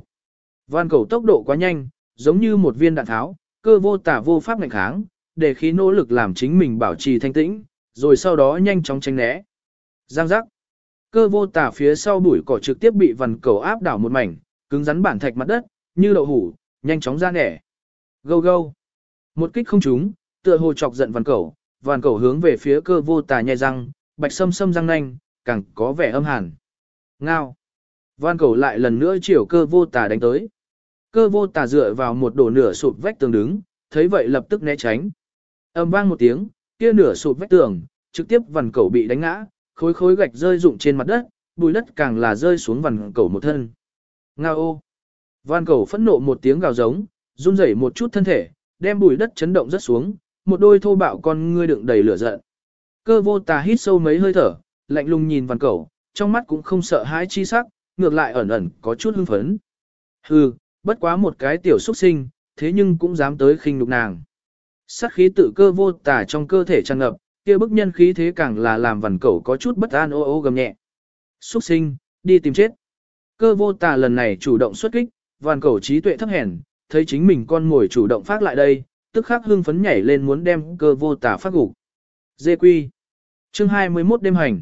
Van cầu tốc độ quá nhanh, giống như một viên đạn tháo, cơ vô tà vô pháp ngạnh kháng, để khí nỗ lực làm chính mình bảo trì thanh tĩnh, rồi sau đó nhanh chóng tránh né. Giang giác. Cơ vô tà phía sau bụi cỏ trực tiếp bị vằn cầu áp đảo một mảnh, cứng rắn bản thạch mặt đất, như đậu hủ, nhanh chóng ra nẻ. Gâu gâu. Một kích không trúng, tựa hồ chọc giận vằn cầu, vằn cầu hướng về phía cơ vô tà nhai răng, bạch sâm sâm răng nanh, càng có vẻ âm hàn. Ngao. Văn cầu lại lần nữa chiều cơ vô tà đánh tới. Cơ vô tà dựa vào một đổ nửa sụp vách tường đứng, thấy vậy lập tức né tránh. Âm vang một tiếng, kia nửa sụp vách tường, trực tiếp vằn cầu bị đánh ngã, khối khối gạch rơi rụng trên mặt đất, bùi đất càng là rơi xuống vằn cầu một thân. Ngao ô! Van phẫn nộ một tiếng gào giống, run rẩy một chút thân thể, đem bùi đất chấn động rất xuống, một đôi thô bạo con ngươi đựng đầy lửa giận. Cơ vô tà hít sâu mấy hơi thở, lạnh lùng nhìn Văn cẩu, trong mắt cũng không sợ hãi chi sắc, ngược lại ẩn ẩn có chút hưng phấn. Hừ, bất quá một cái tiểu xuất sinh, thế nhưng cũng dám tới khinh nhục nàng. Sát khí tự cơ vô tả trong cơ thể tràn ngập, kia bức nhân khí thế càng là làm vằn cẩu có chút bất an ô ô gầm nhẹ. Xuất sinh, đi tìm chết. Cơ vô tả lần này chủ động xuất kích, vằn cẩu trí tuệ thấp hèn, thấy chính mình con ngồi chủ động phát lại đây, tức khắc hưng phấn nhảy lên muốn đem cơ vô tả phát gục. Dê quy. Chương 21 đêm hành.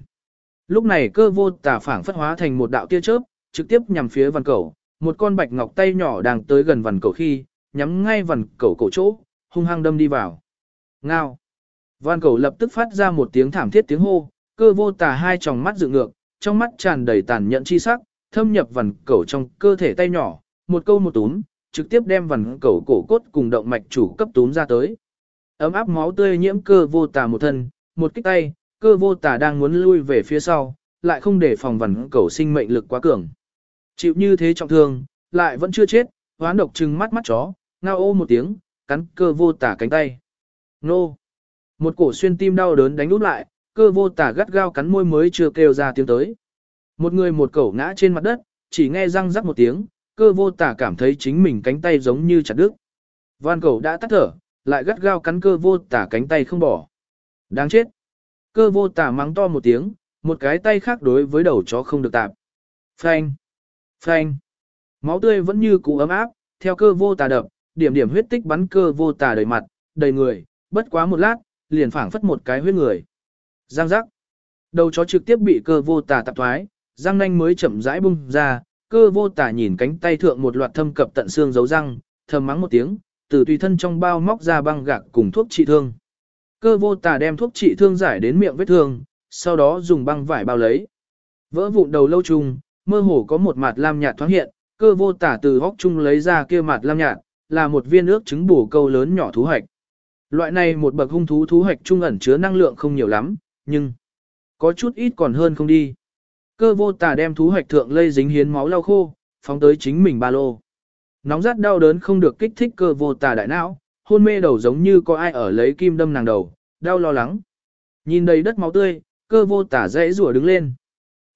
Lúc này cơ vô tà phảng phất hóa thành một đạo tia chớp, trực tiếp nhằm phía văn cầu một con bạch ngọc tay nhỏ đang tới gần văn cầu khi, nhắm ngay văn cầu cổ chỗ, hung hăng đâm đi vào. Ngao. văn cầu lập tức phát ra một tiếng thảm thiết tiếng hô, cơ vô tà hai tròng mắt dựng ngược, trong mắt tràn đầy tàn nhẫn chi sắc, thâm nhập văn cầu trong cơ thể tay nhỏ, một câu một túm, trực tiếp đem văn cầu cổ cốt cùng động mạch chủ cấp túm ra tới. Ấm áp máu tươi nhiễm cơ vô tà một thân, một kích tay, cơ vô tà đang muốn lui về phía sau, lại không để phòng vằn cẩu sinh mệnh lực quá cường. Chịu như thế trọng thương, lại vẫn chưa chết, hoán độc trừng mắt mắt chó, ngao ô một tiếng, cắn cơ vô tả cánh tay. Nô! Một cổ xuyên tim đau đớn đánh út lại, cơ vô tả gắt gao cắn môi mới chưa kêu ra tiếng tới. Một người một cẩu ngã trên mặt đất, chỉ nghe răng rắc một tiếng, cơ vô tả cảm thấy chính mình cánh tay giống như chặt đứt. Van cẩu đã tắt thở, lại gắt gao cắn cơ vô tả cánh tay không bỏ. Đáng chết! Cơ vô tả mắng to một tiếng, một cái tay khác đối với đầu chó không được tạp. Phanh! Phanh. Máu tươi vẫn như cũ ấm áp, theo cơ vô tà đập, điểm điểm huyết tích bắn cơ vô tà đầy mặt, đầy người, bất quá một lát, liền phảng phất một cái huyết người. Giang giác. Đầu chó trực tiếp bị cơ vô tà tạp thoái, răng nanh mới chậm rãi bung ra, cơ vô tà nhìn cánh tay thượng một loạt thâm cập tận xương dấu răng, thầm mắng một tiếng, từ tùy thân trong bao móc ra băng gạc cùng thuốc trị thương. Cơ vô tà đem thuốc trị thương giải đến miệng vết thương, sau đó dùng băng vải bao lấy. Vỡ vụn đầu lâu trùng, mơ hồ có một mặt lam nhạt thoáng hiện, cơ vô tả từ hốc chung lấy ra kia mặt lam nhạt, là một viên ước trứng bổ câu lớn nhỏ thú hạch. Loại này một bậc hung thú thú hạch trung ẩn chứa năng lượng không nhiều lắm, nhưng có chút ít còn hơn không đi. Cơ vô tả đem thú hạch thượng lây dính hiến máu lau khô, phóng tới chính mình ba lô. Nóng rát đau đớn không được kích thích cơ vô tả đại não, hôn mê đầu giống như có ai ở lấy kim đâm nàng đầu, đau lo lắng. Nhìn đầy đất máu tươi, cơ vô tả dễ rủa đứng lên.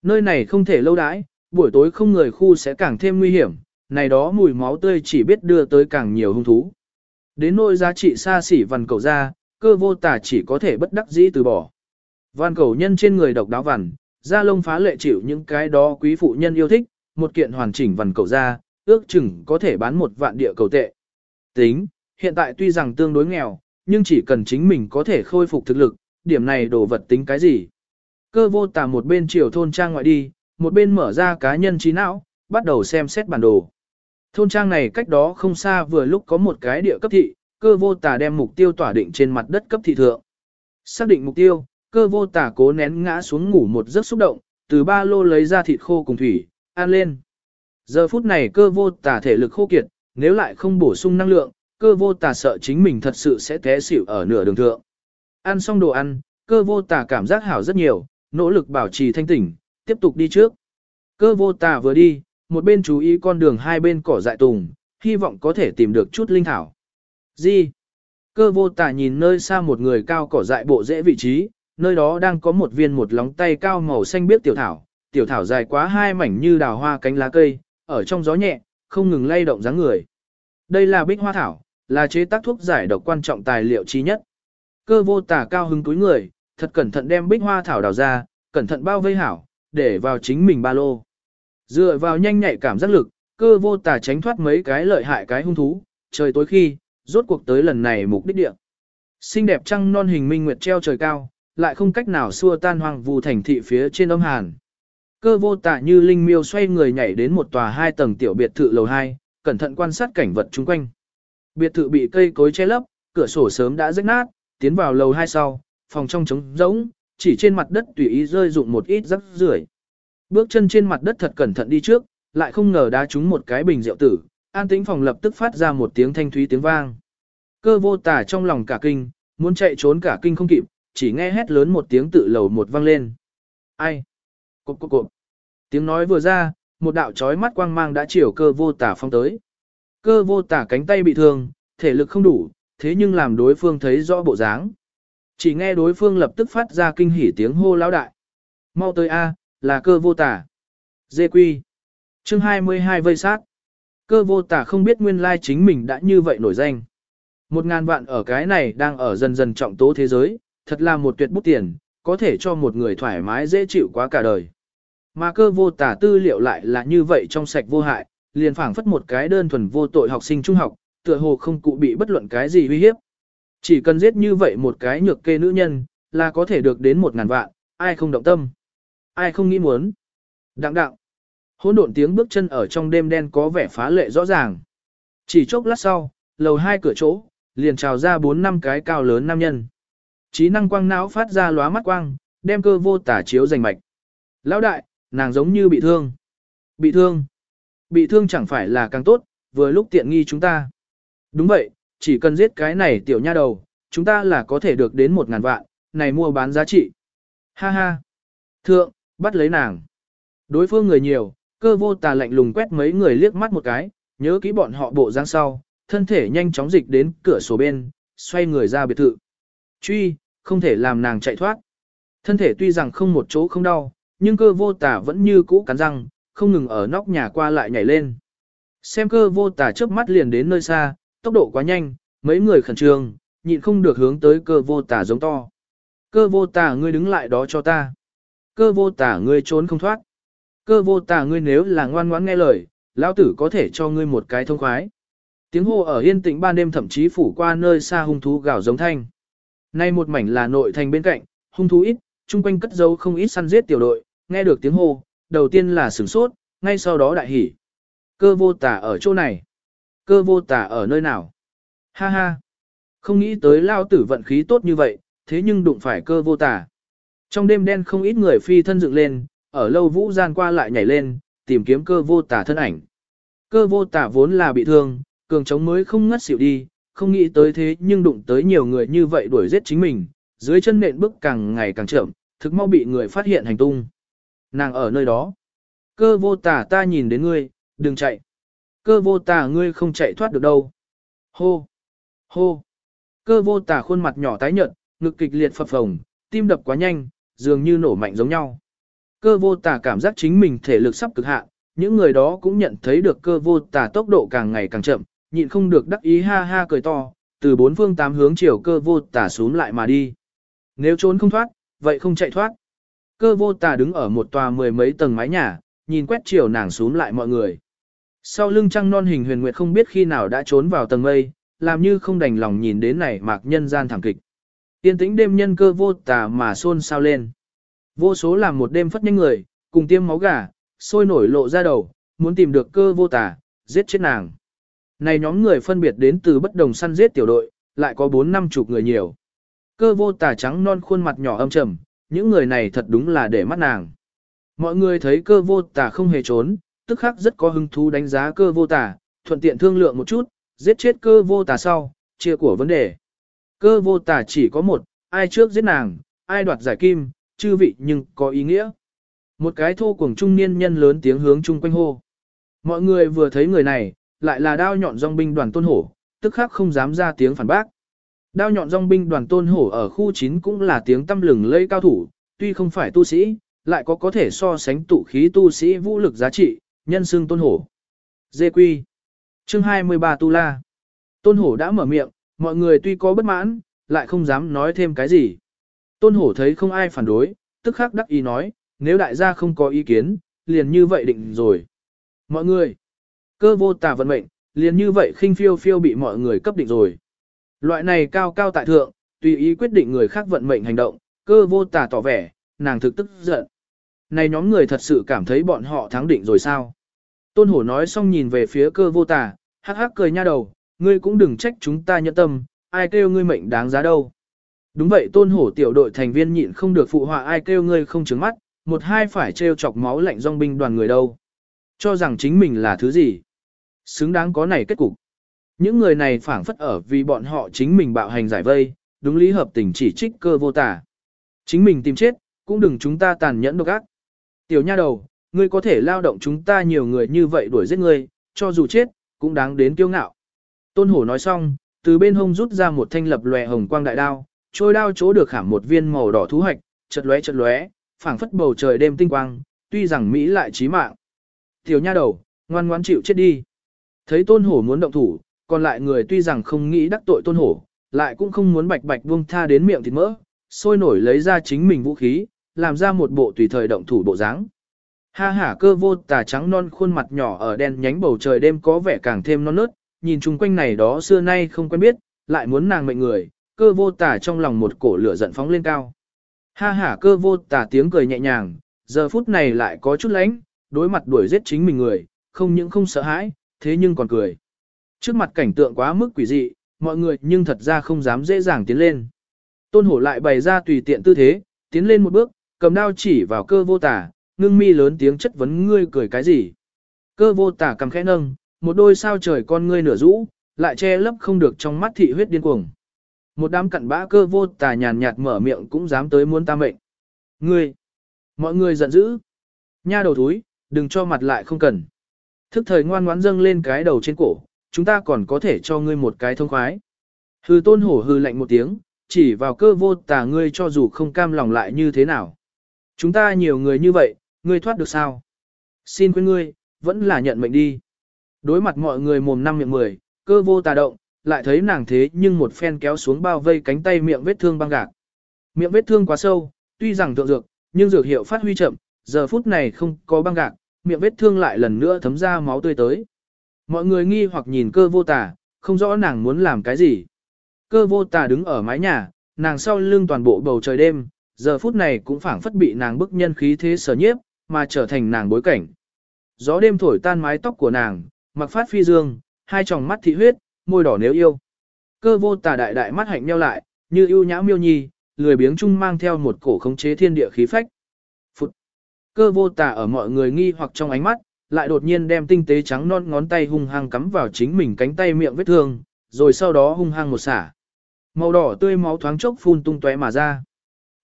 Nơi này không thể lâu đãi, buổi tối không người khu sẽ càng thêm nguy hiểm, này đó mùi máu tươi chỉ biết đưa tới càng nhiều hung thú. Đến nỗi giá trị xa xỉ vằn cầu ra, cơ vô tả chỉ có thể bất đắc dĩ từ bỏ. Văn cầu nhân trên người độc đáo vằn, da lông phá lệ chịu những cái đó quý phụ nhân yêu thích, một kiện hoàn chỉnh vằn cầu ra, ước chừng có thể bán một vạn địa cầu tệ. Tính, hiện tại tuy rằng tương đối nghèo, nhưng chỉ cần chính mình có thể khôi phục thực lực, điểm này đồ vật tính cái gì. Cơ vô tả một bên chiều thôn trang ngoại đi, một bên mở ra cá nhân trí não, bắt đầu xem xét bản đồ. Thôn trang này cách đó không xa vừa lúc có một cái địa cấp thị, cơ vô tả đem mục tiêu tỏa định trên mặt đất cấp thị thượng. Xác định mục tiêu, cơ vô tả cố nén ngã xuống ngủ một giấc xúc động, từ ba lô lấy ra thịt khô cùng thủy, ăn lên. Giờ phút này cơ vô tả thể lực khô kiệt, nếu lại không bổ sung năng lượng, cơ vô tà sợ chính mình thật sự sẽ té xỉu ở nửa đường thượng. Ăn xong đồ ăn, cơ vô tà cảm giác hảo rất nhiều, nỗ lực bảo trì thanh tỉnh, tiếp tục đi trước. Cơ vô tà vừa đi, một bên chú ý con đường hai bên cỏ dại tùng, hy vọng có thể tìm được chút linh thảo. Gì? Cơ vô tà nhìn nơi xa một người cao cỏ dại bộ dễ vị trí, nơi đó đang có một viên một lóng tay cao màu xanh biếc tiểu thảo, tiểu thảo dài quá hai mảnh như đào hoa cánh lá cây, ở trong gió nhẹ, không ngừng lay động dáng người. Đây là bích hoa thảo, là chế tác thuốc giải độc quan trọng tài liệu chi nhất. Cơ vô tả cao hứng túi người, thật cẩn thận đem bích hoa thảo đào ra, cẩn thận bao vây hảo, để vào chính mình ba lô. Dựa vào nhanh nhạy cảm giác lực, cơ vô tả tránh thoát mấy cái lợi hại cái hung thú, trời tối khi, rốt cuộc tới lần này mục đích địa. Xinh đẹp trăng non hình minh nguyệt treo trời cao, lại không cách nào xua tan hoàng vù thành thị phía trên âm hàn. Cơ vô tả như linh miêu xoay người nhảy đến một tòa hai tầng tiểu biệt thự lầu 2, cẩn thận quan sát cảnh vật chung quanh. Biệt thự bị cây cối che lấp, cửa sổ sớm đã rách nát, tiến vào lầu hai sau, phòng trong trống rỗng, chỉ trên mặt đất tùy ý rơi dụng một ít rắc rưởi. Bước chân trên mặt đất thật cẩn thận đi trước, lại không ngờ đá trúng một cái bình rượu tử, an tĩnh phòng lập tức phát ra một tiếng thanh thúy tiếng vang. Cơ vô tả trong lòng cả kinh, muốn chạy trốn cả kinh không kịp, chỉ nghe hét lớn một tiếng tự lầu một vang lên. Ai? Cộp cộp cộp. Tiếng nói vừa ra, một đạo chói mắt quang mang đã chiều cơ vô tả phong tới. Cơ vô tả cánh tay bị thương, thể lực không đủ, thế nhưng làm đối phương thấy rõ bộ dáng. Chỉ nghe đối phương lập tức phát ra kinh hỉ tiếng hô lão đại. Mau tới A, là cơ vô tả. Dê quy. Chương 22 vây sát. Cơ vô tả không biết nguyên lai chính mình đã như vậy nổi danh. Một ngàn vạn ở cái này đang ở dần dần trọng tố thế giới, thật là một tuyệt bút tiền, có thể cho một người thoải mái dễ chịu quá cả đời. Mà cơ vô tả tư liệu lại là như vậy trong sạch vô hại, liền phảng phất một cái đơn thuần vô tội học sinh trung học, tựa hồ không cụ bị bất luận cái gì uy hiếp. Chỉ cần giết như vậy một cái nhược kê nữ nhân, là có thể được đến một ngàn vạn, ai không động tâm, ai không nghĩ muốn. Đặng đặng, hỗn độn tiếng bước chân ở trong đêm đen có vẻ phá lệ rõ ràng. Chỉ chốc lát sau, lầu hai cửa chỗ, liền trào ra bốn năm cái cao lớn nam nhân. Trí năng quang não phát ra lóa mắt quang, đem cơ vô tả chiếu rành mạch. Lão đại, nàng giống như bị thương. Bị thương. Bị thương chẳng phải là càng tốt, vừa lúc tiện nghi chúng ta. Đúng vậy, chỉ cần giết cái này tiểu nha đầu, chúng ta là có thể được đến một ngàn vạn, này mua bán giá trị. Ha ha. Thượng, bắt lấy nàng. Đối phương người nhiều, cơ vô tà lạnh lùng quét mấy người liếc mắt một cái, nhớ kỹ bọn họ bộ dáng sau, thân thể nhanh chóng dịch đến cửa sổ bên, xoay người ra biệt thự. Truy, không thể làm nàng chạy thoát. Thân thể tuy rằng không một chỗ không đau, nhưng cơ vô tà vẫn như cũ cắn răng, không ngừng ở nóc nhà qua lại nhảy lên. Xem cơ vô tả chớp mắt liền đến nơi xa, tốc độ quá nhanh, mấy người khẩn trương, nhịn không được hướng tới cơ vô tả giống to. Cơ vô tả ngươi đứng lại đó cho ta. Cơ vô tả ngươi trốn không thoát. Cơ vô tả ngươi nếu là ngoan ngoãn nghe lời, lão tử có thể cho ngươi một cái thông khoái. Tiếng hô ở yên tĩnh ban đêm thậm chí phủ qua nơi xa hung thú gào giống thanh. Nay một mảnh là nội thành bên cạnh, hung thú ít, chung quanh cất dấu không ít săn giết tiểu đội, nghe được tiếng hô, đầu tiên là sửng sốt, ngay sau đó đại hỉ. Cơ vô tả ở chỗ này. Cơ vô tả ở nơi nào? Ha ha. Không nghĩ tới lao tử vận khí tốt như vậy, thế nhưng đụng phải cơ vô tả. Trong đêm đen không ít người phi thân dựng lên, ở lâu vũ gian qua lại nhảy lên, tìm kiếm cơ vô tả thân ảnh. Cơ vô tả vốn là bị thương, cường chống mới không ngất xỉu đi, không nghĩ tới thế nhưng đụng tới nhiều người như vậy đuổi giết chính mình, dưới chân nện bước càng ngày càng chậm, thực mau bị người phát hiện hành tung. Nàng ở nơi đó. Cơ vô tả ta nhìn đến ngươi, đừng chạy. Cơ vô tả ngươi không chạy thoát được đâu. Hô! Hô! Cơ vô tả khuôn mặt nhỏ tái nhợt, ngực kịch liệt phập phồng, tim đập quá nhanh, dường như nổ mạnh giống nhau. Cơ vô tả cảm giác chính mình thể lực sắp cực hạn, những người đó cũng nhận thấy được cơ vô tả tốc độ càng ngày càng chậm, nhịn không được đắc ý ha ha cười to, từ bốn phương tám hướng chiều cơ vô tả xuống lại mà đi. Nếu trốn không thoát, vậy không chạy thoát. Cơ vô tà đứng ở một tòa mười mấy tầng mái nhà, nhìn quét chiều nàng xuống lại mọi người. Sau lưng trăng non hình huyền nguyệt không biết khi nào đã trốn vào tầng mây, làm như không đành lòng nhìn đến này mạc nhân gian thẳng kịch. Tiên tĩnh đêm nhân cơ vô tà mà xôn sao lên. Vô số làm một đêm phất nhanh người, cùng tiêm máu gà, sôi nổi lộ ra đầu, muốn tìm được cơ vô tà, giết chết nàng. Này nhóm người phân biệt đến từ bất đồng săn giết tiểu đội, lại có 4 năm chục người nhiều. Cơ vô tà trắng non khuôn mặt nhỏ âm trầm, những người này thật đúng là để mắt nàng. Mọi người thấy cơ vô tà không hề trốn, tức khắc rất có hứng thú đánh giá cơ vô tà, thuận tiện thương lượng một chút, giết chết cơ vô tà sau, chia của vấn đề. Cơ vô tà chỉ có một, ai trước giết nàng, ai đoạt giải kim, chư vị nhưng có ý nghĩa. Một cái thô cuồng trung niên nhân lớn tiếng hướng chung quanh hô. Mọi người vừa thấy người này, lại là đao nhọn dòng binh đoàn tôn hổ, tức khắc không dám ra tiếng phản bác. Đao nhọn dòng binh đoàn tôn hổ ở khu 9 cũng là tiếng tâm lừng lây cao thủ, tuy không phải tu sĩ, lại có có thể so sánh tụ khí tu sĩ vũ lực giá trị, nhân xương tôn hổ. Dê quy. Chương 23 Tu La Tôn Hổ đã mở miệng, mọi người tuy có bất mãn, lại không dám nói thêm cái gì. Tôn Hổ thấy không ai phản đối, tức khắc đắc ý nói, nếu đại gia không có ý kiến, liền như vậy định rồi. Mọi người, cơ vô tà vận mệnh, liền như vậy khinh phiêu phiêu bị mọi người cấp định rồi. Loại này cao cao tại thượng, tùy ý quyết định người khác vận mệnh hành động, cơ vô tà tỏ vẻ, nàng thực tức giận. Này nhóm người thật sự cảm thấy bọn họ thắng định rồi sao? Tôn hổ nói xong nhìn về phía cơ vô tà, hắc hắc cười nha đầu, ngươi cũng đừng trách chúng ta nhẫn tâm, ai kêu ngươi mệnh đáng giá đâu. Đúng vậy tôn hổ tiểu đội thành viên nhịn không được phụ họa ai kêu ngươi không trứng mắt, một hai phải trêu chọc máu lạnh dòng binh đoàn người đâu. Cho rằng chính mình là thứ gì. Xứng đáng có này kết cục. Những người này phảng phất ở vì bọn họ chính mình bạo hành giải vây, đúng lý hợp tình chỉ trích cơ vô tả. Chính mình tìm chết, cũng đừng chúng ta tàn nhẫn độc ác. Tiểu nha đầu, ngươi có thể lao động chúng ta nhiều người như vậy đuổi giết ngươi, cho dù chết, cũng đáng đến kiêu ngạo. Tôn hổ nói xong, từ bên hông rút ra một thanh lập lòe hồng quang đại đao, trôi đao chỗ được khảm một viên màu đỏ thú hạch, chật lóe chật lóe, phảng phất bầu trời đêm tinh quang, tuy rằng Mỹ lại chí mạng. Tiểu nha đầu, ngoan ngoãn chịu chết đi. Thấy tôn hổ muốn động thủ, còn lại người tuy rằng không nghĩ đắc tội tôn hổ, lại cũng không muốn bạch bạch buông tha đến miệng thịt mỡ, sôi nổi lấy ra chính mình vũ khí, làm ra một bộ tùy thời động thủ bộ dáng. Ha hả cơ vô tà trắng non khuôn mặt nhỏ ở đen nhánh bầu trời đêm có vẻ càng thêm non nớt, nhìn chung quanh này đó xưa nay không quen biết, lại muốn nàng mệnh người, cơ vô tà trong lòng một cổ lửa giận phóng lên cao. Ha hả cơ vô tà tiếng cười nhẹ nhàng, giờ phút này lại có chút lánh, đối mặt đuổi giết chính mình người, không những không sợ hãi, thế nhưng còn cười. Trước mặt cảnh tượng quá mức quỷ dị, mọi người nhưng thật ra không dám dễ dàng tiến lên. Tôn hổ lại bày ra tùy tiện tư thế, tiến lên một bước, cầm đao chỉ vào cơ vô tả, ngưng mi lớn tiếng chất vấn ngươi cười cái gì. Cơ vô tả cầm khẽ nâng, một đôi sao trời con ngươi nửa rũ, lại che lấp không được trong mắt thị huyết điên cuồng. Một đám cặn bã cơ vô tà nhàn nhạt mở miệng cũng dám tới muốn ta mệnh. Ngươi! Mọi người giận dữ. Nha đầu thúi, đừng cho mặt lại không cần. Thức thời ngoan ngoãn dâng lên cái đầu trên cổ, chúng ta còn có thể cho ngươi một cái thông khoái. Hư tôn hổ hư lạnh một tiếng, chỉ vào cơ vô tà ngươi cho dù không cam lòng lại như thế nào. Chúng ta nhiều người như vậy, ngươi thoát được sao? Xin quên ngươi, vẫn là nhận mệnh đi. Đối mặt mọi người mồm năm miệng mười, cơ vô tà động, lại thấy nàng thế nhưng một phen kéo xuống bao vây cánh tay miệng vết thương băng gạc. Miệng vết thương quá sâu, tuy rằng thượng dược, nhưng dược hiệu phát huy chậm, giờ phút này không có băng gạc, miệng vết thương lại lần nữa thấm ra máu tươi tới. Mọi người nghi hoặc nhìn cơ vô tà, không rõ nàng muốn làm cái gì. Cơ vô tà đứng ở mái nhà, nàng sau lưng toàn bộ bầu trời đêm, giờ phút này cũng phảng phất bị nàng bức nhân khí thế sở nhiếp, mà trở thành nàng bối cảnh. Gió đêm thổi tan mái tóc của nàng, mặc phát phi dương, hai tròng mắt thị huyết, môi đỏ nếu yêu. Cơ vô tà đại đại mắt hạnh nheo lại, như yêu nhã miêu nhi, lười biếng chung mang theo một cổ khống chế thiên địa khí phách. Phụt. Cơ vô tà ở mọi người nghi hoặc trong ánh mắt, lại đột nhiên đem tinh tế trắng non ngón tay hung hăng cắm vào chính mình cánh tay miệng vết thương, rồi sau đó hung hăng một xả. Màu đỏ tươi máu thoáng chốc phun tung tóe mà ra.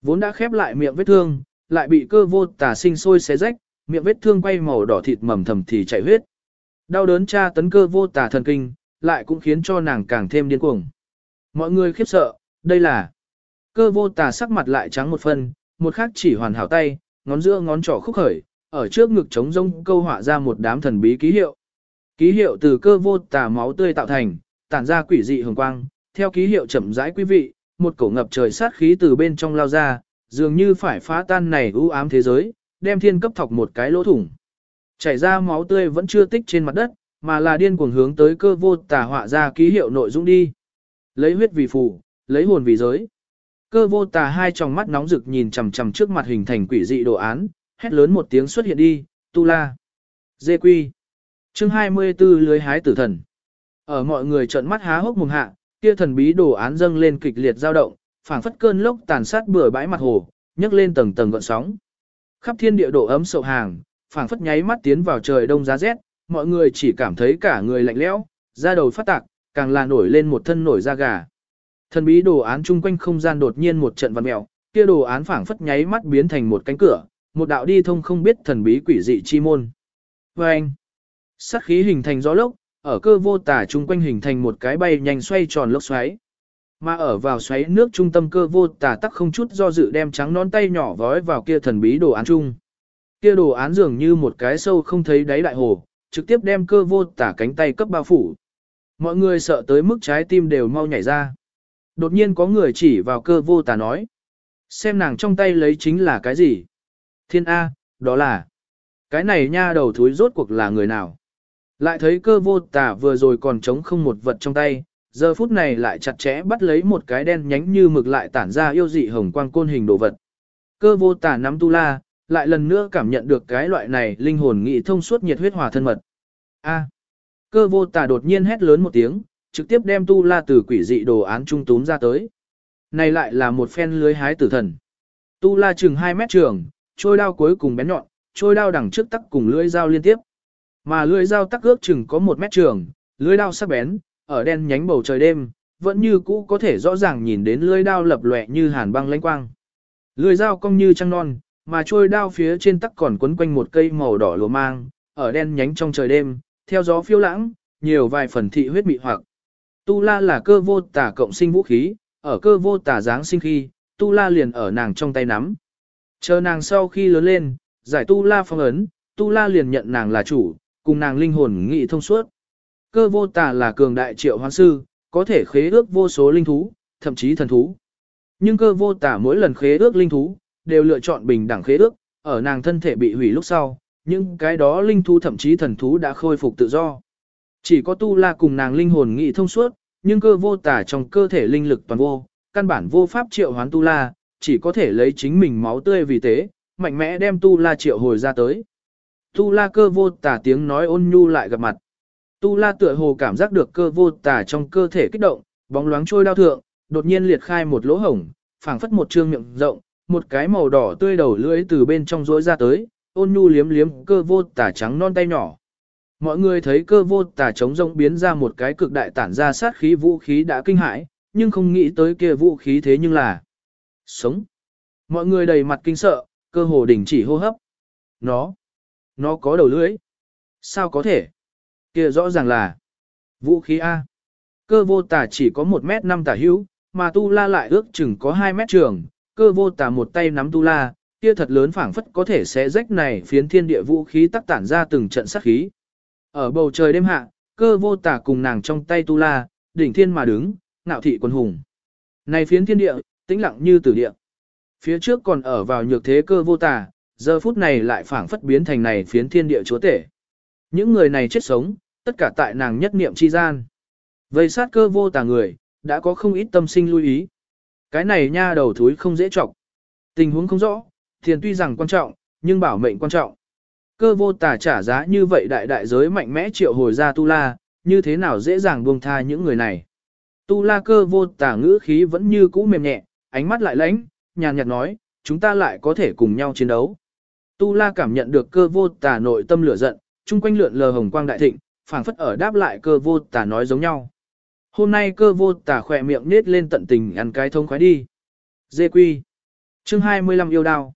Vốn đã khép lại miệng vết thương, lại bị cơ vô tà sinh sôi xé rách, miệng vết thương quay màu đỏ thịt mầm thầm thì chảy huyết. Đau đớn tra tấn cơ vô tà thần kinh, lại cũng khiến cho nàng càng thêm điên cuồng. Mọi người khiếp sợ, đây là cơ vô tà sắc mặt lại trắng một phần, một khắc chỉ hoàn hảo tay, ngón giữa ngón trỏ khúc khởi, ở trước ngực trống rông câu họa ra một đám thần bí ký hiệu. Ký hiệu từ cơ vô tà máu tươi tạo thành, tản ra quỷ dị hồng quang, theo ký hiệu chậm rãi quý vị, một cổ ngập trời sát khí từ bên trong lao ra, dường như phải phá tan này u ám thế giới, đem thiên cấp thọc một cái lỗ thủng. Chảy ra máu tươi vẫn chưa tích trên mặt đất, mà là điên cuồng hướng tới cơ vô tà họa ra ký hiệu nội dung đi. Lấy huyết vì phù, lấy hồn vì giới. Cơ vô tà hai tròng mắt nóng rực nhìn chằm chằm trước mặt hình thành quỷ dị đồ án, hét lớn một tiếng xuất hiện đi, tu la. Dê quy. chương 24 lưới hái tử thần. Ở mọi người trợn mắt há hốc mùng hạ, kia thần bí đồ án dâng lên kịch liệt dao động, phảng phất cơn lốc tàn sát bừa bãi mặt hồ, nhấc lên tầng tầng gợn sóng. Khắp thiên địa độ ấm sậu hàng, phảng phất nháy mắt tiến vào trời đông giá rét, mọi người chỉ cảm thấy cả người lạnh lẽo, da đầu phát tạc, càng là nổi lên một thân nổi da gà. Thần bí đồ án chung quanh không gian đột nhiên một trận vặn mèo, kia đồ án phảng phất nháy mắt biến thành một cánh cửa, một đạo đi thông không biết thần bí quỷ dị chi môn. Và anh, sát khí hình thành gió lốc, ở cơ vô tả chung quanh hình thành một cái bay nhanh xoay tròn lốc xoáy. Mà ở vào xoáy nước trung tâm cơ vô tả tắc không chút do dự đem trắng nón tay nhỏ vói vào kia thần bí đồ án chung. Kia đồ án dường như một cái sâu không thấy đáy đại hồ, trực tiếp đem cơ vô tả cánh tay cấp bao phủ. Mọi người sợ tới mức trái tim đều mau nhảy ra. Đột nhiên có người chỉ vào cơ vô tả nói. Xem nàng trong tay lấy chính là cái gì? Thiên A, đó là. Cái này nha đầu thúi rốt cuộc là người nào? Lại thấy cơ vô tả vừa rồi còn trống không một vật trong tay, giờ phút này lại chặt chẽ bắt lấy một cái đen nhánh như mực lại tản ra yêu dị hồng quang côn hình đồ vật. Cơ vô tả nắm tu la, lại lần nữa cảm nhận được cái loại này linh hồn nghị thông suốt nhiệt huyết hòa thân mật. A. Cơ vô tả đột nhiên hét lớn một tiếng, trực tiếp đem tu la từ quỷ dị đồ án trung túm ra tới. Này lại là một phen lưới hái tử thần. Tu la chừng 2 mét trường, trôi đao cuối cùng bén nhọn, trôi đao đằng trước tắc cùng lưỡi dao liên tiếp. Mà lưỡi dao tắc ước chừng có một mét trường, lưỡi dao sắc bén, ở đen nhánh bầu trời đêm, vẫn như cũ có thể rõ ràng nhìn đến lưỡi dao lập lòe như hàn băng lãnh quang. Lưỡi dao cong như trăng non, mà trôi đao phía trên tắc còn quấn quanh một cây màu đỏ lùa mang, ở đen nhánh trong trời đêm, theo gió phiêu lãng, nhiều vài phần thị huyết mị hoặc. Tu La là cơ vô tả cộng sinh vũ khí, ở cơ vô tả dáng sinh khi, Tu La liền ở nàng trong tay nắm. Chờ nàng sau khi lớn lên, giải Tu La phong ấn, Tu La liền nhận nàng là chủ, cùng nàng linh hồn nghị thông suốt. Cơ vô tả là cường đại triệu hoán sư, có thể khế ước vô số linh thú, thậm chí thần thú. Nhưng cơ vô tả mỗi lần khế ước linh thú, đều lựa chọn bình đẳng khế ước, ở nàng thân thể bị hủy lúc sau, nhưng cái đó linh thú thậm chí thần thú đã khôi phục tự do. Chỉ có tu la cùng nàng linh hồn nghị thông suốt, nhưng cơ vô tả trong cơ thể linh lực toàn vô, căn bản vô pháp triệu hoán tu la, chỉ có thể lấy chính mình máu tươi vì thế, mạnh mẽ đem tu la triệu hồi ra tới. Tu la cơ vô tả tiếng nói ôn nhu lại gặp mặt. Tu la tựa hồ cảm giác được cơ vô tả trong cơ thể kích động, bóng loáng trôi đao thượng, đột nhiên liệt khai một lỗ hổng, phảng phất một trương miệng rộng, một cái màu đỏ tươi đầu lưỡi từ bên trong rỗi ra tới, ôn nhu liếm liếm cơ vô tả trắng non tay nhỏ. Mọi người thấy cơ vô tả trống rỗng biến ra một cái cực đại tản ra sát khí vũ khí đã kinh hãi, nhưng không nghĩ tới kia vũ khí thế nhưng là sống. Mọi người đầy mặt kinh sợ, cơ hồ đình chỉ hô hấp. Nó, nó có đầu lưỡi. Sao có thể? Kia rõ ràng là vũ khí A. Cơ vô tả chỉ có 1 mét 5 tả hữu, mà tu la lại ước chừng có 2 mét trường, cơ vô tả một tay nắm tu la, kia thật lớn phảng phất có thể sẽ rách này phiến thiên địa vũ khí tắc tản ra từng trận sát khí. Ở bầu trời đêm hạ, cơ vô tả cùng nàng trong tay tu la, đỉnh thiên mà đứng, ngạo thị quân hùng. Này phiến thiên địa, tĩnh lặng như tử địa. Phía trước còn ở vào nhược thế cơ vô tà giờ phút này lại phảng phất biến thành này phiến thiên địa chúa tể. Những người này chết sống, tất cả tại nàng nhất niệm chi gian. Vây sát cơ vô tà người, đã có không ít tâm sinh lưu ý. Cái này nha đầu thúi không dễ trọng. Tình huống không rõ, tiền tuy rằng quan trọng, nhưng bảo mệnh quan trọng. Cơ vô tà trả giá như vậy đại đại giới mạnh mẽ triệu hồi ra Tu La, như thế nào dễ dàng buông tha những người này. Tu La cơ vô tà ngữ khí vẫn như cũ mềm nhẹ, ánh mắt lại lãnh, nhàn nhạt nói, chúng ta lại có thể cùng nhau chiến đấu. Tu La cảm nhận được cơ vô tả nội tâm lửa giận, chung quanh lượn lờ hồng quang đại thịnh, phảng phất ở đáp lại cơ vô tả nói giống nhau. Hôm nay cơ vô tả khỏe miệng nết lên tận tình ăn cái thông khoái đi. Dê quy. Chương 25 yêu đao.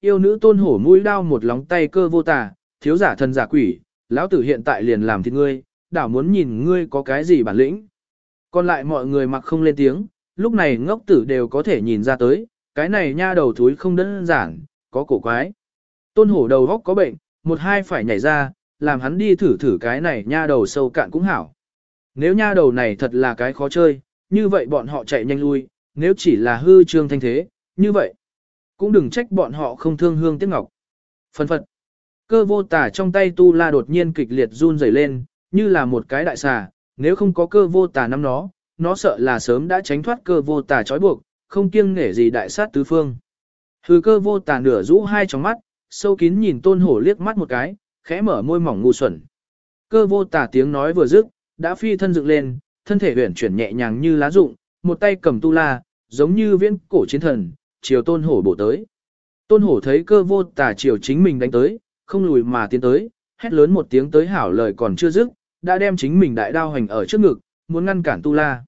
Yêu nữ tôn hổ mũi đao một lóng tay cơ vô tả, thiếu giả thần giả quỷ, lão tử hiện tại liền làm thịt ngươi, đảo muốn nhìn ngươi có cái gì bản lĩnh. Còn lại mọi người mặc không lên tiếng, lúc này ngốc tử đều có thể nhìn ra tới, cái này nha đầu thúi không đơn giản, có cổ quái. Tôn hổ đầu góc có bệnh, một hai phải nhảy ra, làm hắn đi thử thử cái này nha đầu sâu cạn cũng hảo. Nếu nha đầu này thật là cái khó chơi, như vậy bọn họ chạy nhanh lui, nếu chỉ là hư trương thanh thế, như vậy. Cũng đừng trách bọn họ không thương hương tiếc ngọc. Phân phật. Cơ vô tả trong tay tu la đột nhiên kịch liệt run rẩy lên, như là một cái đại xà, nếu không có cơ vô tả nắm nó, nó sợ là sớm đã tránh thoát cơ vô tà trói buộc, không kiêng nể gì đại sát tứ phương. Hư cơ vô tà nửa rũ hai trong mắt, sâu kín nhìn tôn hổ liếc mắt một cái, khẽ mở môi mỏng ngu xuẩn. Cơ vô tà tiếng nói vừa dứt, đã phi thân dựng lên, thân thể huyển chuyển nhẹ nhàng như lá rụng, một tay cầm tu la, giống như viễn cổ chiến thần, chiều tôn hổ bổ tới. Tôn hổ thấy cơ vô tà chiều chính mình đánh tới, không lùi mà tiến tới, hét lớn một tiếng tới hảo lời còn chưa dứt, đã đem chính mình đại đao hành ở trước ngực, muốn ngăn cản tu la.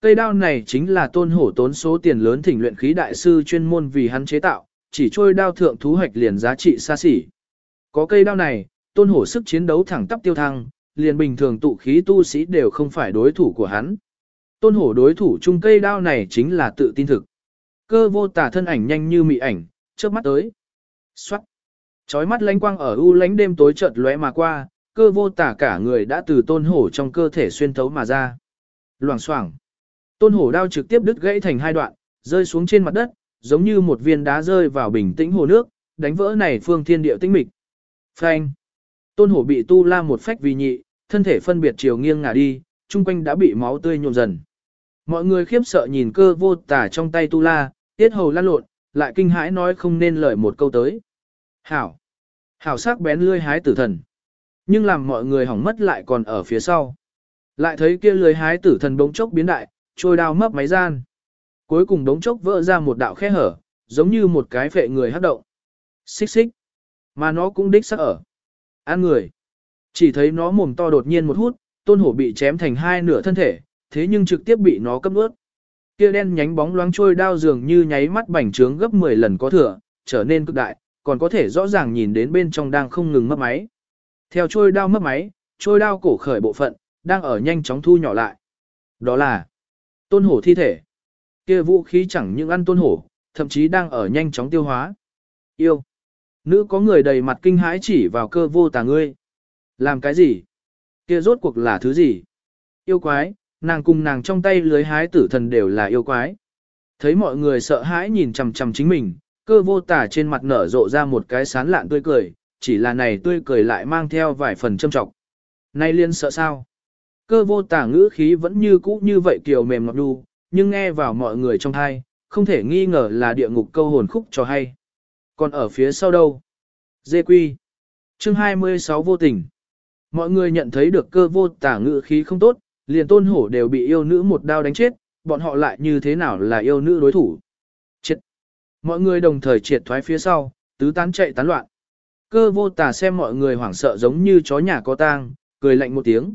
Cây đao này chính là tôn hổ tốn số tiền lớn thỉnh luyện khí đại sư chuyên môn vì hắn chế tạo, chỉ trôi đao thượng thú hoạch liền giá trị xa xỉ. Có cây đao này, tôn hổ sức chiến đấu thẳng tắp tiêu thăng, liền bình thường tụ khí tu sĩ đều không phải đối thủ của hắn. Tôn hổ đối thủ chung cây đao này chính là tự tin thực. Cơ vô tả thân ảnh nhanh như mị ảnh, trước mắt tới. Xoát. Chói mắt lánh quang ở u lánh đêm tối chợt lóe mà qua, cơ vô tả cả người đã từ tôn hổ trong cơ thể xuyên thấu mà ra. Loảng xoảng. Tôn hổ đao trực tiếp đứt gãy thành hai đoạn, rơi xuống trên mặt đất, giống như một viên đá rơi vào bình tĩnh hồ nước, đánh vỡ này phương thiên địa tĩnh mịch. Phanh. Tôn hổ bị tu la một phách vì nhị, thân thể phân biệt chiều nghiêng ngả đi, chung quanh đã bị máu tươi nhuộm dần. Mọi người khiếp sợ nhìn cơ vô tả trong tay tu la, tiết hầu lan lộn, lại kinh hãi nói không nên lời một câu tới. Hảo. Hảo sắc bén lươi hái tử thần. Nhưng làm mọi người hỏng mất lại còn ở phía sau. Lại thấy kia lưới hái tử thần bỗng chốc biến đại, trôi đao mấp máy gian. Cuối cùng đống chốc vỡ ra một đạo khe hở, giống như một cái phệ người hấp động. Xích xích. Mà nó cũng đích sắc ở. Ăn người. Chỉ thấy nó mồm to đột nhiên một hút, tôn hổ bị chém thành hai nửa thân thể, thế nhưng trực tiếp bị nó cấp ướt. Kia đen nhánh bóng loáng trôi đao dường như nháy mắt bành trướng gấp 10 lần có thừa, trở nên cực đại, còn có thể rõ ràng nhìn đến bên trong đang không ngừng mấp máy. Theo trôi đao mất máy, trôi đao cổ khởi bộ phận, đang ở nhanh chóng thu nhỏ lại. Đó là tôn hổ thi thể. Kia vũ khí chẳng những ăn tôn hổ, thậm chí đang ở nhanh chóng tiêu hóa. Yêu. Nữ có người đầy mặt kinh hãi chỉ vào cơ vô tà ngươi. Làm cái gì? Kia rốt cuộc là thứ gì? Yêu quái, nàng cùng nàng trong tay lưới hái tử thần đều là yêu quái. Thấy mọi người sợ hãi nhìn chằm chằm chính mình, cơ vô tà trên mặt nở rộ ra một cái sán lạn tươi cười, chỉ là này tươi cười lại mang theo vài phần châm trọng. Nay liên sợ sao? Cơ vô tả ngữ khí vẫn như cũ như vậy kiều mềm ngọt đu, nhưng nghe vào mọi người trong thai, không thể nghi ngờ là địa ngục câu hồn khúc cho hay. Còn ở phía sau đâu? Dê quy. Chương 26 vô tình. Mọi người nhận thấy được cơ vô tả ngữ khí không tốt, liền tôn hổ đều bị yêu nữ một đao đánh chết, bọn họ lại như thế nào là yêu nữ đối thủ. Chết. Mọi người đồng thời triệt thoái phía sau, tứ tán chạy tán loạn. Cơ vô tà xem mọi người hoảng sợ giống như chó nhà có tang, cười lạnh một tiếng.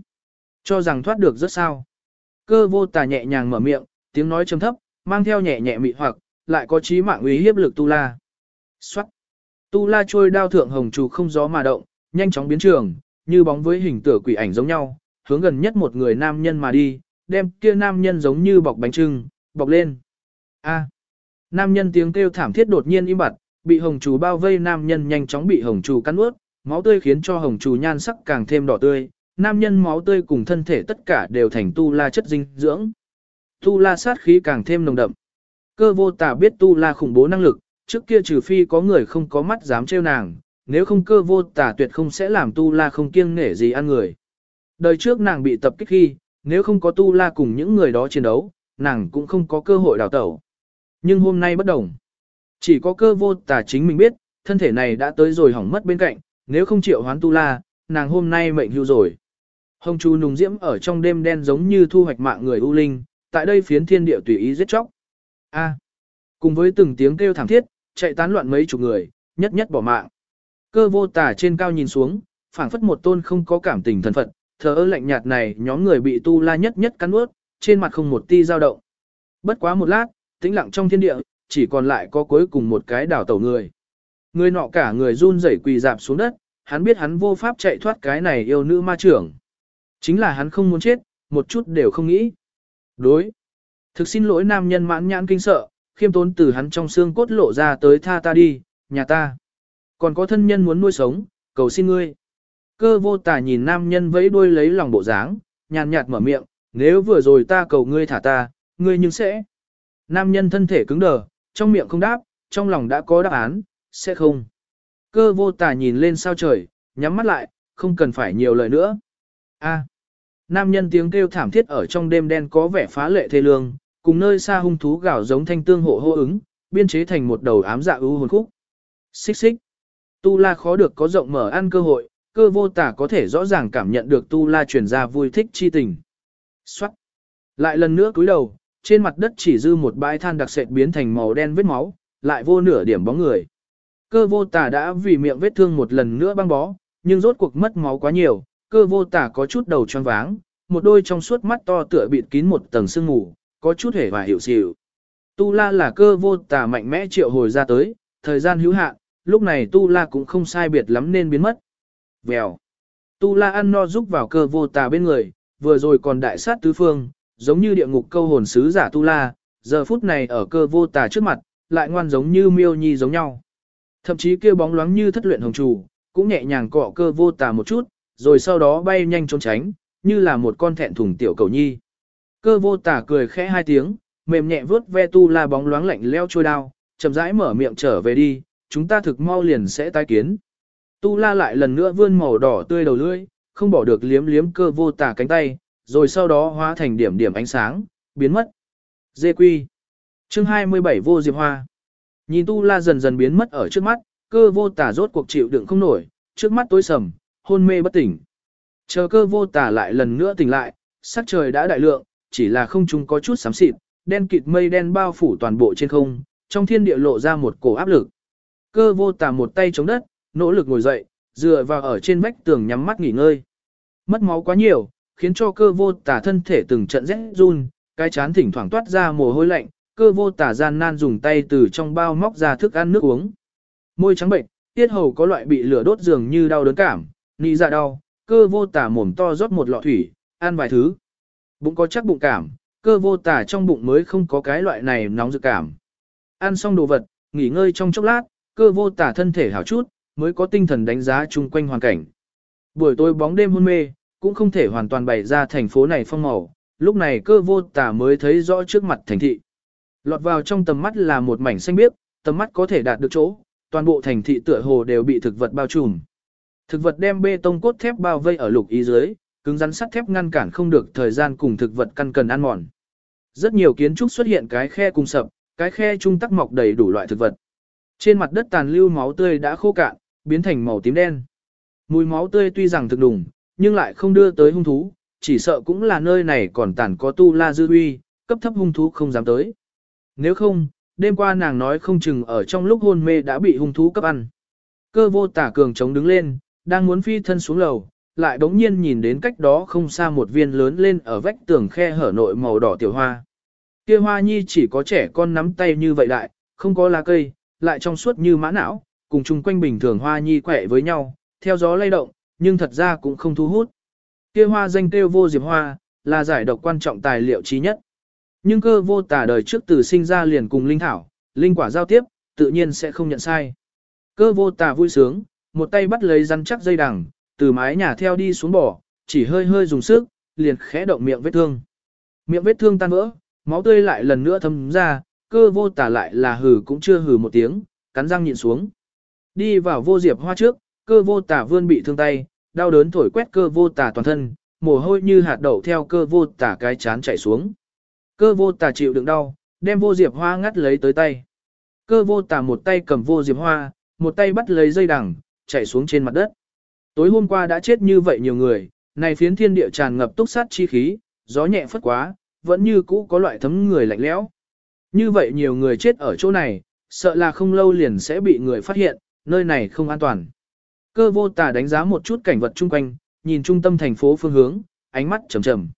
Cho rằng thoát được rất sao. Cơ vô tà nhẹ nhàng mở miệng, tiếng nói trầm thấp, mang theo nhẹ nhẹ mị hoặc, lại có trí mạng uy hiếp lực tu la. Xoát. Tu la trôi đao thượng hồng trù không gió mà động, nhanh chóng biến trường, như bóng với hình tựa quỷ ảnh giống nhau, hướng gần nhất một người nam nhân mà đi, đem kia nam nhân giống như bọc bánh trưng, bọc lên. A. Nam nhân tiếng kêu thảm thiết đột nhiên im bặt, bị hồng chủ bao vây nam nhân nhanh chóng bị hồng chủ cắn ướt, máu tươi khiến cho hồng chủ nhan sắc càng thêm đỏ tươi, nam nhân máu tươi cùng thân thể tất cả đều thành tu la chất dinh dưỡng. Tu la sát khí càng thêm nồng đậm. Cơ vô tà biết tu la khủng bố năng lực, trước kia trừ phi có người không có mắt dám trêu nàng, nếu không cơ vô tà tuyệt không sẽ làm tu la không kiêng nể gì ăn người. Đời trước nàng bị tập kích khi, nếu không có tu la cùng những người đó chiến đấu, nàng cũng không có cơ hội đào tẩu. Nhưng hôm nay bất đồng. Chỉ có cơ vô tà chính mình biết, thân thể này đã tới rồi hỏng mất bên cạnh, nếu không chịu hoán tu la, nàng hôm nay mệnh hưu rồi. Hồng chu nùng diễm ở trong đêm đen giống như thu hoạch mạng người u linh, tại đây phiến thiên địa tùy ý giết chóc. A. À, cùng với từng tiếng kêu thảm thiết, chạy tán loạn mấy chục người, nhất nhất bỏ mạng. Cơ vô tả trên cao nhìn xuống, phảng phất một tôn không có cảm tình thần phật, thờ ơ lạnh nhạt này nhóm người bị tu la nhất nhất cắn ướt, trên mặt không một ti dao động. Bất quá một lát, tĩnh lặng trong thiên địa, chỉ còn lại có cuối cùng một cái đảo tẩu người. Người nọ cả người run rẩy quỳ dạp xuống đất, hắn biết hắn vô pháp chạy thoát cái này yêu nữ ma trưởng. Chính là hắn không muốn chết, một chút đều không nghĩ. Đối. Thực xin lỗi nam nhân mãn nhãn kinh sợ, khiêm tốn từ hắn trong xương cốt lộ ra tới tha ta đi, nhà ta. Còn có thân nhân muốn nuôi sống, cầu xin ngươi. Cơ vô tả nhìn nam nhân vẫy đuôi lấy lòng bộ dáng, nhàn nhạt mở miệng, nếu vừa rồi ta cầu ngươi thả ta, ngươi nhưng sẽ. Nam nhân thân thể cứng đờ, trong miệng không đáp, trong lòng đã có đáp án, sẽ không. Cơ vô tà nhìn lên sao trời, nhắm mắt lại, không cần phải nhiều lời nữa. A. Nam nhân tiếng kêu thảm thiết ở trong đêm đen có vẻ phá lệ thê lương, cùng nơi xa hung thú gào giống thanh tương hộ hô ứng, biên chế thành một đầu ám dạ ưu hồn khúc. Xích xích. Tu La khó được có rộng mở ăn cơ hội, cơ vô tả có thể rõ ràng cảm nhận được Tu La truyền ra vui thích chi tình. Xoát. Lại lần nữa cúi đầu, trên mặt đất chỉ dư một bãi than đặc sệt biến thành màu đen vết máu, lại vô nửa điểm bóng người. Cơ vô tả đã vì miệng vết thương một lần nữa băng bó, nhưng rốt cuộc mất máu quá nhiều, cơ vô tả có chút đầu choáng váng, một đôi trong suốt mắt to tựa bịt kín một tầng sương mù, có chút hề và hiểu xỉu. Tu La là cơ vô tả mạnh mẽ triệu hồi ra tới, thời gian hữu hạn, lúc này Tu La cũng không sai biệt lắm nên biến mất. Vèo. Tu La ăn no giúp vào cơ vô tả bên người, vừa rồi còn đại sát tứ phương, giống như địa ngục câu hồn sứ giả Tu La, giờ phút này ở cơ vô tà trước mặt, lại ngoan giống như miêu nhi giống nhau. Thậm chí kêu bóng loáng như thất luyện hồng chủ, cũng nhẹ nhàng cọ cơ vô tà một chút, rồi sau đó bay nhanh trốn tránh, như là một con thẹn thùng tiểu cầu nhi. Cơ vô tà cười khẽ hai tiếng, mềm nhẹ vướt ve tu la bóng loáng lạnh leo trôi đao, chậm rãi mở miệng trở về đi, chúng ta thực mau liền sẽ tái kiến. Tu la lại lần nữa vươn màu đỏ tươi đầu lưỡi, không bỏ được liếm liếm cơ vô tà cánh tay, rồi sau đó hóa thành điểm điểm ánh sáng, biến mất. Dê quy. Chương 27 vô diệp hoa. Nhìn tu la dần dần biến mất ở trước mắt, cơ vô tả rốt cuộc chịu đựng không nổi, trước mắt tối sầm, hôn mê bất tỉnh. Chờ cơ vô tả lại lần nữa tỉnh lại, sắc trời đã đại lượng, chỉ là không trung có chút xám xịt, đen kịt mây đen bao phủ toàn bộ trên không, trong thiên địa lộ ra một cổ áp lực. Cơ vô tả một tay chống đất, nỗ lực ngồi dậy, dựa vào ở trên vách tường nhắm mắt nghỉ ngơi. Mất máu quá nhiều, khiến cho cơ vô tả thân thể từng trận rét run, cái chán thỉnh thoảng toát ra mồ hôi lạnh, cơ vô tả gian nan dùng tay từ trong bao móc ra thức ăn nước uống. Môi trắng bệnh, tiết hầu có loại bị lửa đốt dường như đau đớn cảm, nị dạ đau, cơ vô tả mồm to rót một lọ thủy, ăn vài thứ. Bụng có chắc bụng cảm, cơ vô tả trong bụng mới không có cái loại này nóng dự cảm. Ăn xong đồ vật, nghỉ ngơi trong chốc lát, cơ vô tả thân thể hảo chút, mới có tinh thần đánh giá chung quanh hoàn cảnh. Buổi tối bóng đêm hôn mê, cũng không thể hoàn toàn bày ra thành phố này phong màu, lúc này cơ vô tả mới thấy rõ trước mặt thành thị. Lọt vào trong tầm mắt là một mảnh xanh biếc, tầm mắt có thể đạt được chỗ, toàn bộ thành thị tựa hồ đều bị thực vật bao trùm. Thực vật đem bê tông cốt thép bao vây ở lục ý dưới, cứng rắn sắt thép ngăn cản không được thời gian cùng thực vật căn cần ăn mòn. Rất nhiều kiến trúc xuất hiện cái khe cùng sập, cái khe trung tắc mọc đầy đủ loại thực vật. Trên mặt đất tàn lưu máu tươi đã khô cạn, biến thành màu tím đen. Mùi máu tươi tuy rằng thực đùng, nhưng lại không đưa tới hung thú, chỉ sợ cũng là nơi này còn tàn có tu la dư uy, cấp thấp hung thú không dám tới. Nếu không, đêm qua nàng nói không chừng ở trong lúc hôn mê đã bị hung thú cấp ăn. Cơ vô tả cường chống đứng lên, đang muốn phi thân xuống lầu, lại đống nhiên nhìn đến cách đó không xa một viên lớn lên ở vách tường khe hở nội màu đỏ tiểu hoa. Kia hoa nhi chỉ có trẻ con nắm tay như vậy đại, không có lá cây, lại trong suốt như mã não, cùng chung quanh bình thường hoa nhi quẹ với nhau, theo gió lay động, nhưng thật ra cũng không thu hút. Kia hoa danh kêu vô diệp hoa, là giải độc quan trọng tài liệu trí nhất. Nhưng cơ vô tả đời trước từ sinh ra liền cùng linh thảo, linh quả giao tiếp, tự nhiên sẽ không nhận sai. Cơ vô tả vui sướng, một tay bắt lấy rắn chắc dây đằng, từ mái nhà theo đi xuống bỏ, chỉ hơi hơi dùng sức, liền khẽ động miệng vết thương. Miệng vết thương tan vỡ, máu tươi lại lần nữa thấm ra, cơ vô tả lại là hừ cũng chưa hừ một tiếng, cắn răng nhịn xuống. Đi vào vô diệp hoa trước, cơ vô tả vươn bị thương tay, đau đớn thổi quét cơ vô tả toàn thân, mồ hôi như hạt đậu theo cơ vô tả cái chán chảy xuống. Cơ vô tả chịu đựng đau, đem vô diệp hoa ngắt lấy tới tay. Cơ vô tả một tay cầm vô diệp hoa, một tay bắt lấy dây đằng, chạy xuống trên mặt đất. Tối hôm qua đã chết như vậy nhiều người, này phiến thiên địa tràn ngập túc sát chi khí, gió nhẹ phất quá, vẫn như cũ có loại thấm người lạnh lẽo. Như vậy nhiều người chết ở chỗ này, sợ là không lâu liền sẽ bị người phát hiện, nơi này không an toàn. Cơ vô tả đánh giá một chút cảnh vật chung quanh, nhìn trung tâm thành phố phương hướng, ánh mắt trầm trầm.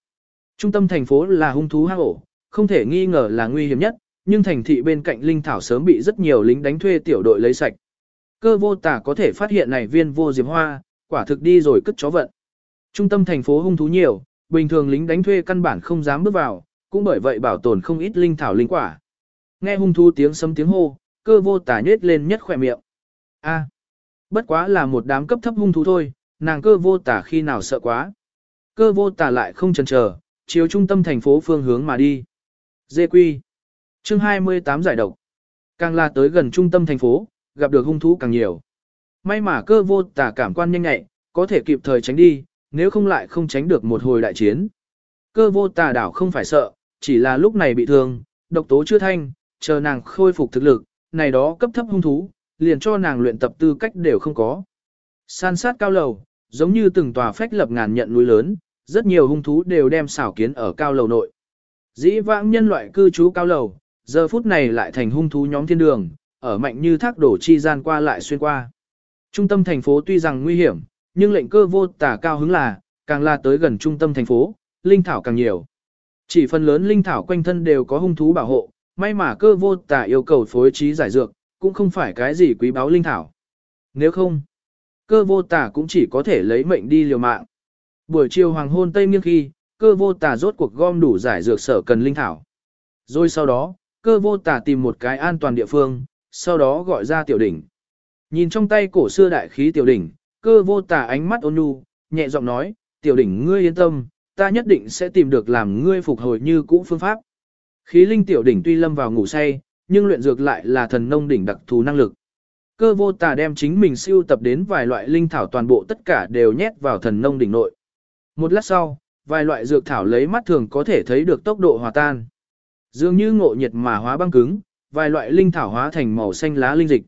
Trung tâm thành phố là hung thú hang ổ, không thể nghi ngờ là nguy hiểm nhất, nhưng thành thị bên cạnh linh thảo sớm bị rất nhiều lính đánh thuê tiểu đội lấy sạch. Cơ vô tả có thể phát hiện này viên vô diệp hoa, quả thực đi rồi cất chó vận. Trung tâm thành phố hung thú nhiều, bình thường lính đánh thuê căn bản không dám bước vào, cũng bởi vậy bảo tồn không ít linh thảo linh quả. Nghe hung thú tiếng sấm tiếng hô, cơ vô tả nhếch lên nhất khỏe miệng. A, bất quá là một đám cấp thấp hung thú thôi, nàng cơ vô tả khi nào sợ quá. Cơ vô tả lại không chần chờ, chiếu trung tâm thành phố phương hướng mà đi. Dê quy. Chương 28 giải độc. Càng là tới gần trung tâm thành phố, gặp được hung thú càng nhiều. May mà cơ vô tả cảm quan nhanh nhạy, có thể kịp thời tránh đi, nếu không lại không tránh được một hồi đại chiến. Cơ vô tả đảo không phải sợ, chỉ là lúc này bị thương, độc tố chưa thanh, chờ nàng khôi phục thực lực, này đó cấp thấp hung thú, liền cho nàng luyện tập tư cách đều không có. San sát cao lầu, giống như từng tòa phách lập ngàn nhận núi lớn, rất nhiều hung thú đều đem xảo kiến ở cao lầu nội. Dĩ vãng nhân loại cư trú cao lầu, giờ phút này lại thành hung thú nhóm thiên đường, ở mạnh như thác đổ chi gian qua lại xuyên qua. Trung tâm thành phố tuy rằng nguy hiểm, nhưng lệnh cơ vô tả cao hứng là, càng là tới gần trung tâm thành phố, linh thảo càng nhiều. Chỉ phần lớn linh thảo quanh thân đều có hung thú bảo hộ, may mà cơ vô tả yêu cầu phối trí giải dược, cũng không phải cái gì quý báu linh thảo. Nếu không, cơ vô tả cũng chỉ có thể lấy mệnh đi liều mạng. Buổi chiều hoàng hôn tây nghiêng khi, cơ vô tả rốt cuộc gom đủ giải dược sở cần linh thảo. Rồi sau đó, cơ vô tả tìm một cái an toàn địa phương, sau đó gọi ra tiểu đỉnh. Nhìn trong tay cổ xưa đại khí tiểu đỉnh, cơ vô tả ánh mắt ôn nhu, nhẹ giọng nói, tiểu đỉnh ngươi yên tâm, ta nhất định sẽ tìm được làm ngươi phục hồi như cũ phương pháp. Khí linh tiểu đỉnh tuy lâm vào ngủ say, nhưng luyện dược lại là thần nông đỉnh đặc thù năng lực. Cơ vô tà đem chính mình siêu tập đến vài loại linh thảo toàn bộ tất cả đều nhét vào thần nông đỉnh nội. Một lát sau, vài loại dược thảo lấy mắt thường có thể thấy được tốc độ hòa tan. Dường như ngộ nhiệt mà hóa băng cứng, vài loại linh thảo hóa thành màu xanh lá linh dịch.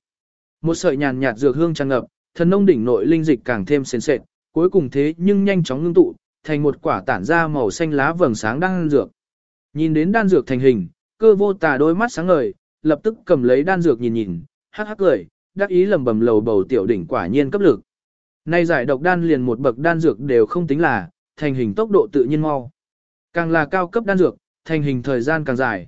Một sợi nhàn nhạt dược hương tràn ngập, thần nông đỉnh nội linh dịch càng thêm sền sệt, cuối cùng thế nhưng nhanh chóng ngưng tụ, thành một quả tản ra màu xanh lá vầng sáng đang dược. Nhìn đến đan dược thành hình, cơ vô tà đôi mắt sáng ngời, lập tức cầm lấy đan dược nhìn nhìn, hắc hắc cười, đắc ý lầm bầm lầu bầu tiểu đỉnh quả nhiên cấp lực. Nay giải độc đan liền một bậc đan dược đều không tính là, thành hình tốc độ tự nhiên mau. Càng là cao cấp đan dược, thành hình thời gian càng dài.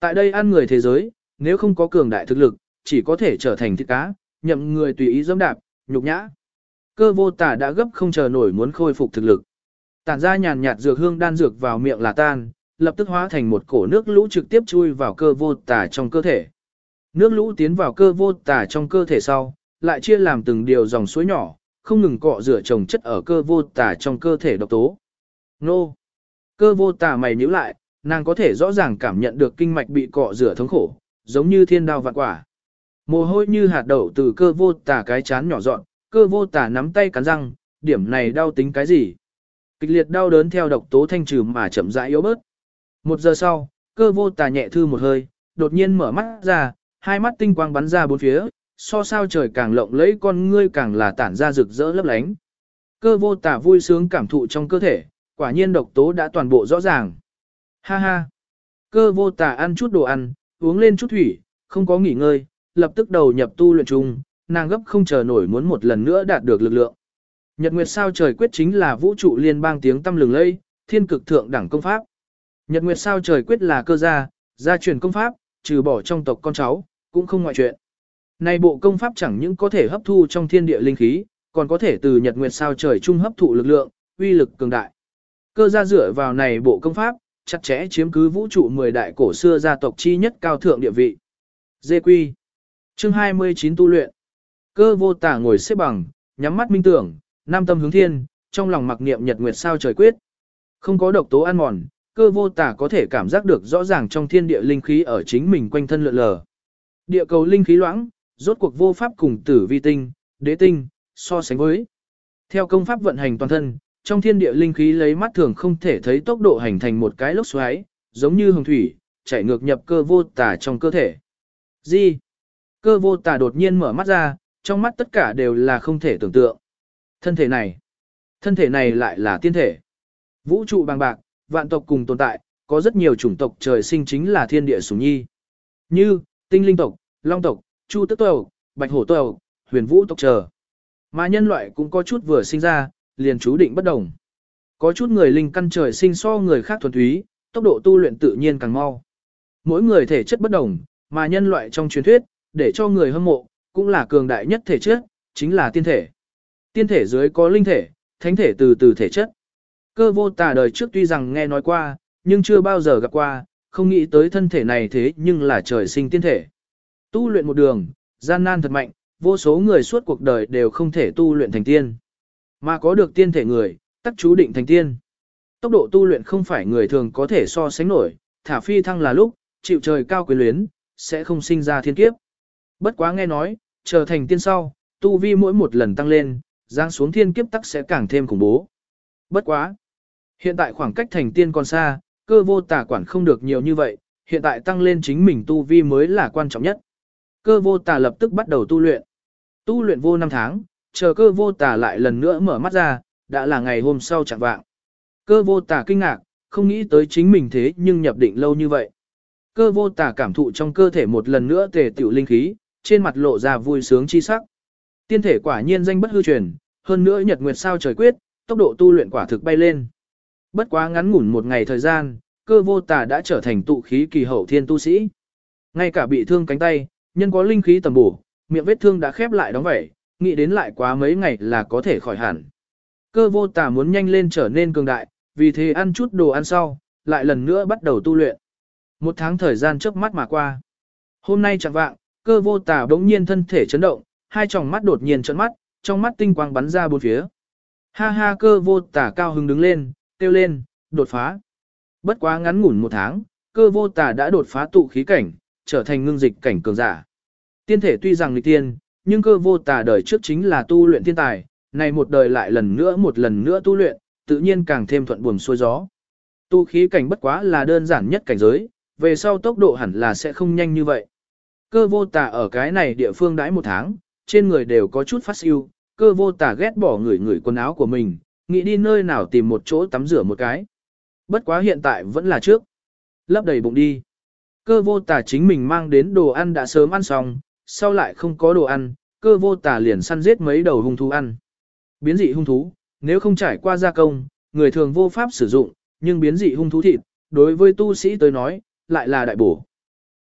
Tại đây ăn người thế giới, nếu không có cường đại thực lực, chỉ có thể trở thành thịt cá, nhậm người tùy ý dẫm đạp, nhục nhã. Cơ vô tả đã gấp không chờ nổi muốn khôi phục thực lực. Tản ra nhàn nhạt dược hương đan dược vào miệng là tan, lập tức hóa thành một cổ nước lũ trực tiếp chui vào cơ vô tà trong cơ thể. Nước lũ tiến vào cơ vô tà trong cơ thể sau, lại chia làm từng điều dòng suối nhỏ, không ngừng cọ rửa trồng chất ở cơ vô tà trong cơ thể độc tố. Nô! Cơ vô tà mày nhíu lại, nàng có thể rõ ràng cảm nhận được kinh mạch bị cọ rửa thống khổ, giống như thiên đao vạn quả. Mồ hôi như hạt đậu từ cơ vô tà cái chán nhỏ dọn, cơ vô tà nắm tay cắn răng, điểm này đau tính cái gì? Kịch liệt đau đớn theo độc tố thanh trừ mà chậm rãi yếu bớt. Một giờ sau, cơ vô tả nhẹ thư một hơi, đột nhiên mở mắt ra, hai mắt tinh quang bắn ra bốn phía, so sao trời càng lộng lẫy con ngươi càng là tản ra rực rỡ lấp lánh. Cơ vô tả vui sướng cảm thụ trong cơ thể, quả nhiên độc tố đã toàn bộ rõ ràng. Ha ha! Cơ vô tả ăn chút đồ ăn, uống lên chút thủy, không có nghỉ ngơi, lập tức đầu nhập tu luyện chung, nàng gấp không chờ nổi muốn một lần nữa đạt được lực lượng. Nhật Nguyệt sao trời quyết chính là vũ trụ liên bang tiếng tâm lừng lây, thiên cực thượng đẳng công pháp. Nhật Nguyệt sao trời quyết là cơ gia, gia truyền công pháp, trừ bỏ trong tộc con cháu, cũng không ngoại chuyện. Này bộ công pháp chẳng những có thể hấp thu trong thiên địa linh khí, còn có thể từ Nhật Nguyệt sao trời trung hấp thụ lực lượng, uy lực cường đại. Cơ gia dựa vào này bộ công pháp, chặt chẽ chiếm cứ vũ trụ 10 đại cổ xưa gia tộc chi nhất cao thượng địa vị. Dê quy. Chương 29 tu luyện. Cơ vô tả ngồi xếp bằng, nhắm mắt minh tưởng, nam tâm hướng thiên, trong lòng mặc niệm nhật nguyệt sao trời quyết. Không có độc tố ăn mòn, cơ vô tả có thể cảm giác được rõ ràng trong thiên địa linh khí ở chính mình quanh thân lượn lờ. Địa cầu linh khí loãng, rốt cuộc vô pháp cùng tử vi tinh, đế tinh, so sánh với. Theo công pháp vận hành toàn thân, trong thiên địa linh khí lấy mắt thường không thể thấy tốc độ hành thành một cái lốc xoáy, giống như hồng thủy, chảy ngược nhập cơ vô tả trong cơ thể. Gì? Cơ vô tả đột nhiên mở mắt ra, trong mắt tất cả đều là không thể tưởng tượng. Thân thể này, thân thể này lại là tiên thể. Vũ trụ bằng bạc, vạn tộc cùng tồn tại, có rất nhiều chủng tộc trời sinh chính là thiên địa sủng nhi. Như, tinh linh tộc, long tộc, chu tức tộc, bạch hổ tộc, huyền vũ tộc chờ. Mà nhân loại cũng có chút vừa sinh ra, liền chú định bất đồng. Có chút người linh căn trời sinh so người khác thuần túy, tốc độ tu luyện tự nhiên càng mau. Mỗi người thể chất bất đồng, mà nhân loại trong truyền thuyết, để cho người hâm mộ, cũng là cường đại nhất thể chất, chính là tiên thể. Tiên thể dưới có linh thể, thánh thể từ từ thể chất. Cơ vô tà đời trước tuy rằng nghe nói qua, nhưng chưa bao giờ gặp qua, không nghĩ tới thân thể này thế nhưng là trời sinh tiên thể. Tu luyện một đường, gian nan thật mạnh, vô số người suốt cuộc đời đều không thể tu luyện thành tiên. Mà có được tiên thể người, tắc chú định thành tiên. Tốc độ tu luyện không phải người thường có thể so sánh nổi, thả phi thăng là lúc, chịu trời cao quyền luyến, sẽ không sinh ra thiên kiếp. Bất quá nghe nói, trở thành tiên sau, tu vi mỗi một lần tăng lên, giáng xuống thiên kiếp tắc sẽ càng thêm khủng bố. Bất quá. Hiện tại khoảng cách thành tiên còn xa, cơ vô tà quản không được nhiều như vậy, hiện tại tăng lên chính mình tu vi mới là quan trọng nhất. Cơ vô tà lập tức bắt đầu tu luyện. Tu luyện vô năm tháng, chờ cơ vô tà lại lần nữa mở mắt ra, đã là ngày hôm sau chẳng vạng. Cơ vô tà kinh ngạc, không nghĩ tới chính mình thế nhưng nhập định lâu như vậy. Cơ vô tà cảm thụ trong cơ thể một lần nữa tề tiểu linh khí, trên mặt lộ ra vui sướng chi sắc. Tiên thể quả nhiên danh bất hư truyền, hơn nữa nhật nguyệt sao trời quyết, tốc độ tu luyện quả thực bay lên. Bất quá ngắn ngủn một ngày thời gian, cơ vô tà đã trở thành tụ khí kỳ hậu thiên tu sĩ. Ngay cả bị thương cánh tay, nhân có linh khí tầm bổ, miệng vết thương đã khép lại đóng vẩy, nghĩ đến lại quá mấy ngày là có thể khỏi hẳn. Cơ vô tà muốn nhanh lên trở nên cường đại, vì thế ăn chút đồ ăn sau, lại lần nữa bắt đầu tu luyện. Một tháng thời gian trước mắt mà qua. Hôm nay chẳng vạng, cơ vô tà đống nhiên thân thể chấn động, hai tròng mắt đột nhiên trợn mắt, trong mắt tinh quang bắn ra bốn phía. Ha ha cơ vô tả cao hứng đứng lên, kêu lên, đột phá. Bất quá ngắn ngủn một tháng, cơ vô tà đã đột phá tụ khí cảnh, trở thành ngưng dịch cảnh cường giả. Tiên thể tuy rằng nghịch tiên, nhưng cơ vô tà đời trước chính là tu luyện thiên tài, này một đời lại lần nữa một lần nữa tu luyện, tự nhiên càng thêm thuận buồm xuôi gió. Tu khí cảnh bất quá là đơn giản nhất cảnh giới, về sau tốc độ hẳn là sẽ không nhanh như vậy. Cơ vô tà ở cái này địa phương đãi một tháng, trên người đều có chút phát siêu, cơ vô tà ghét bỏ người người quần áo của mình, nghĩ đi nơi nào tìm một chỗ tắm rửa một cái. Bất quá hiện tại vẫn là trước. Lấp đầy bụng đi. Cơ vô tà chính mình mang đến đồ ăn đã sớm ăn xong, sau lại không có đồ ăn, cơ vô tà liền săn giết mấy đầu hung thú ăn. Biến dị hung thú, nếu không trải qua gia công, người thường vô pháp sử dụng, nhưng biến dị hung thú thịt, đối với tu sĩ tới nói, lại là đại bổ.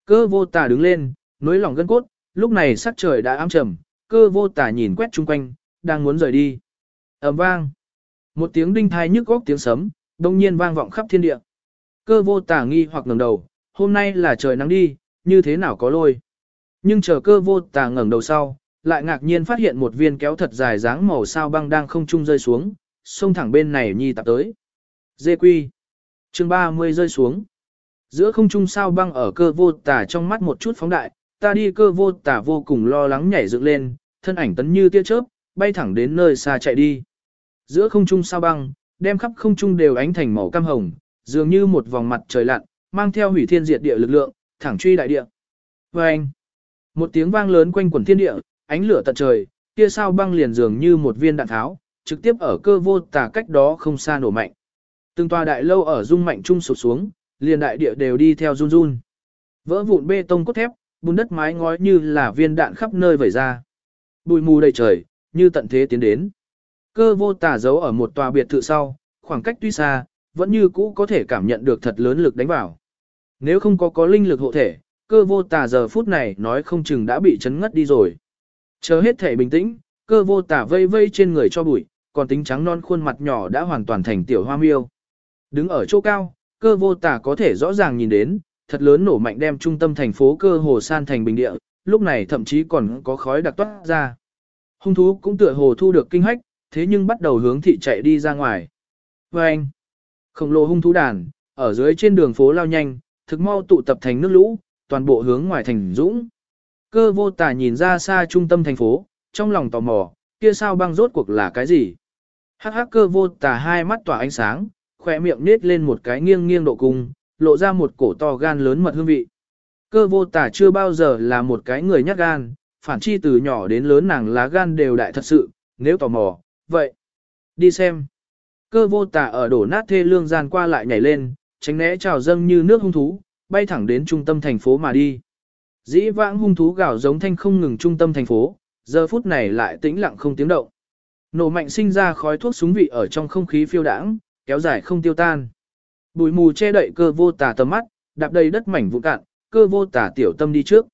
Cơ vô tà đứng lên, nối lòng gân cốt, lúc này sắc trời đã ám trầm, cơ vô tà nhìn quét chung quanh, đang muốn rời đi. ầm vang. Một tiếng đinh thai nhức góc tiếng sấm, đông nhiên vang vọng khắp thiên địa. Cơ vô tả nghi hoặc ngẩng đầu, hôm nay là trời nắng đi, như thế nào có lôi. Nhưng chờ cơ vô tả ngẩng đầu sau, lại ngạc nhiên phát hiện một viên kéo thật dài dáng màu sao băng đang không trung rơi xuống, xông thẳng bên này nhi tạp tới. Dê quy. chương 30 rơi xuống. Giữa không trung sao băng ở cơ vô tả trong mắt một chút phóng đại, ta đi cơ vô tả vô cùng lo lắng nhảy dựng lên, thân ảnh tấn như tia chớp, bay thẳng đến nơi xa chạy đi. Giữa không trung sao băng, đem khắp không trung đều ánh thành màu cam hồng, dường như một vòng mặt trời lặn, mang theo hủy thiên diệt địa lực lượng, thẳng truy đại địa. Và anh, một tiếng vang lớn quanh quần thiên địa, ánh lửa tận trời, kia sao băng liền dường như một viên đạn tháo, trực tiếp ở cơ vô tả cách đó không xa nổ mạnh. Từng tòa đại lâu ở rung mạnh trung sụp xuống, liền đại địa đều đi theo run run. Vỡ vụn bê tông cốt thép, bùn đất mái ngói như là viên đạn khắp nơi vẩy ra. Bụi mù đầy trời, như tận thế tiến đến. Cơ vô tả giấu ở một tòa biệt thự sau, khoảng cách tuy xa, vẫn như cũ có thể cảm nhận được thật lớn lực đánh vào. Nếu không có có linh lực hộ thể, cơ vô tả giờ phút này nói không chừng đã bị chấn ngất đi rồi. Chờ hết thể bình tĩnh, cơ vô tả vây vây trên người cho bụi, còn tính trắng non khuôn mặt nhỏ đã hoàn toàn thành tiểu hoa miêu. Đứng ở chỗ cao, cơ vô tả có thể rõ ràng nhìn đến, thật lớn nổ mạnh đem trung tâm thành phố cơ hồ san thành bình địa, lúc này thậm chí còn có khói đặc toát ra. Hung thú cũng tựa hồ thu được kinh hách, thế nhưng bắt đầu hướng thị chạy đi ra ngoài. Và anh, khổng lồ hung thú đàn, ở dưới trên đường phố lao nhanh, thực mau tụ tập thành nước lũ, toàn bộ hướng ngoài thành dũng. Cơ vô tả nhìn ra xa trung tâm thành phố, trong lòng tò mò, kia sao băng rốt cuộc là cái gì? Hắc hắc cơ vô tả hai mắt tỏa ánh sáng, khỏe miệng nết lên một cái nghiêng nghiêng độ cung, lộ ra một cổ to gan lớn mật hương vị. Cơ vô tả chưa bao giờ là một cái người nhát gan, phản chi từ nhỏ đến lớn nàng lá gan đều đại thật sự, nếu tò mò, vậy. Đi xem. Cơ vô tả ở đổ nát thê lương gian qua lại nhảy lên, tránh né trào dâng như nước hung thú, bay thẳng đến trung tâm thành phố mà đi. Dĩ vãng hung thú gào giống thanh không ngừng trung tâm thành phố, giờ phút này lại tĩnh lặng không tiếng động. Nổ mạnh sinh ra khói thuốc súng vị ở trong không khí phiêu đãng, kéo dài không tiêu tan. Bụi mù che đậy cơ vô tả tầm mắt, đạp đầy đất mảnh vụn cạn, cơ vô tả tiểu tâm đi trước.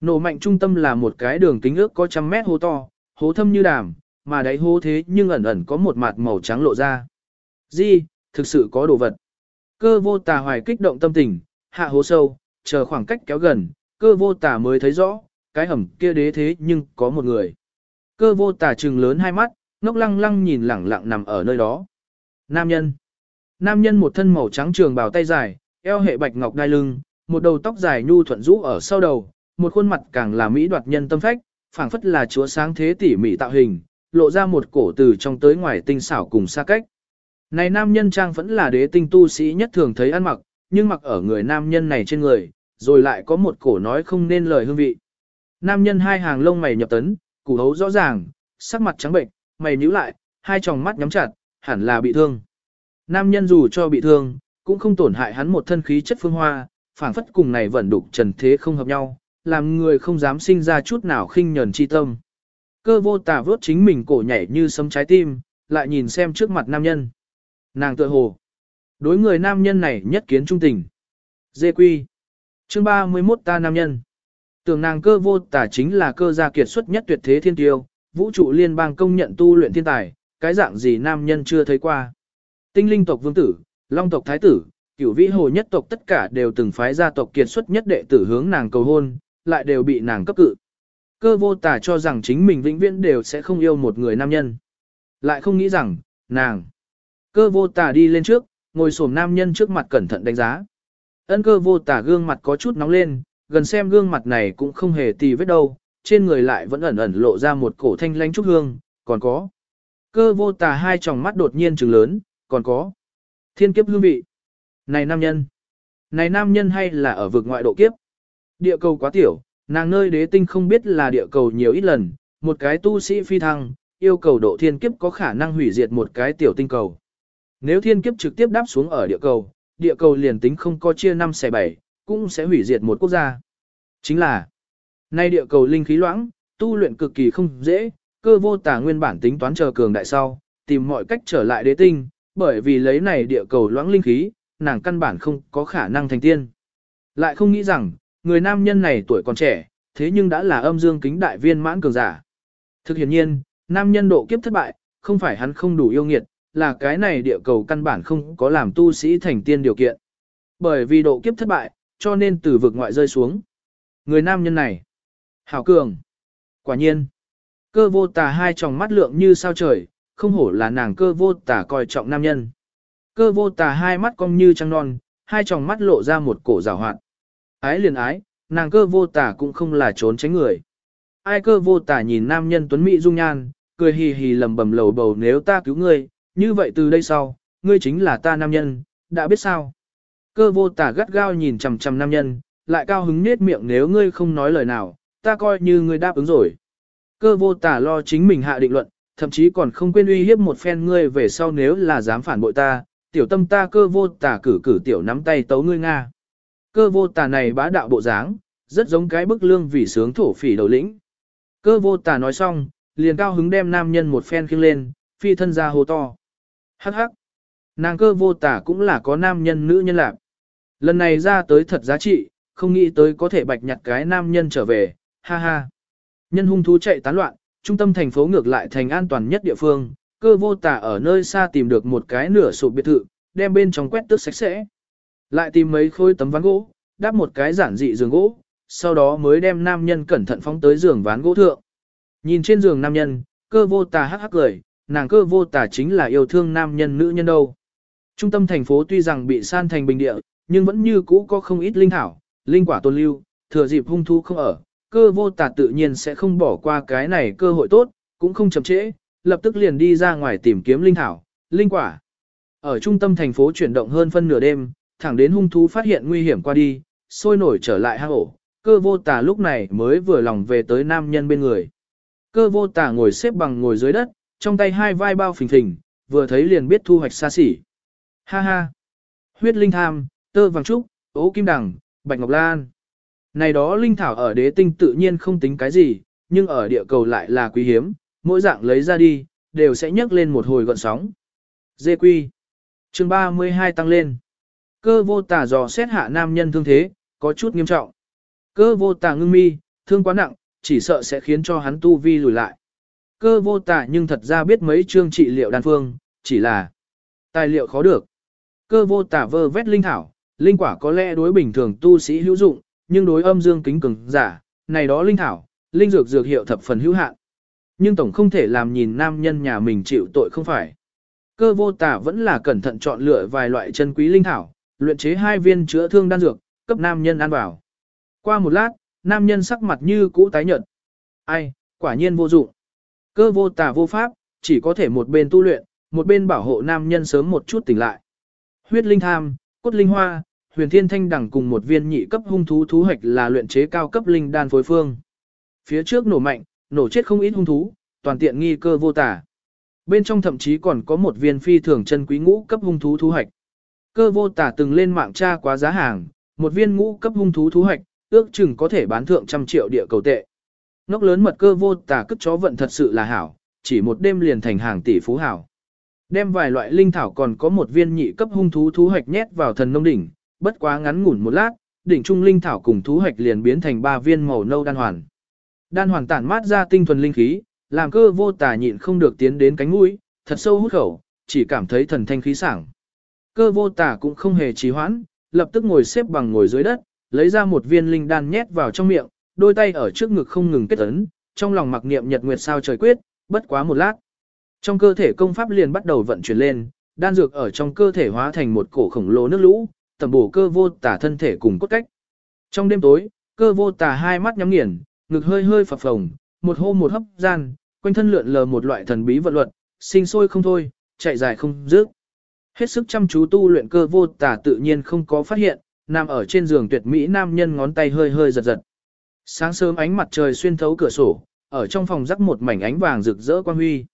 Nổ mạnh trung tâm là một cái đường kính ước có trăm mét hố to, hố thâm như đàm, mà đáy hố thế nhưng ẩn ẩn có một mặt màu trắng lộ ra. Di, thực sự có đồ vật. Cơ vô tà hoài kích động tâm tình, hạ hố sâu, chờ khoảng cách kéo gần, cơ vô tà mới thấy rõ, cái hầm kia đế thế nhưng có một người. Cơ vô tà trừng lớn hai mắt, ngốc lăng lăng nhìn lẳng lặng nằm ở nơi đó. Nam nhân. Nam nhân một thân màu trắng trường bào tay dài, eo hệ bạch ngọc đai lưng, một đầu tóc dài nhu thuận rũ ở sau đầu, một khuôn mặt càng là mỹ đoạt nhân tâm phách, phảng phất là chúa sáng thế tỉ mỉ tạo hình, lộ ra một cổ từ trong tới ngoài tinh xảo cùng xa cách. Này nam nhân trang vẫn là đế tinh tu sĩ nhất thường thấy ăn mặc, nhưng mặc ở người nam nhân này trên người, rồi lại có một cổ nói không nên lời hương vị. Nam nhân hai hàng lông mày nhập tấn, củ hấu rõ ràng, sắc mặt trắng bệnh, mày nhíu lại, hai tròng mắt nhắm chặt, hẳn là bị thương. Nam nhân dù cho bị thương, cũng không tổn hại hắn một thân khí chất phương hoa, phảng phất cùng này vẫn đục trần thế không hợp nhau, làm người không dám sinh ra chút nào khinh nhẫn chi tâm. Cơ vô tà vớt chính mình cổ nhảy như sấm trái tim, lại nhìn xem trước mặt nam nhân. Nàng tựa hồ. Đối người nam nhân này nhất kiến trung tình. Dê quy. Chương 31 ta nam nhân. Tưởng nàng cơ vô tà chính là cơ gia kiệt xuất nhất tuyệt thế thiên tiêu, vũ trụ liên bang công nhận tu luyện thiên tài, cái dạng gì nam nhân chưa thấy qua. Tinh linh tộc vương tử, long tộc thái tử, cửu vĩ hồ nhất tộc tất cả đều từng phái gia tộc kiệt xuất nhất đệ tử hướng nàng cầu hôn, lại đều bị nàng cấp cự. Cơ vô tả cho rằng chính mình vĩnh viễn đều sẽ không yêu một người nam nhân. Lại không nghĩ rằng, nàng. Cơ vô tà đi lên trước, ngồi xổm nam nhân trước mặt cẩn thận đánh giá. Ân cơ vô tà gương mặt có chút nóng lên, gần xem gương mặt này cũng không hề tì vết đâu, trên người lại vẫn ẩn ẩn lộ ra một cổ thanh lanh trúc hương, còn có. Cơ vô tà hai tròng mắt đột nhiên trừng lớn, còn có. Thiên kiếp hương vị. Này nam nhân. Này nam nhân hay là ở vực ngoại độ kiếp. Địa cầu quá tiểu, nàng nơi đế tinh không biết là địa cầu nhiều ít lần, một cái tu sĩ phi thăng, yêu cầu độ thiên kiếp có khả năng hủy diệt một cái tiểu tinh cầu. Nếu thiên kiếp trực tiếp đáp xuống ở địa cầu, địa cầu liền tính không có chia 5 xe 7, cũng sẽ hủy diệt một quốc gia. Chính là, nay địa cầu linh khí loãng, tu luyện cực kỳ không dễ, cơ vô tà nguyên bản tính toán chờ cường đại sau, tìm mọi cách trở lại đế tinh, bởi vì lấy này địa cầu loãng linh khí, nàng căn bản không có khả năng thành tiên. Lại không nghĩ rằng, người nam nhân này tuổi còn trẻ, thế nhưng đã là âm dương kính đại viên mãn cường giả. Thực hiện nhiên, nam nhân độ kiếp thất bại, không phải hắn không đủ yêu nghiệt, là cái này địa cầu căn bản không có làm tu sĩ thành tiên điều kiện. Bởi vì độ kiếp thất bại, cho nên từ vực ngoại rơi xuống. Người nam nhân này, hảo cường. Quả nhiên, cơ vô tà hai tròng mắt lượng như sao trời, không hổ là nàng cơ vô tà coi trọng nam nhân. Cơ vô tà hai mắt cong như trăng non, hai tròng mắt lộ ra một cổ rào hoạt. Ái liền ái, nàng cơ vô tả cũng không là trốn tránh người. Ai cơ vô tả nhìn nam nhân tuấn mỹ dung nhan, cười hì hì lầm bầm lầu bầu nếu ta cứu ngươi, như vậy từ đây sau, ngươi chính là ta nam nhân, đã biết sao. Cơ vô tả gắt gao nhìn chằm chằm nam nhân, lại cao hứng nết miệng nếu ngươi không nói lời nào, ta coi như ngươi đáp ứng rồi. Cơ vô tả lo chính mình hạ định luận, thậm chí còn không quên uy hiếp một phen ngươi về sau nếu là dám phản bội ta, tiểu tâm ta cơ vô tả cử cử tiểu nắm tay tấu ngươi Nga. Cơ vô tà này bá đạo bộ dáng, rất giống cái bức lương vì sướng thổ phỉ đầu lĩnh. Cơ vô tà nói xong, liền cao hứng đem nam nhân một phen khiêng lên, phi thân ra hồ to. Hắc hắc. Nàng cơ vô tả cũng là có nam nhân nữ nhân lạc. Lần này ra tới thật giá trị, không nghĩ tới có thể bạch nhặt cái nam nhân trở về, ha ha. Nhân hung thú chạy tán loạn, trung tâm thành phố ngược lại thành an toàn nhất địa phương, cơ vô tả ở nơi xa tìm được một cái nửa sụp biệt thự, đem bên trong quét tước sạch sẽ. Lại tìm mấy khối tấm ván gỗ, đắp một cái giản dị giường gỗ, sau đó mới đem nam nhân cẩn thận phóng tới giường ván gỗ thượng. Nhìn trên giường nam nhân, cơ vô tà hắc hắc cười, nàng cơ vô tà chính là yêu thương nam nhân nữ nhân đâu. Trung tâm thành phố tuy rằng bị san thành bình địa, nhưng vẫn như cũ có không ít linh thảo, linh quả tôn lưu, thừa dịp hung thu không ở, cơ vô tà tự nhiên sẽ không bỏ qua cái này cơ hội tốt, cũng không chậm trễ, lập tức liền đi ra ngoài tìm kiếm linh thảo, linh quả. Ở trung tâm thành phố chuyển động hơn phân nửa đêm, thẳng đến hung thú phát hiện nguy hiểm qua đi, sôi nổi trở lại hang ổ, cơ vô tà lúc này mới vừa lòng về tới nam nhân bên người. Cơ vô tà ngồi xếp bằng ngồi dưới đất, trong tay hai vai bao phình phình, vừa thấy liền biết thu hoạch xa xỉ. Ha ha! Huyết linh tham, tơ vàng trúc, ố kim đằng, bạch ngọc lan. Này đó linh thảo ở đế tinh tự nhiên không tính cái gì, nhưng ở địa cầu lại là quý hiếm, mỗi dạng lấy ra đi, đều sẽ nhấc lên một hồi gọn sóng. Dê quy. chương 32 tăng lên. Cơ vô tà dò xét hạ nam nhân thương thế, có chút nghiêm trọng. Cơ vô tà ngưng mi, thương quá nặng, chỉ sợ sẽ khiến cho hắn tu vi lùi lại. Cơ vô tà nhưng thật ra biết mấy chương trị liệu đan phương, chỉ là tài liệu khó được. Cơ vô tà vơ vét linh thảo, linh quả có lẽ đối bình thường tu sĩ hữu dụng, nhưng đối âm dương kính cường giả, này đó linh thảo, linh dược dược hiệu thập phần hữu hạn. Nhưng tổng không thể làm nhìn nam nhân nhà mình chịu tội không phải. Cơ vô tà vẫn là cẩn thận chọn lựa vài loại chân quý linh thảo, luyện chế hai viên chữa thương đan dược, cấp nam nhân ăn vào. Qua một lát, nam nhân sắc mặt như cũ tái nhợt. Ai, quả nhiên vô dụng. Cơ vô tà vô pháp, chỉ có thể một bên tu luyện, một bên bảo hộ nam nhân sớm một chút tỉnh lại. Huyết linh tham, cốt linh hoa, huyền thiên thanh đẳng cùng một viên nhị cấp hung thú thú hạch là luyện chế cao cấp linh đan phối phương. Phía trước nổ mạnh, nổ chết không ít hung thú, toàn tiện nghi cơ vô tà. Bên trong thậm chí còn có một viên phi thường chân quý ngũ cấp hung thú thú hạch. Cơ vô tả từng lên mạng tra quá giá hàng, một viên ngũ cấp hung thú thú hạch, ước chừng có thể bán thượng trăm triệu địa cầu tệ. Ngốc lớn mật cơ vô tả cất chó vận thật sự là hảo, chỉ một đêm liền thành hàng tỷ phú hảo. Đem vài loại linh thảo còn có một viên nhị cấp hung thú thú hoạch nhét vào thần nông đỉnh, bất quá ngắn ngủn một lát, đỉnh trung linh thảo cùng thú hoạch liền biến thành ba viên màu nâu đan hoàn. Đan hoàn tản mát ra tinh thuần linh khí, làm cơ vô tà nhịn không được tiến đến cánh mũi, thật sâu hút khẩu, chỉ cảm thấy thần thanh khí sảng. Cơ vô tả cũng không hề trì hoãn, lập tức ngồi xếp bằng ngồi dưới đất, lấy ra một viên linh đan nhét vào trong miệng, đôi tay ở trước ngực không ngừng kết ấn, trong lòng mặc niệm nhật nguyệt sao trời quyết, bất quá một lát. Trong cơ thể công pháp liền bắt đầu vận chuyển lên, đan dược ở trong cơ thể hóa thành một cổ khổng lồ nước lũ, tầm bổ cơ vô tả thân thể cùng cốt cách. Trong đêm tối, cơ vô tả hai mắt nhắm nghiền, ngực hơi hơi phập phồng, một hô một hấp gian, quanh thân lượn lờ một loại thần bí vận luật, sinh sôi không thôi, chạy dài không dứt. Hết sức chăm chú tu luyện cơ vô tả tự nhiên không có phát hiện, nằm ở trên giường tuyệt mỹ nam nhân ngón tay hơi hơi giật giật. Sáng sớm ánh mặt trời xuyên thấu cửa sổ, ở trong phòng rắc một mảnh ánh vàng rực rỡ quang huy.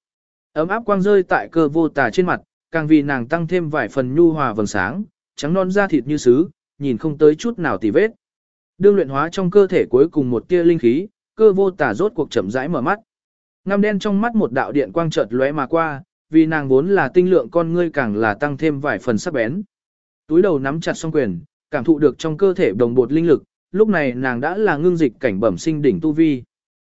Ấm áp quang rơi tại cơ vô tà trên mặt, càng vì nàng tăng thêm vài phần nhu hòa vầng sáng, trắng non da thịt như sứ, nhìn không tới chút nào tì vết. Đương luyện hóa trong cơ thể cuối cùng một tia linh khí, cơ vô tà rốt cuộc chậm rãi mở mắt. Ngăm đen trong mắt một đạo điện quang chợt lóe mà qua, vì nàng vốn là tinh lượng con ngươi càng là tăng thêm vài phần sắc bén. Túi đầu nắm chặt song quyền, cảm thụ được trong cơ thể đồng bột linh lực, lúc này nàng đã là ngưng dịch cảnh bẩm sinh đỉnh tu vi.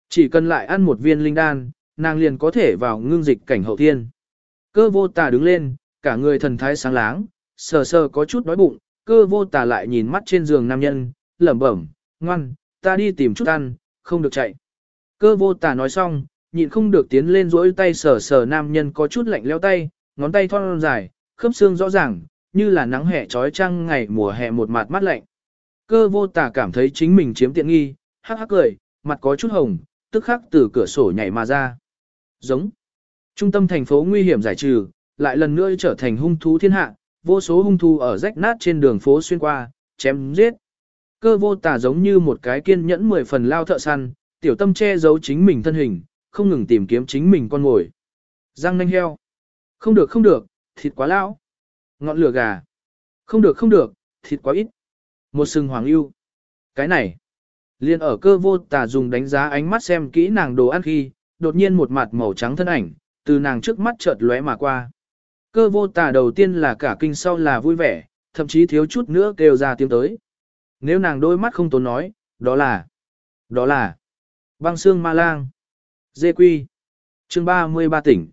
Chỉ cần lại ăn một viên linh đan, nàng liền có thể vào ngưng dịch cảnh hậu thiên. Cơ vô tà đứng lên, cả người thần thái sáng láng, sờ sờ có chút đói bụng, cơ vô tà lại nhìn mắt trên giường nam nhân, lẩm bẩm, ngoan, ta đi tìm chút ăn, không được chạy. Cơ vô tà nói xong, nhịn không được tiến lên rỗi tay sờ sờ nam nhân có chút lạnh leo tay, ngón tay thon dài, khớp xương rõ ràng, như là nắng hè trói trăng ngày mùa hè một mặt mát lạnh. Cơ vô tà cảm thấy chính mình chiếm tiện nghi, hắc hắc cười, mặt có chút hồng, tức khắc từ cửa sổ nhảy mà ra. Giống. Trung tâm thành phố nguy hiểm giải trừ, lại lần nữa trở thành hung thú thiên hạ, vô số hung thú ở rách nát trên đường phố xuyên qua, chém giết. Cơ vô tà giống như một cái kiên nhẫn mười phần lao thợ săn, tiểu tâm che giấu chính mình thân hình, không ngừng tìm kiếm chính mình con ngồi. Răng nanh heo. Không được không được, thịt quá lão. Ngọn lửa gà. Không được không được, thịt quá ít. Một sừng hoàng ưu Cái này. Liên ở cơ vô tà dùng đánh giá ánh mắt xem kỹ nàng đồ ăn khi, đột nhiên một mặt màu trắng thân ảnh, từ nàng trước mắt chợt lóe mà qua. Cơ vô tà đầu tiên là cả kinh sau là vui vẻ, thậm chí thiếu chút nữa kêu ra tiếng tới. Nếu nàng đôi mắt không tốn nói, đó là, đó là, băng xương ma lang. Dê quy. chương 33 tỉnh.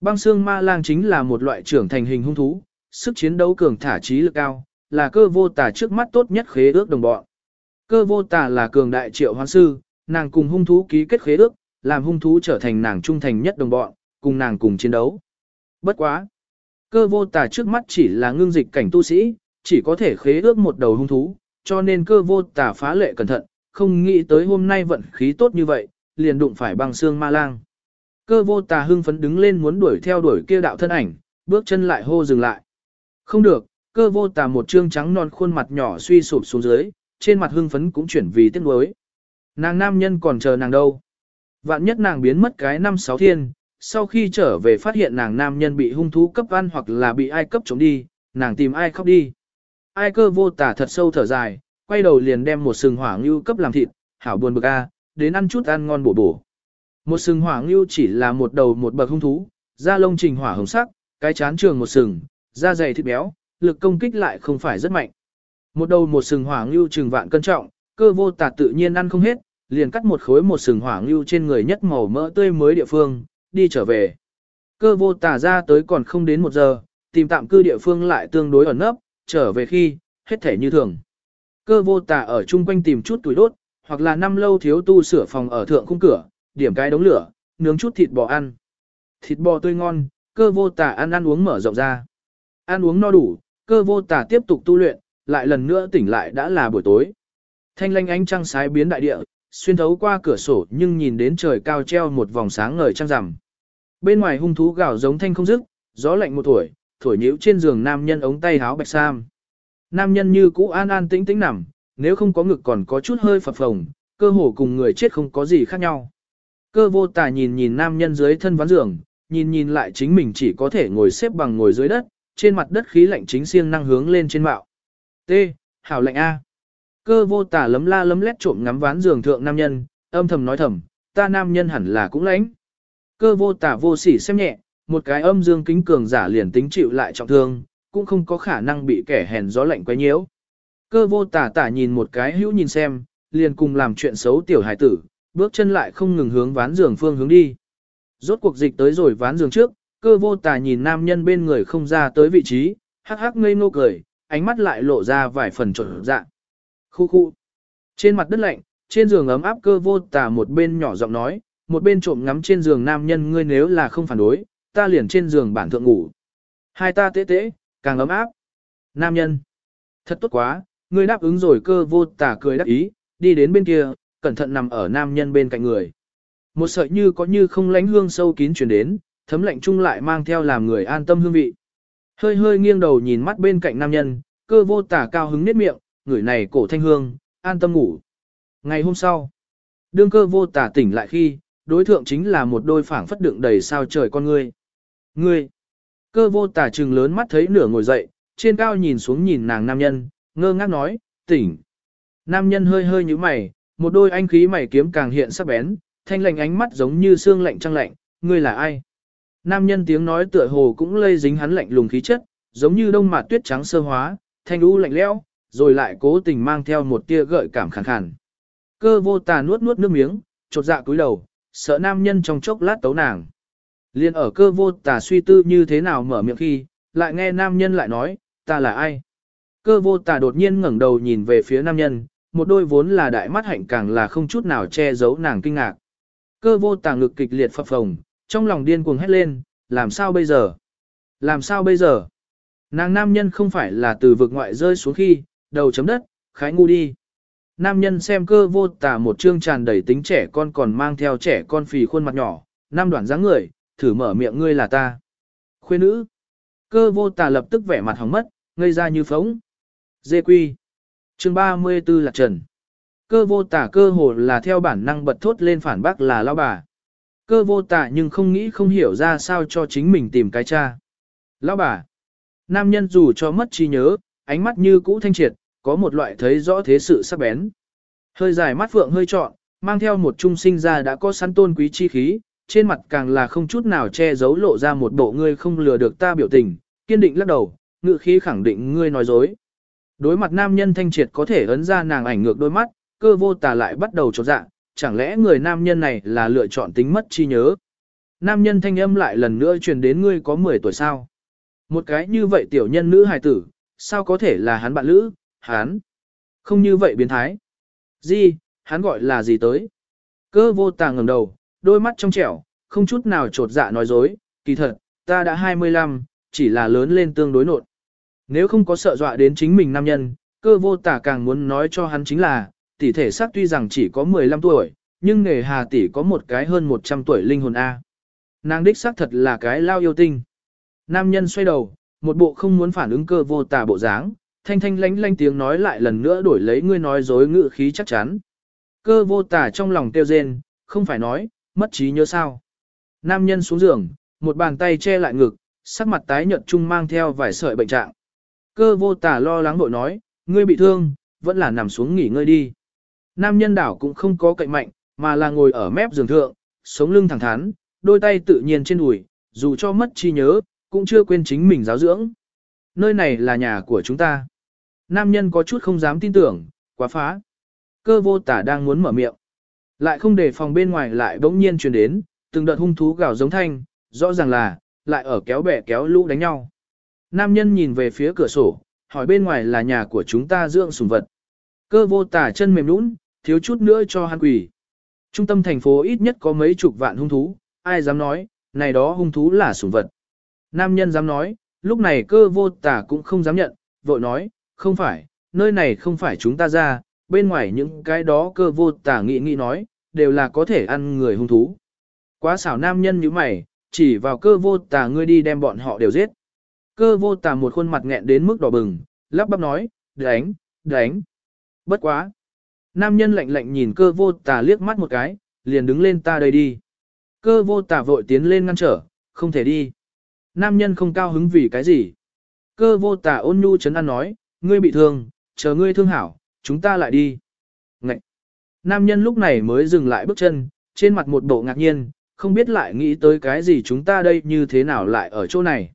Băng xương ma lang chính là một loại trưởng thành hình hung thú, sức chiến đấu cường thả trí lực cao, là cơ vô tà trước mắt tốt nhất khế ước đồng bọn. Cơ vô tà là cường đại triệu hoán sư, nàng cùng hung thú ký kết khế ước, làm hung thú trở thành nàng trung thành nhất đồng bọn, cùng nàng cùng chiến đấu. Bất quá. Cơ vô tà trước mắt chỉ là ngưng dịch cảnh tu sĩ, chỉ có thể khế ước một đầu hung thú, cho nên cơ vô tà phá lệ cẩn thận, không nghĩ tới hôm nay vận khí tốt như vậy, liền đụng phải băng xương ma lang. Cơ vô tà hưng phấn đứng lên muốn đuổi theo đuổi kia đạo thân ảnh, bước chân lại hô dừng lại. Không được, cơ vô tà một trương trắng non khuôn mặt nhỏ suy sụp xuống dưới, trên mặt hưng phấn cũng chuyển vì tiếc nuối. Nàng nam nhân còn chờ nàng đâu. Vạn nhất nàng biến mất cái năm sáu thiên, sau khi trở về phát hiện nàng nam nhân bị hung thú cấp ăn hoặc là bị ai cấp chống đi, nàng tìm ai khóc đi. Ai cơ vô tả thật sâu thở dài, quay đầu liền đem một sừng hỏa ngưu cấp làm thịt, hảo buồn bực a, đến ăn chút ăn ngon bổ bổ. Một sừng hỏa ngưu chỉ là một đầu một bậc hung thú, da lông trình hỏa hồng sắc, cái chán trường một sừng, da dày thịt béo, lực công kích lại không phải rất mạnh. Một đầu một sừng hỏa ngưu trừng vạn cân trọng, cơ vô tà tự nhiên ăn không hết, liền cắt một khối một sừng hỏa ngưu trên người nhất màu mỡ tươi mới địa phương, đi trở về. Cơ vô tà ra tới còn không đến một giờ, tìm tạm cư địa phương lại tương đối ẩn nấp, trở về khi, hết thể như thường. Cơ vô tà ở chung quanh tìm chút tuổi đốt, hoặc là năm lâu thiếu tu sửa phòng ở thượng khung cửa, điểm cái đống lửa, nướng chút thịt bò ăn. Thịt bò tươi ngon, cơ vô tả ăn ăn uống mở rộng ra. Ăn uống no đủ, cơ vô tả tiếp tục tu luyện, lại lần nữa tỉnh lại đã là buổi tối. Thanh lanh ánh trăng sái biến đại địa, xuyên thấu qua cửa sổ nhưng nhìn đến trời cao treo một vòng sáng ngời trăng rằm. Bên ngoài hung thú gào giống thanh không dứt, gió lạnh một tuổi, thổi nhíu trên giường nam nhân ống tay háo bạch sam. Nam nhân như cũ an an tĩnh tĩnh nằm, nếu không có ngực còn có chút hơi phập phồng, cơ hồ cùng người chết không có gì khác nhau. Cơ vô tà nhìn nhìn nam nhân dưới thân ván giường, nhìn nhìn lại chính mình chỉ có thể ngồi xếp bằng ngồi dưới đất, trên mặt đất khí lạnh chính siêng năng hướng lên trên mạo. T. Hảo lạnh A. Cơ vô tả lấm la lấm lét trộm ngắm ván giường thượng nam nhân, âm thầm nói thầm, ta nam nhân hẳn là cũng lãnh. Cơ vô tả vô sỉ xem nhẹ, một cái âm dương kính cường giả liền tính chịu lại trọng thương, cũng không có khả năng bị kẻ hèn gió lạnh quấy nhiễu. Cơ vô tả tả nhìn một cái hữu nhìn xem, liền cùng làm chuyện xấu tiểu hải tử, bước chân lại không ngừng hướng ván giường phương hướng đi. Rốt cuộc dịch tới rồi ván giường trước, cơ vô tả nhìn nam nhân bên người không ra tới vị trí, hắc hắc ngây ngô cười, ánh mắt lại lộ ra vài phần trộn dạng. Khu khu. Trên mặt đất lạnh, trên giường ấm áp cơ vô tà một bên nhỏ giọng nói, một bên trộm ngắm trên giường nam nhân ngươi nếu là không phản đối, ta liền trên giường bản thượng ngủ. Hai ta tế tế, càng ấm áp. Nam nhân. Thật tốt quá, ngươi đáp ứng rồi cơ vô tả cười đáp ý, đi đến bên kia, cẩn thận nằm ở nam nhân bên cạnh người. Một sợi như có như không lánh hương sâu kín chuyển đến, thấm lạnh chung lại mang theo làm người an tâm hương vị. Hơi hơi nghiêng đầu nhìn mắt bên cạnh nam nhân, cơ vô tả cao hứng nết miệng, người này cổ thanh hương, an tâm ngủ. Ngày hôm sau, đương cơ vô tả tỉnh lại khi, đối thượng chính là một đôi phảng phất đựng đầy sao trời con ngươi. Ngươi, cơ vô tả trừng lớn mắt thấy nửa ngồi dậy, trên cao nhìn xuống nhìn nàng nam nhân, ngơ ngác nói, tỉnh. Nam nhân hơi hơi như mày, một đôi anh khí mày kiếm càng hiện sắc bén, thanh lạnh ánh mắt giống như xương lạnh trăng lạnh, ngươi là ai? Nam nhân tiếng nói tựa hồ cũng lây dính hắn lạnh lùng khí chất, giống như đông mạt tuyết trắng sơ hóa, thanh u lạnh lẽo, rồi lại cố tình mang theo một tia gợi cảm khàn khàn. Cơ vô tà nuốt nuốt nước miếng, chột dạ cúi đầu, sợ nam nhân trong chốc lát tấu nàng. Liên ở cơ vô tà suy tư như thế nào mở miệng khi, lại nghe nam nhân lại nói, ta là ai? Cơ vô tà đột nhiên ngẩng đầu nhìn về phía nam nhân, một đôi vốn là đại mắt hạnh càng là không chút nào che giấu nàng kinh ngạc. Cơ vô tà ngực kịch liệt phập phồng, trong lòng điên cuồng hét lên, làm sao bây giờ? Làm sao bây giờ? Nàng nam nhân không phải là từ vực ngoại rơi xuống khi, đầu chấm đất, khái ngu đi. Nam nhân xem cơ vô tà một chương tràn đầy tính trẻ con còn mang theo trẻ con phì khuôn mặt nhỏ, nam đoạn dáng người, thử mở miệng ngươi là ta. Khuê nữ. Cơ vô tà lập tức vẻ mặt hỏng mất, ngây ra như phóng. Dê quy. chương 34 là trần. Cơ vô tả cơ hồ là theo bản năng bật thốt lên phản bác là lao bà. Cơ vô tả nhưng không nghĩ không hiểu ra sao cho chính mình tìm cái cha. Lão bà. Nam nhân dù cho mất trí nhớ, ánh mắt như cũ thanh triệt, có một loại thấy rõ thế sự sắc bén. Hơi dài mắt phượng hơi trọn, mang theo một trung sinh ra đã có sẵn tôn quý chi khí, trên mặt càng là không chút nào che giấu lộ ra một bộ ngươi không lừa được ta biểu tình, kiên định lắc đầu, ngự khí khẳng định ngươi nói dối. Đối mặt nam nhân thanh triệt có thể ấn ra nàng ảnh ngược đôi mắt, cơ vô tà lại bắt đầu trột dạ, chẳng lẽ người nam nhân này là lựa chọn tính mất chi nhớ. Nam nhân thanh âm lại lần nữa truyền đến ngươi có 10 tuổi sao. Một cái như vậy tiểu nhân nữ hài tử, sao có thể là hắn bạn lữ, hắn. Không như vậy biến thái. Gì, hắn gọi là gì tới? Cơ vô tà ngẩng đầu, đôi mắt trong trẻo, không chút nào trột dạ nói dối, kỳ thật, ta đã 25, chỉ là lớn lên tương đối nộn. Nếu không có sợ dọa đến chính mình nam nhân, cơ vô tả càng muốn nói cho hắn chính là, tỷ thể xác tuy rằng chỉ có 15 tuổi, nhưng nghề hà tỷ có một cái hơn 100 tuổi linh hồn A. Nàng đích xác thật là cái lao yêu tinh. Nam nhân xoay đầu, một bộ không muốn phản ứng cơ vô tả bộ dáng, thanh thanh lánh lánh tiếng nói lại lần nữa đổi lấy ngươi nói dối ngự khí chắc chắn. Cơ vô tả trong lòng tiêu rên, không phải nói, mất trí nhớ sao. Nam nhân xuống giường, một bàn tay che lại ngực, sắc mặt tái nhợt chung mang theo vài sợi bệnh trạng. Cơ vô tả lo lắng bội nói, ngươi bị thương, vẫn là nằm xuống nghỉ ngơi đi. Nam nhân đảo cũng không có cạnh mạnh, mà là ngồi ở mép giường thượng, sống lưng thẳng thắn, đôi tay tự nhiên trên đùi, dù cho mất trí nhớ, cũng chưa quên chính mình giáo dưỡng. Nơi này là nhà của chúng ta. Nam nhân có chút không dám tin tưởng, quá phá. Cơ vô tả đang muốn mở miệng. Lại không để phòng bên ngoài lại bỗng nhiên truyền đến, từng đợt hung thú gào giống thanh, rõ ràng là, lại ở kéo bè kéo lũ đánh nhau. Nam nhân nhìn về phía cửa sổ, hỏi bên ngoài là nhà của chúng ta dưỡng sủng vật. Cơ vô tả chân mềm nũng, thiếu chút nữa cho hắn quỷ. Trung tâm thành phố ít nhất có mấy chục vạn hung thú, ai dám nói, này đó hung thú là sủng vật. Nam nhân dám nói, lúc này cơ vô tả cũng không dám nhận, vội nói, không phải, nơi này không phải chúng ta ra, bên ngoài những cái đó cơ vô tả nghĩ nghĩ nói, đều là có thể ăn người hung thú. Quá xảo nam nhân như mày, chỉ vào cơ vô tả ngươi đi đem bọn họ đều giết. Cơ vô tà một khuôn mặt nghẹn đến mức đỏ bừng, lắp bắp nói, đánh, đánh. Bất quá. Nam nhân lạnh lạnh nhìn cơ vô tà liếc mắt một cái, liền đứng lên ta đây đi. Cơ vô tà vội tiến lên ngăn trở, không thể đi. Nam nhân không cao hứng vì cái gì. Cơ vô tà ôn nhu chấn an nói, ngươi bị thương, chờ ngươi thương hảo, chúng ta lại đi. Ngậy! Nam nhân lúc này mới dừng lại bước chân, trên mặt một bộ ngạc nhiên, không biết lại nghĩ tới cái gì chúng ta đây như thế nào lại ở chỗ này.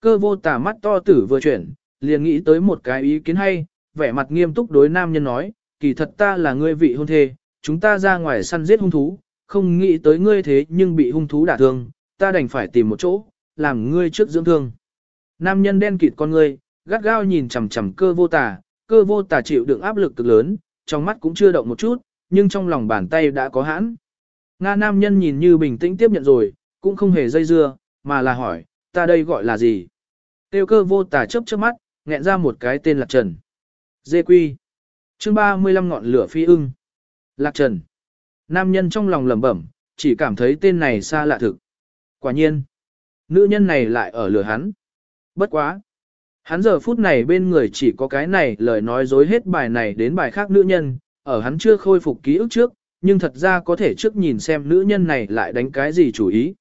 Cơ vô tả mắt to tử vừa chuyển, liền nghĩ tới một cái ý kiến hay, vẻ mặt nghiêm túc đối nam nhân nói, kỳ thật ta là ngươi vị hôn thê, chúng ta ra ngoài săn giết hung thú, không nghĩ tới ngươi thế nhưng bị hung thú đả thương, ta đành phải tìm một chỗ, làm ngươi trước dưỡng thương. Nam nhân đen kịt con ngươi, gắt gao nhìn chằm chằm cơ vô tà, cơ vô tà chịu đựng áp lực cực lớn, trong mắt cũng chưa động một chút, nhưng trong lòng bàn tay đã có hãn. Nga nam nhân nhìn như bình tĩnh tiếp nhận rồi, cũng không hề dây dưa, mà là hỏi, ta đây gọi là gì? Tiêu cơ vô tà chớp chớp mắt, nghẹn ra một cái tên Lạc Trần. Dê quy. Chương 35 ngọn lửa phi ưng. Lạc Trần. Nam nhân trong lòng lẩm bẩm, chỉ cảm thấy tên này xa lạ thực. Quả nhiên. Nữ nhân này lại ở lửa hắn. Bất quá. Hắn giờ phút này bên người chỉ có cái này lời nói dối hết bài này đến bài khác nữ nhân, ở hắn chưa khôi phục ký ức trước, nhưng thật ra có thể trước nhìn xem nữ nhân này lại đánh cái gì chủ ý.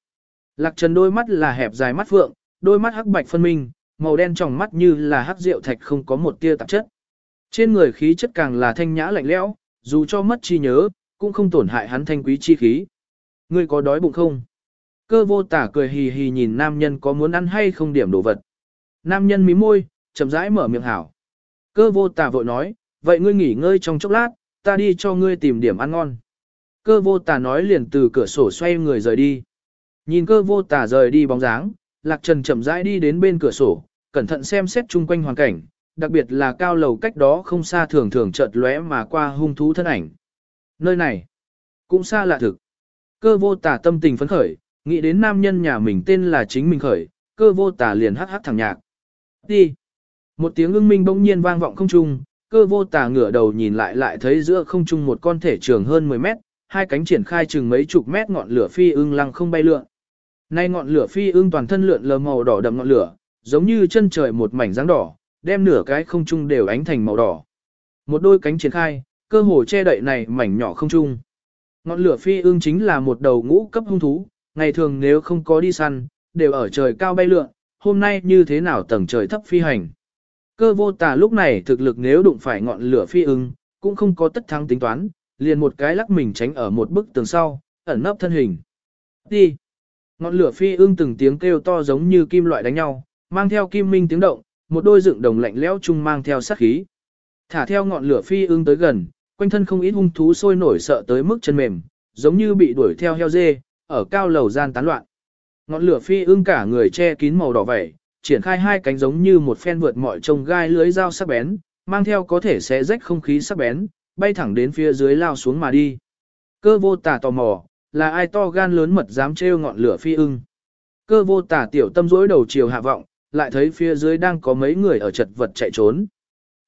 Lạc Trần đôi mắt là hẹp dài mắt phượng, đôi mắt hắc bạch phân minh, màu đen trong mắt như là hắc rượu thạch không có một tia tạp chất. Trên người khí chất càng là thanh nhã lạnh lẽo, dù cho mất chi nhớ, cũng không tổn hại hắn thanh quý chi khí. Ngươi có đói bụng không? Cơ vô tả cười hì hì nhìn nam nhân có muốn ăn hay không điểm đồ vật. Nam nhân mí môi, chậm rãi mở miệng hảo. Cơ vô tả vội nói, vậy ngươi nghỉ ngơi trong chốc lát, ta đi cho ngươi tìm điểm ăn ngon. Cơ vô tả nói liền từ cửa sổ xoay người rời đi. Nhìn cơ vô tả rời đi bóng dáng, lạc trần chậm rãi đi đến bên cửa sổ, cẩn thận xem xét chung quanh hoàn cảnh, đặc biệt là cao lầu cách đó không xa thường thường chợt lóe mà qua hung thú thân ảnh. Nơi này, cũng xa lạ thực. Cơ vô tả tâm tình phấn khởi, nghĩ đến nam nhân nhà mình tên là chính mình khởi, cơ vô tả liền hắc hắc thẳng nhạc. Đi. Một tiếng ưng minh bỗng nhiên vang vọng không trung, cơ vô tả ngửa đầu nhìn lại lại thấy giữa không trung một con thể trường hơn 10 mét, hai cánh triển khai chừng mấy chục mét ngọn lửa phi ưng lăng không bay lượn. Nay ngọn lửa phi ương toàn thân lượn lờ màu đỏ đậm ngọn lửa, giống như chân trời một mảnh dáng đỏ, đem nửa cái không trung đều ánh thành màu đỏ. Một đôi cánh triển khai, cơ hồ che đậy này mảnh nhỏ không trung. Ngọn lửa phi ương chính là một đầu ngũ cấp hung thú, ngày thường nếu không có đi săn, đều ở trời cao bay lượn, hôm nay như thế nào tầng trời thấp phi hành. Cơ vô tà lúc này thực lực nếu đụng phải ngọn lửa phi ưng, cũng không có tất thắng tính toán, liền một cái lắc mình tránh ở một bức tường sau, ẩn nấp thân hình. Đi! Ngọn lửa phi ương từng tiếng kêu to giống như kim loại đánh nhau, mang theo kim minh tiếng động, một đôi dựng đồng lạnh lẽo chung mang theo sát khí. Thả theo ngọn lửa phi ương tới gần, quanh thân không ít hung thú sôi nổi sợ tới mức chân mềm, giống như bị đuổi theo heo dê, ở cao lầu gian tán loạn. Ngọn lửa phi ương cả người che kín màu đỏ vẻ, triển khai hai cánh giống như một phen vượt mọi trông gai lưới dao sắc bén, mang theo có thể sẽ rách không khí sắc bén, bay thẳng đến phía dưới lao xuống mà đi. Cơ vô tà tò mò, là ai to gan lớn mật dám trêu ngọn lửa phi ưng. Cơ vô tả tiểu tâm rối đầu chiều hạ vọng, lại thấy phía dưới đang có mấy người ở chật vật chạy trốn.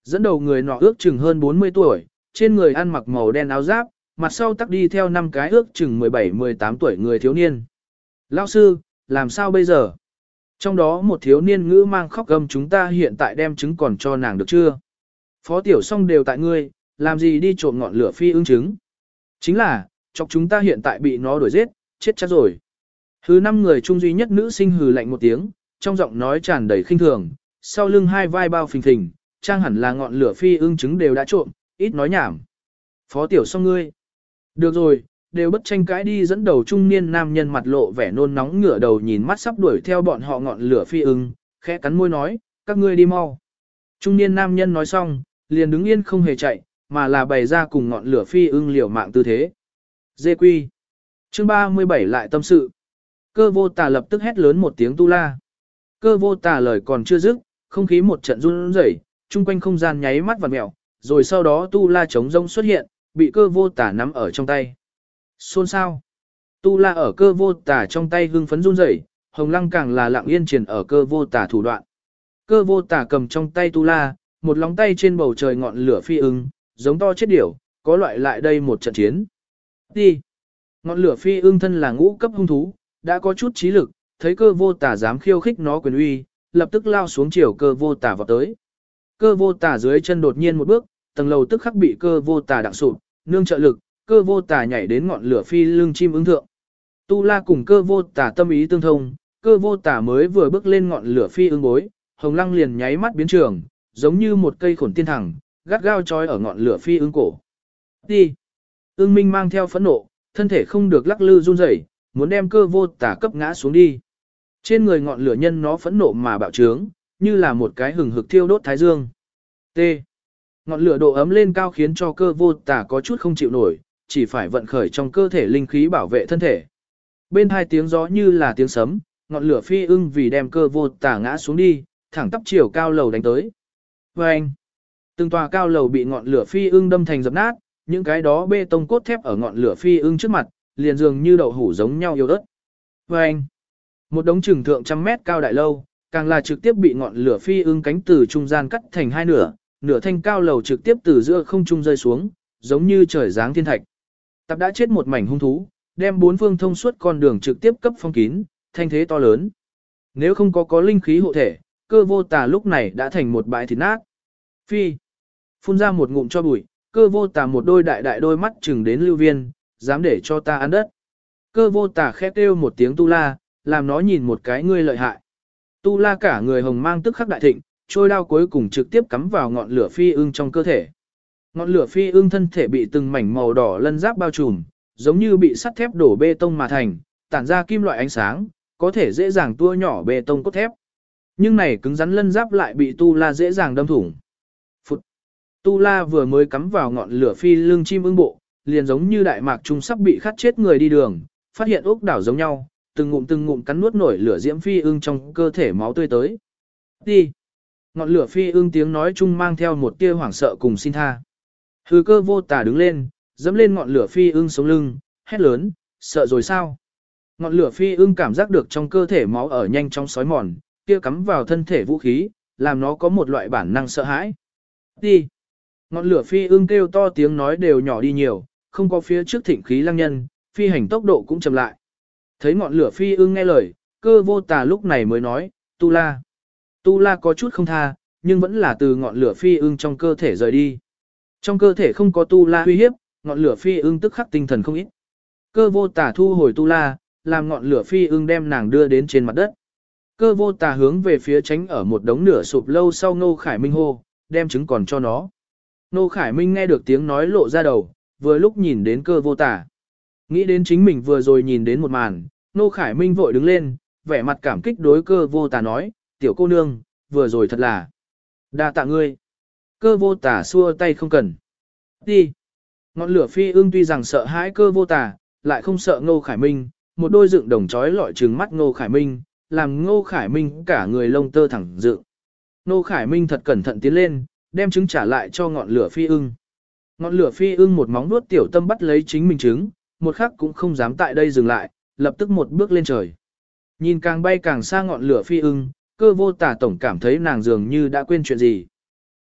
Dẫn đầu người nọ ước chừng hơn 40 tuổi, trên người ăn mặc màu đen áo giáp, mặt sau tắc đi theo năm cái ước chừng 17-18 tuổi người thiếu niên. Lão sư, làm sao bây giờ? Trong đó một thiếu niên ngữ mang khóc gầm chúng ta hiện tại đem trứng còn cho nàng được chưa? Phó tiểu song đều tại ngươi, làm gì đi trộm ngọn lửa phi ưng trứng? Chính là, chọc chúng ta hiện tại bị nó đuổi giết, chết chắc rồi. Hứ năm người trung duy nhất nữ sinh hừ lạnh một tiếng, trong giọng nói tràn đầy khinh thường, sau lưng hai vai bao phình phình, trang hẳn là ngọn lửa phi ưng trứng đều đã trộm, ít nói nhảm. Phó tiểu xong ngươi. Được rồi, đều bất tranh cãi đi dẫn đầu trung niên nam nhân mặt lộ vẻ nôn nóng ngửa đầu nhìn mắt sắp đuổi theo bọn họ ngọn lửa phi ưng, khẽ cắn môi nói, các ngươi đi mau. Trung niên nam nhân nói xong, liền đứng yên không hề chạy, mà là bày ra cùng ngọn lửa phi ưng liều mạng tư thế. Dê quy. Chương 37 lại tâm sự. Cơ vô tà lập tức hét lớn một tiếng tu la. Cơ vô tà lời còn chưa dứt, không khí một trận run rẩy, chung quanh không gian nháy mắt vặn mèo, rồi sau đó tu la chống rông xuất hiện, bị cơ vô tà nắm ở trong tay. Xôn sao? Tu la ở cơ vô tà trong tay hưng phấn run rẩy, hồng lăng càng là lặng yên triển ở cơ vô tà thủ đoạn. Cơ vô tà cầm trong tay tu la, một lóng tay trên bầu trời ngọn lửa phi ứng, giống to chết điểu, có loại lại đây một trận chiến. Đi! Ngọn lửa phi ương thân là ngũ cấp hung thú, đã có chút trí lực, thấy cơ vô tả dám khiêu khích nó quyền uy, lập tức lao xuống chiều cơ vô tả vào tới. Cơ vô tả dưới chân đột nhiên một bước, tầng lầu tức khắc bị cơ vô tả đặng sụp, nương trợ lực, cơ vô tả nhảy đến ngọn lửa phi lưng chim ứng thượng. Tu la cùng cơ vô tả tâm ý tương thông, cơ vô tả mới vừa bước lên ngọn lửa phi ưng bối, hồng lăng liền nháy mắt biến trường, giống như một cây khổn tiên thẳng, gắt gao trói ở ngọn lửa phi ưng cổ. Đi! Ưng minh mang theo phẫn nộ, thân thể không được lắc lư run rẩy, muốn đem cơ vô tà cấp ngã xuống đi. Trên người ngọn lửa nhân nó phẫn nộ mà bạo trướng, như là một cái hừng hực thiêu đốt thái dương. T. Ngọn lửa độ ấm lên cao khiến cho cơ vô tả có chút không chịu nổi, chỉ phải vận khởi trong cơ thể linh khí bảo vệ thân thể. Bên hai tiếng gió như là tiếng sấm, ngọn lửa phi ưng vì đem cơ vô tả ngã xuống đi, thẳng tắp chiều cao lầu đánh tới. Và anh, từng tòa cao lầu bị ngọn lửa phi ưng đâm thành dập nát, những cái đó bê tông cốt thép ở ngọn lửa phi ưng trước mặt, liền dường như đậu hủ giống nhau yếu ớt. Và anh, Một đống trường thượng trăm mét cao đại lâu, càng là trực tiếp bị ngọn lửa phi ưng cánh từ trung gian cắt thành hai nửa, nửa thanh cao lầu trực tiếp từ giữa không trung rơi xuống, giống như trời giáng thiên thạch. Tập đã chết một mảnh hung thú, đem bốn phương thông suốt con đường trực tiếp cấp phong kín, thanh thế to lớn. Nếu không có có linh khí hộ thể, cơ vô tà lúc này đã thành một bãi thịt nát. Phi, phun ra một ngụm cho bụi, cơ vô tà một đôi đại đại đôi mắt chừng đến lưu viên, dám để cho ta ăn đất. Cơ vô tà khép kêu một tiếng tu la, làm nó nhìn một cái ngươi lợi hại. Tu la cả người hồng mang tức khắc đại thịnh, trôi đao cuối cùng trực tiếp cắm vào ngọn lửa phi ưng trong cơ thể. Ngọn lửa phi ưng thân thể bị từng mảnh màu đỏ lân giáp bao trùm, giống như bị sắt thép đổ bê tông mà thành, tản ra kim loại ánh sáng, có thể dễ dàng tua nhỏ bê tông cốt thép. Nhưng này cứng rắn lân giáp lại bị tu la dễ dàng đâm thủng. Tu la vừa mới cắm vào ngọn lửa phi lưng chim ưng bộ, liền giống như đại mạc trung sắp bị khát chết người đi đường, phát hiện ốc đảo giống nhau, từng ngụm từng ngụm cắn nuốt nổi lửa diễm phi ưng trong cơ thể máu tươi tới. Đi. Ngọn lửa phi ưng tiếng nói chung mang theo một tia hoảng sợ cùng xin tha. Hư cơ vô tà đứng lên, dẫm lên ngọn lửa phi ưng sống lưng, hét lớn, sợ rồi sao? Ngọn lửa phi ưng cảm giác được trong cơ thể máu ở nhanh trong sói mòn, kia cắm vào thân thể vũ khí, làm nó có một loại bản năng sợ hãi. Đi! Ngọn lửa phi ưng kêu to tiếng nói đều nhỏ đi nhiều, không có phía trước thịnh khí lăng nhân, phi hành tốc độ cũng chậm lại. Thấy ngọn lửa phi ưng nghe lời, cơ vô tà lúc này mới nói, Tu La. Tu La có chút không tha, nhưng vẫn là từ ngọn lửa phi ưng trong cơ thể rời đi. Trong cơ thể không có Tu La uy hiếp, ngọn lửa phi ưng tức khắc tinh thần không ít. Cơ vô tà thu hồi Tu La, làm ngọn lửa phi ưng đem nàng đưa đến trên mặt đất. Cơ vô tà hướng về phía tránh ở một đống nửa sụp lâu sau Ngô Khải Minh hô, đem trứng còn cho nó. Nô Khải Minh nghe được tiếng nói lộ ra đầu, vừa lúc nhìn đến cơ vô Tả, Nghĩ đến chính mình vừa rồi nhìn đến một màn, Nô Khải Minh vội đứng lên, vẻ mặt cảm kích đối cơ vô Tả nói, tiểu cô nương, vừa rồi thật là đa tạ ngươi. Cơ vô Tả xua tay không cần. Đi. Ngọn lửa phi ưng tuy rằng sợ hãi cơ vô Tả, lại không sợ Ngô Khải Minh, một đôi dựng đồng chói lọi trừng mắt Ngô Khải Minh, làm Ngô Khải Minh cả người lông tơ thẳng dựng. Ngô Khải Minh thật cẩn thận tiến lên, đem trứng trả lại cho ngọn lửa phi ưng. Ngọn lửa phi ưng một móng nuốt tiểu tâm bắt lấy chính mình trứng, một khắc cũng không dám tại đây dừng lại, lập tức một bước lên trời. Nhìn càng bay càng xa ngọn lửa phi ưng, cơ vô tả tổng cảm thấy nàng dường như đã quên chuyện gì.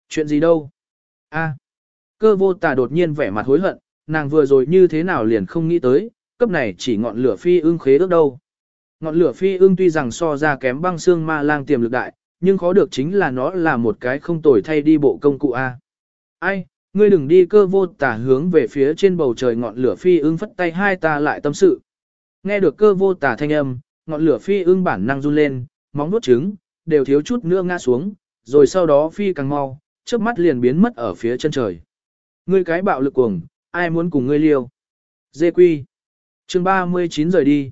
Chuyện gì đâu? a cơ vô tả đột nhiên vẻ mặt hối hận, nàng vừa rồi như thế nào liền không nghĩ tới, cấp này chỉ ngọn lửa phi ưng khế ước đâu. Ngọn lửa phi ưng tuy rằng so ra kém băng xương ma lang tiềm lực đại, nhưng khó được chính là nó là một cái không tồi thay đi bộ công cụ A. Ai, ngươi đừng đi cơ vô tả hướng về phía trên bầu trời ngọn lửa phi ưng phất tay hai ta lại tâm sự. Nghe được cơ vô tả thanh âm, ngọn lửa phi ưng bản năng run lên, móng nuốt trứng, đều thiếu chút nữa ngã xuống, rồi sau đó phi càng mau, chớp mắt liền biến mất ở phía chân trời. Ngươi cái bạo lực cuồng, ai muốn cùng ngươi liêu? Dê quy. chương 39 rời đi.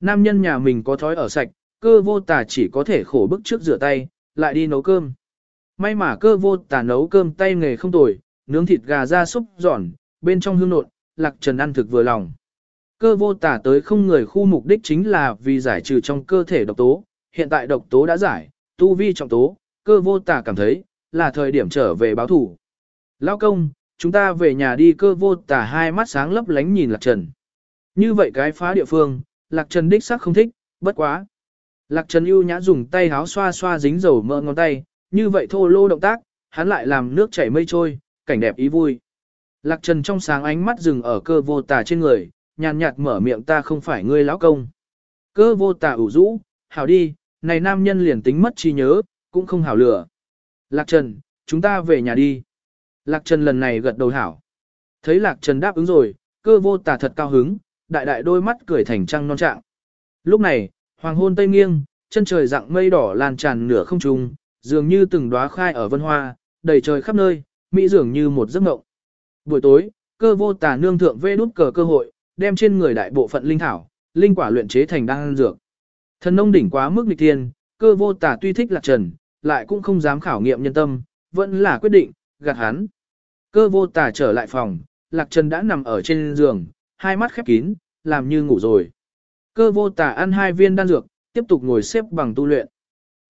Nam nhân nhà mình có thói ở sạch, cơ vô tà chỉ có thể khổ bức trước rửa tay, lại đi nấu cơm. May mà cơ vô tà nấu cơm tay nghề không tồi, nướng thịt gà ra súp giòn, bên trong hương nộn, lạc trần ăn thực vừa lòng. Cơ vô tà tới không người khu mục đích chính là vì giải trừ trong cơ thể độc tố, hiện tại độc tố đã giải, tu vi trọng tố, cơ vô tà cảm thấy, là thời điểm trở về báo thủ. Lao công, chúng ta về nhà đi cơ vô tà hai mắt sáng lấp lánh nhìn lạc trần. Như vậy cái phá địa phương, lạc trần đích xác không thích, bất quá. Lạc trần ưu nhã dùng tay háo xoa xoa dính dầu mỡ ngón tay, như vậy thô lô động tác, hắn lại làm nước chảy mây trôi, cảnh đẹp ý vui. Lạc trần trong sáng ánh mắt dừng ở cơ vô tà trên người, nhàn nhạt mở miệng ta không phải ngươi lão công. Cơ vô tà ủ rũ, hảo đi, này nam nhân liền tính mất trí nhớ, cũng không hảo lửa. Lạc Trần, chúng ta về nhà đi. Lạc Trần lần này gật đầu hảo. Thấy Lạc Trần đáp ứng rồi, cơ vô tà thật cao hứng, đại đại đôi mắt cười thành trăng non trạng. Lúc này, hoàng hôn tây nghiêng, chân trời dạng mây đỏ lan tràn nửa không trung, dường như từng đóa khai ở vân hoa, đầy trời khắp nơi, mỹ dường như một giấc mộng. Buổi tối, cơ vô tà nương thượng vê đút cờ cơ hội, đem trên người đại bộ phận linh thảo, linh quả luyện chế thành đan dược. Thần nông đỉnh quá mức nghịch thiên, cơ vô tà tuy thích lạc trần, lại cũng không dám khảo nghiệm nhân tâm, vẫn là quyết định, gạt hắn. Cơ vô tà trở lại phòng, lạc trần đã nằm ở trên giường, hai mắt khép kín, làm như ngủ rồi. Cơ vô tà ăn hai viên đan dược, tiếp tục ngồi xếp bằng tu luyện.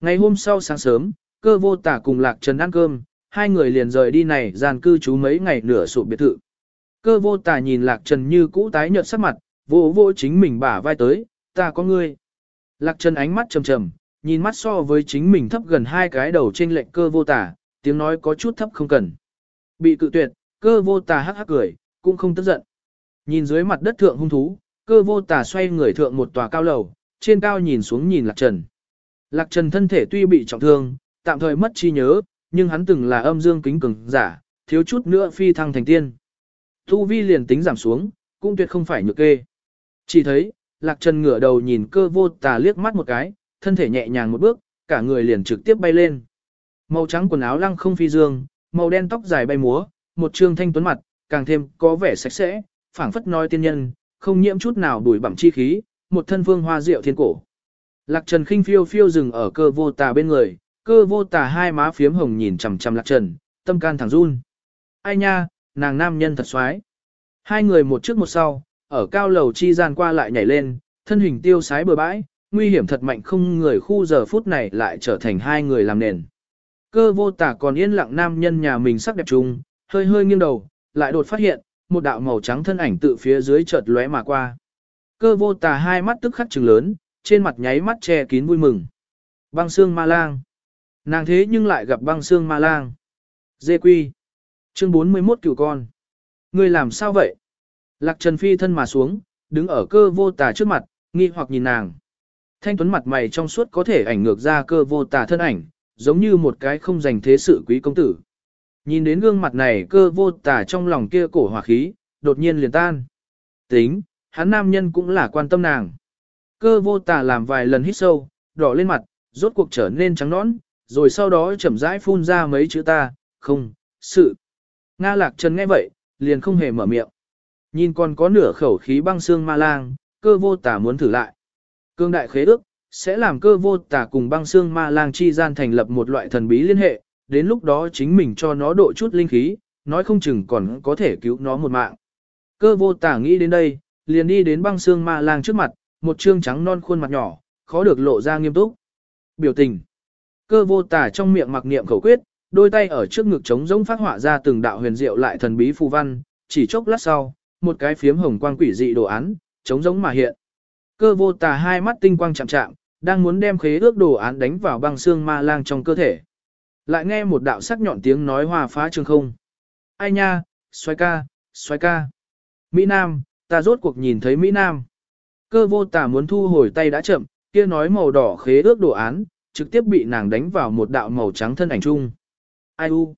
Ngày hôm sau sáng sớm, cơ vô tà cùng lạc trần ăn cơm, hai người liền rời đi này gian cư trú mấy ngày nửa sụp biệt thự. Cơ vô tà nhìn lạc trần như cũ tái nhợt sắc mặt, vô vô chính mình bả vai tới, ta có ngươi. Lạc Trần ánh mắt trầm trầm, nhìn mắt so với chính mình thấp gần hai cái đầu trên lệnh cơ vô tả, tiếng nói có chút thấp không cần. Bị cự tuyệt, cơ vô tà hắc hắc cười, cũng không tức giận. Nhìn dưới mặt đất thượng hung thú, cơ vô tà xoay người thượng một tòa cao lầu, trên cao nhìn xuống nhìn Lạc Trần. Lạc Trần thân thể tuy bị trọng thương, tạm thời mất trí nhớ, nhưng hắn từng là âm dương kính cường giả, thiếu chút nữa phi thăng thành tiên. Tu vi liền tính giảm xuống, cũng tuyệt không phải nhược kê. Chỉ thấy, Lạc Trần ngửa đầu nhìn cơ vô tà liếc mắt một cái, thân thể nhẹ nhàng một bước, cả người liền trực tiếp bay lên. Màu trắng quần áo lăng không phi dương, màu đen tóc dài bay múa, một trương thanh tuấn mặt, càng thêm có vẻ sạch sẽ, phảng phất nói tiên nhân, không nhiễm chút nào bụi bặm chi khí, một thân vương hoa diệu thiên cổ. Lạc Trần khinh phiêu phiêu dừng ở cơ vô tà bên người, cơ vô tà hai má phiếm hồng nhìn chằm chằm Lạc Trần, tâm can thẳng run. Ai nha, nàng nam nhân thật xoái. Hai người một trước một sau, ở cao lầu chi gian qua lại nhảy lên, thân hình tiêu sái bừa bãi, nguy hiểm thật mạnh không người khu giờ phút này lại trở thành hai người làm nền. Cơ vô tả còn yên lặng nam nhân nhà mình sắc đẹp trùng, hơi hơi nghiêng đầu, lại đột phát hiện, một đạo màu trắng thân ảnh tự phía dưới chợt lóe mà qua. Cơ vô tà hai mắt tức khắc trừng lớn, trên mặt nháy mắt che kín vui mừng. Băng xương ma lang. Nàng thế nhưng lại gặp băng xương ma lang. Dê quy. Chương 41 cửu con. Ngươi làm sao vậy? Lạc Trần Phi thân mà xuống, đứng ở cơ vô tà trước mặt, nghi hoặc nhìn nàng. Thanh tuấn mặt mày trong suốt có thể ảnh ngược ra cơ vô tà thân ảnh, giống như một cái không dành thế sự quý công tử. Nhìn đến gương mặt này cơ vô tà trong lòng kia cổ hỏa khí, đột nhiên liền tan. Tính, hắn nam nhân cũng là quan tâm nàng. Cơ vô tà làm vài lần hít sâu, đỏ lên mặt, rốt cuộc trở nên trắng nõn, rồi sau đó chậm rãi phun ra mấy chữ ta, không, sự. Nga lạc trần nghe vậy, liền không hề mở miệng. Nhìn còn có nửa khẩu khí băng xương ma lang, cơ vô tà muốn thử lại. Cương đại khế ước, sẽ làm cơ vô tà cùng băng xương ma lang chi gian thành lập một loại thần bí liên hệ, đến lúc đó chính mình cho nó độ chút linh khí, nói không chừng còn có thể cứu nó một mạng. Cơ vô tả nghĩ đến đây, liền đi đến băng xương ma lang trước mặt, một trương trắng non khuôn mặt nhỏ, khó được lộ ra nghiêm túc. Biểu tình. Cơ vô tả trong miệng mặc niệm khẩu quyết, đôi tay ở trước ngực trống rỗng phát họa ra từng đạo huyền diệu lại thần bí phù văn, chỉ chốc lát sau, một cái phiếm hồng quang quỷ dị đồ án, trống rỗng mà hiện. Cơ vô tà hai mắt tinh quang chạm chạm, đang muốn đem khế ước đồ án đánh vào băng xương ma lang trong cơ thể. Lại nghe một đạo sắc nhọn tiếng nói hòa phá trường không. Ai nha, xoay ca, xoay ca. Mỹ Nam, ta rốt cuộc nhìn thấy Mỹ Nam. Cơ vô tà muốn thu hồi tay đã chậm, kia nói màu đỏ khế ước đồ án, trực tiếp bị nàng đánh vào một đạo màu trắng thân ảnh chung. Ai u?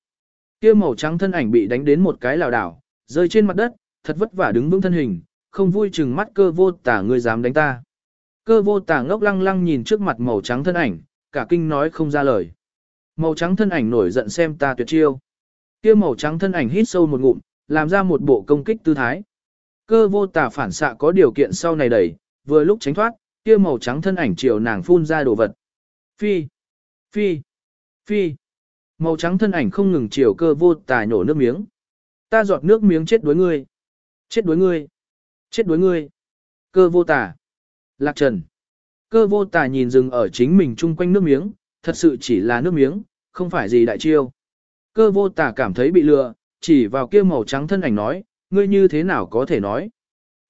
Kia màu trắng thân ảnh bị đánh đến một cái lảo đảo, rơi trên mặt đất, thật vất vả đứng vững thân hình, không vui chừng mắt cơ vô tả ngươi dám đánh ta. Cơ vô tả ngốc lăng lăng nhìn trước mặt màu trắng thân ảnh, cả kinh nói không ra lời. Màu trắng thân ảnh nổi giận xem ta tuyệt chiêu. Kia màu trắng thân ảnh hít sâu một ngụm, làm ra một bộ công kích tư thái. Cơ vô tà phản xạ có điều kiện sau này đẩy, vừa lúc tránh thoát, kia màu trắng thân ảnh chiều nàng phun ra đồ vật. Phi, phi, phi. Màu trắng thân ảnh không ngừng chiều cơ vô tà nhổ nước miếng. Ta giọt nước miếng chết đuối ngươi. Chết đuối ngươi. Chết đuối ngươi. Cơ vô tà, Lạc trần. Cơ vô tà nhìn rừng ở chính mình chung quanh nước miếng, thật sự chỉ là nước miếng, không phải gì đại chiêu. Cơ vô tả cảm thấy bị lừa, chỉ vào kia màu trắng thân ảnh nói, ngươi như thế nào có thể nói.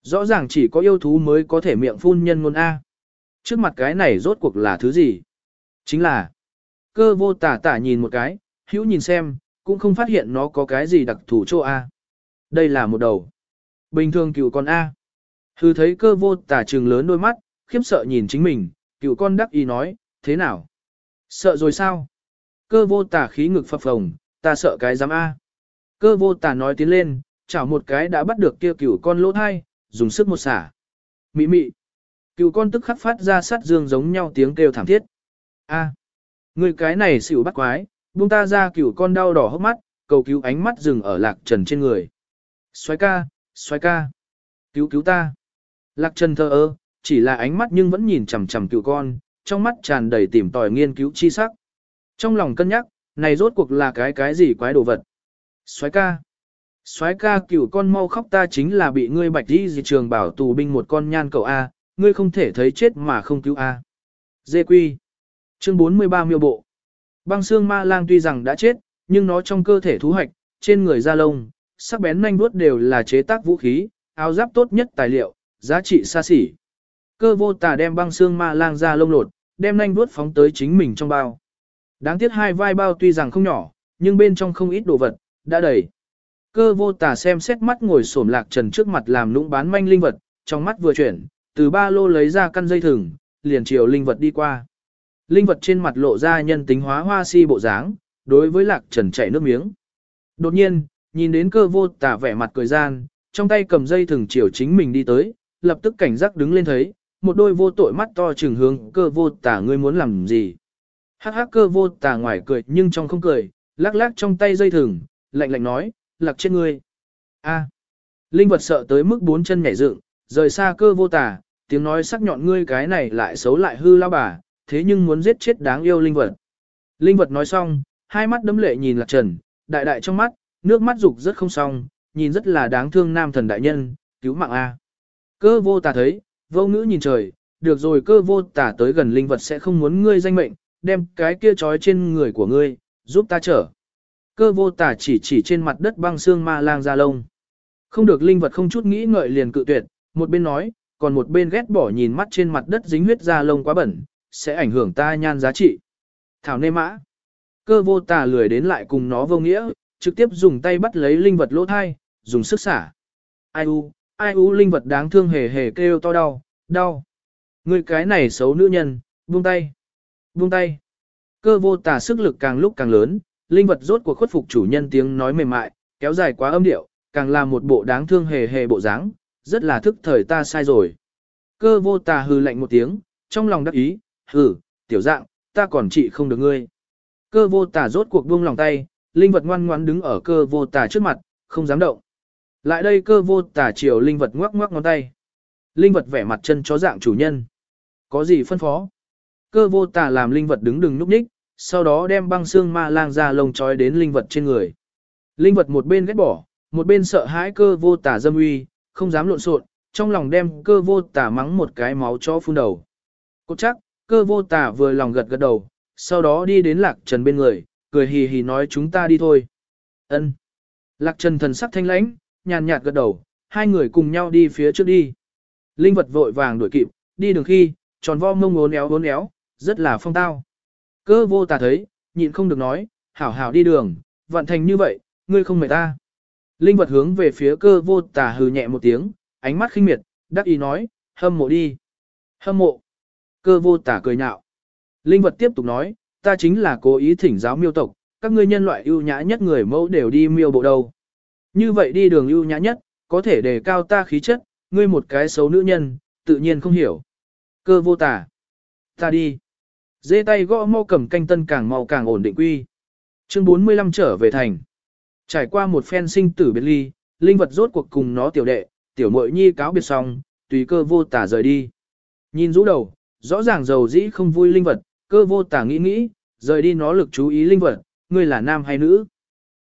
Rõ ràng chỉ có yêu thú mới có thể miệng phun nhân ngôn A. Trước mặt cái này rốt cuộc là thứ gì? Chính là, cơ vô tả tả nhìn một cái, hữu nhìn xem, cũng không phát hiện nó có cái gì đặc thù chỗ A. Đây là một đầu. Bình thường cựu con A. Hư thấy cơ vô tả trừng lớn đôi mắt, khiếp sợ nhìn chính mình, cựu con đắc ý nói, thế nào? Sợ rồi sao? Cơ vô tả khí ngực phập phồng, ta sợ cái giám A. Cơ vô tả nói tiến lên, chảo một cái đã bắt được kia cửu con lỗ thai, dùng sức một xả. Mị mị. Cửu con tức khắc phát ra sát dương giống nhau tiếng kêu thảm thiết. A. Người cái này xỉu bắt quái, buông ta ra cửu con đau đỏ hốc mắt, cầu cứu ánh mắt dừng ở lạc trần trên người. Xoái ca, xoái ca. Cứu cứu ta. Lạc trần thơ ơ, chỉ là ánh mắt nhưng vẫn nhìn chằm chằm cửu con, trong mắt tràn đầy tìm tòi nghiên cứu chi sắc. Trong lòng cân nhắc, này rốt cuộc là cái cái gì quái đồ vật. Soái ca. Soái ca cửu con mau khóc ta chính là bị ngươi bạch đi gì trường bảo tù binh một con nhan cậu A, ngươi không thể thấy chết mà không cứu A. Dê quy. Chương 43 miêu bộ. Băng xương ma lang tuy rằng đã chết, nhưng nó trong cơ thể thú hoạch, trên người da lông, sắc bén nhanh vuốt đều là chế tác vũ khí, áo giáp tốt nhất tài liệu, giá trị xa xỉ. Cơ vô tà đem băng xương ma lang ra lông lột, đem nanh vuốt phóng tới chính mình trong bao. Đáng tiếc hai vai bao tuy rằng không nhỏ, nhưng bên trong không ít đồ vật, đã đầy. Cơ vô tà xem xét mắt ngồi xổm lạc trần trước mặt làm lũng bán manh linh vật, trong mắt vừa chuyển, từ ba lô lấy ra căn dây thừng, liền chiều linh vật đi qua. Linh vật trên mặt lộ ra nhân tính hóa hoa si bộ dáng, đối với lạc trần chảy nước miếng. Đột nhiên, nhìn đến cơ vô tà vẻ mặt cười gian, trong tay cầm dây thừng chiều chính mình đi tới, lập tức cảnh giác đứng lên thấy, một đôi vô tội mắt to trừng hướng cơ vô tả ngươi muốn làm gì. Hắc hắc cơ vô tả ngoài cười nhưng trong không cười, lắc lắc trong tay dây thừng, lạnh lạnh nói, lạc trên ngươi. A. Linh vật sợ tới mức bốn chân nhảy dựng, rời xa cơ vô tả tiếng nói sắc nhọn ngươi cái này lại xấu lại hư lao bà, thế nhưng muốn giết chết đáng yêu linh vật. Linh vật nói xong, hai mắt đấm lệ nhìn lạc trần, đại đại trong mắt, nước mắt dục rất không xong, nhìn rất là đáng thương nam thần đại nhân, cứu mạng A. Cơ vô tà thấy, vô ngữ nhìn trời, được rồi cơ vô tả tới gần linh vật sẽ không muốn ngươi danh mệnh, đem cái kia trói trên người của ngươi, giúp ta trở. Cơ vô tả chỉ chỉ trên mặt đất băng xương ma lang ra lông. Không được linh vật không chút nghĩ ngợi liền cự tuyệt, một bên nói, còn một bên ghét bỏ nhìn mắt trên mặt đất dính huyết da lông quá bẩn, sẽ ảnh hưởng ta nhan giá trị. Thảo nê mã. Cơ vô tả lười đến lại cùng nó vô nghĩa, trực tiếp dùng tay bắt lấy linh vật lỗ thai, dùng sức xả. Ai u, ai u linh vật đáng thương hề hề kêu to đau, đau. Người cái này xấu nữ nhân, buông tay, buông tay. Cơ vô tà sức lực càng lúc càng lớn, linh vật rốt cuộc khuất phục chủ nhân tiếng nói mềm mại, kéo dài quá âm điệu, càng là một bộ đáng thương hề hề bộ dáng, rất là thức thời ta sai rồi. Cơ vô tà hừ lạnh một tiếng, trong lòng đắc ý, hừ, tiểu dạng, ta còn trị không được ngươi. Cơ vô tà rốt cuộc buông lòng tay, linh vật ngoan ngoãn đứng ở cơ vô tà trước mặt, không dám động. Lại đây cơ vô tà chiều linh vật ngoắc ngoắc ngón tay. Linh vật vẻ mặt chân chó dạng chủ nhân. Có gì phân phó? Cơ vô tà làm linh vật đứng đừng núp nhích, sau đó đem băng xương ma lang ra lông trói đến linh vật trên người. Linh vật một bên ghét bỏ, một bên sợ hãi cơ vô tà dâm uy, không dám lộn xộn, trong lòng đem cơ vô tà mắng một cái máu cho phun đầu. Cốt chắc, cơ vô tà vừa lòng gật gật đầu, sau đó đi đến lạc trần bên người, cười hì hì nói chúng ta đi thôi. Ân. Lạc trần thần sắc thanh lãnh, nhàn nhạt gật đầu, hai người cùng nhau đi phía trước đi. Linh vật vội vàng đuổi kịp, đi đường khi, tròn vo mông ngốn éo ngốn éo, rất là phong tao. Cơ vô tà thấy, nhịn không được nói, hảo hảo đi đường, vận thành như vậy, ngươi không mệt ta. Linh vật hướng về phía cơ vô tà hừ nhẹ một tiếng, ánh mắt khinh miệt, đắc ý nói, hâm mộ đi. Hâm mộ. Cơ vô tà cười nhạo. Linh vật tiếp tục nói, ta chính là cố ý thỉnh giáo miêu tộc, các ngươi nhân loại ưu nhã nhất người mẫu đều đi miêu bộ đâu. Như vậy đi đường ưu nhã nhất, có thể đề cao ta khí chất, ngươi một cái xấu nữ nhân, tự nhiên không hiểu. Cơ vô tả Ta đi. Dê tay gõ mau cầm canh tân càng mau càng ổn định quy. Chương 45 trở về thành. Trải qua một phen sinh tử biệt ly, linh vật rốt cuộc cùng nó tiểu đệ, tiểu muội nhi cáo biệt xong, tùy cơ vô tả rời đi. Nhìn rũ đầu, rõ ràng giàu dĩ không vui linh vật, cơ vô tả nghĩ nghĩ, rời đi nó lực chú ý linh vật, ngươi là nam hay nữ.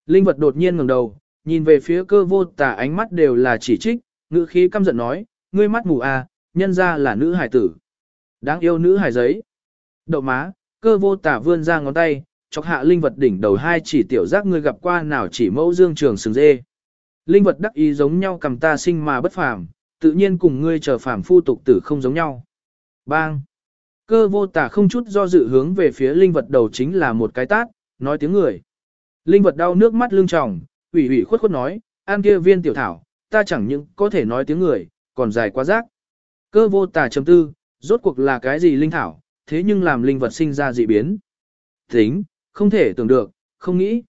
Linh vật đột nhiên ngẩng đầu, nhìn về phía cơ vô tà ánh mắt đều là chỉ trích, ngữ khí căm giận nói, ngươi mắt mù à, nhân ra là nữ hải tử. Đáng yêu nữ hải giấy. Đậu má, cơ vô tà vươn ra ngón tay, chọc hạ linh vật đỉnh đầu hai chỉ tiểu giác ngươi gặp qua nào chỉ mẫu dương trường sừng dê. Linh vật đắc ý giống nhau cầm ta sinh mà bất phàm, tự nhiên cùng ngươi trở phàm phu tục tử không giống nhau. Bang! Cơ vô tả không chút do dự hướng về phía linh vật đầu chính là một cái tát, nói tiếng người. Linh vật đau nước mắt lưng tròng, ủy ủy khuất khuất nói, an kia viên tiểu thảo, ta chẳng những có thể nói tiếng người, còn dài quá rác. Cơ vô tà chấm tư, rốt cuộc là cái gì linh thảo, thế nhưng làm linh vật sinh ra dị biến. Tính, không thể tưởng được, không nghĩ.